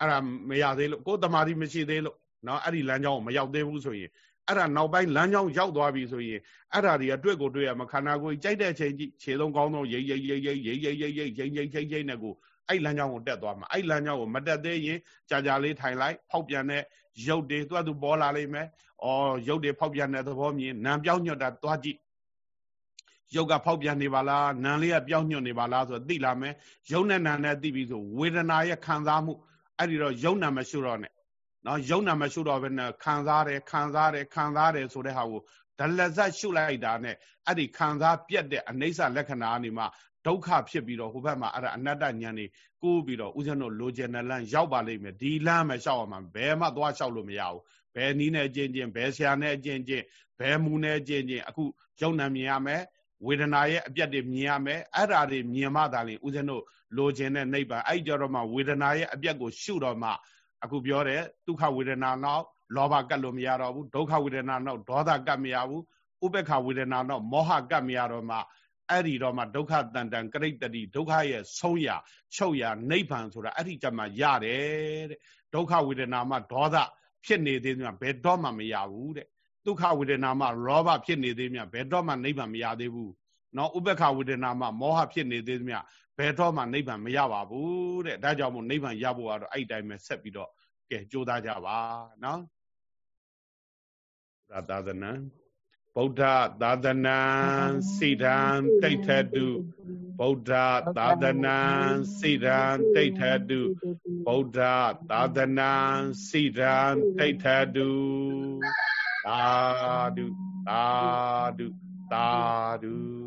အဲ့ဒါမရသေးလို့ကိုယ်တမာတိမရှိသေးလို့နော်အဲ့ဒီလမ်းကြောင်းကိုမရောက်သေးဘူးဆိုရင် အဲ့ဒါနောက်ပိုင်းလမ်းကြောင်းရောက်သွားပြီဆိုရင်အဲ့ဒါတွေကတွေ့ကိုတွေ့ရမှာခန္ဓာကိုယ်ကြိုက်တဲ့အချိန်ကြီးခြေလုံးကောင်းဆုံးရိပ်ရိပ်ရိပ်ရိပ်ရိပ်ရိပ်ရိပ်ရိပ်ရိပ်ရိပ်ရိပ်ရိပ်နဲ့ကိုအဲ့လမ်းကြောင်းကိုတက်သွားမှာအဲ့လမ်းကြောင်းကိုမတက်သေးရင်ကြာကြာလေးထိုင်လိုက်ဖောက်ပြန်တဲ့ရုပ်တွေသူ့အတူပေါ်လာလိမ့်မယ်။အော်ရုပ်တွေဖောက်ပြန်တဲ့သဘောမြင်နံပြောင်းညွတ်တာသွားကြည့်ရုပ်ကဖောက်ပြန်နေပါလားနံလေးကပြောင်းညွတ်နေပါလားဆိုသိလာမယ်။ရုပ်နဲ့နံနဲ့သိပြီဆိုဝေဒနာရဲ့ခံစားမှုအဲ့ဒီတော့ယုံနာမရှိတော့နဲ့ နော်ယုံနာမရှိတော့ဘဲနဲ့ခံစားတယ်ခံစားတယ်ခံစားတယ်ဆိုတဲ့ဟာကိုဒလဇတ်ရှုလိုက်တာနဲ့အဲ့ဒီခံစားပြက်တဲ့အနိစ္စလက္ခဏာကနေမှဒုက္ခဖြစ်ပြီးတော့ဟိုဘက်မှာအဲ့ဒါအနတ္တဉာဏ်นี่ကိုးပြီးတော့ဥစဉ်တို့လိုချင်တဲ့လမ်းရောက်ပါလိမ့်မယ်ဒီလမ်းမလျှောက်အောင်ဘယ်မှသွားလျှောက်လို့မရဘူးဘယ်နီးနဲ့အချင်းချင်းဘယ်ဆရာနဲ့အချင်းချင်းဘယ်မူနဲ့အချင်းချင်းအခုရုပ်နာမြင်ရမယ်ဝေဒနာရဲ့အပြတ်တွေမြင်ရမယ်အဲ့ဒါတွေမြင်မှသာလျှင်ဥစဉ်တို့လိုချင်တဲ့နိဗ္ဗာန်အဲ့ကြတော့မှဝေဒနာရဲ့အပြတ်ကိုရှုတော့မှ အခုပြောတယ်ဒုက္ခဝေဒနာနောက်လောဘကတ်လို့မရတော့ဘူးဒုက္ခဝေဒနာနောက်ဒေါသကတ်မရဘူးဥပေက္ခဝေဒနာနောက်မောဟကတ်မရတော့မှအဲ့ဒီတော့မှဒုက္ခတန်တန်ကရိတ္တိဒုက္ခရဲ့ဆုံးရချုပ်ရနိဗ္ဗာန်ဆိုတာအဲ့ဒီကြမှာရတယ်တဲ့ဒုက္ခဝေဒနာမှဒေါသဖြစ်နေသေးတယ်ဘယ်တော့မှမရဘူးတဲ့ဒုက္ခဝေဒနာမှလောဘဖြစ်နေသေးမြဘယ်တော့မှနိဗ္ဗာန်မရသေးဘူးနော်ဥပ္ပခဝေဒနာမှမောဟဖြစ်နေသေးမြ ဘယ်တော့မှနိဗ္ဗာန်မရပါဘူးတဲ့ဒါကြောင့်မို့နိဗ္ဗာန်ရဖို့ကတော့အဲ့တိုင်းပဲဆက်ပြီးတော့ကဲကြိုးစားကြပါနော်သာသနာဗုဒ္ဓသာသနာစိတံတိဋ္ဌတုဗုဒ္ဓသာသနာစိတံတိဋ္ဌတုဗုဒ္ဓသာသနာစိတံတိဋ္ဌတုသာဓုသာဓုသာဓု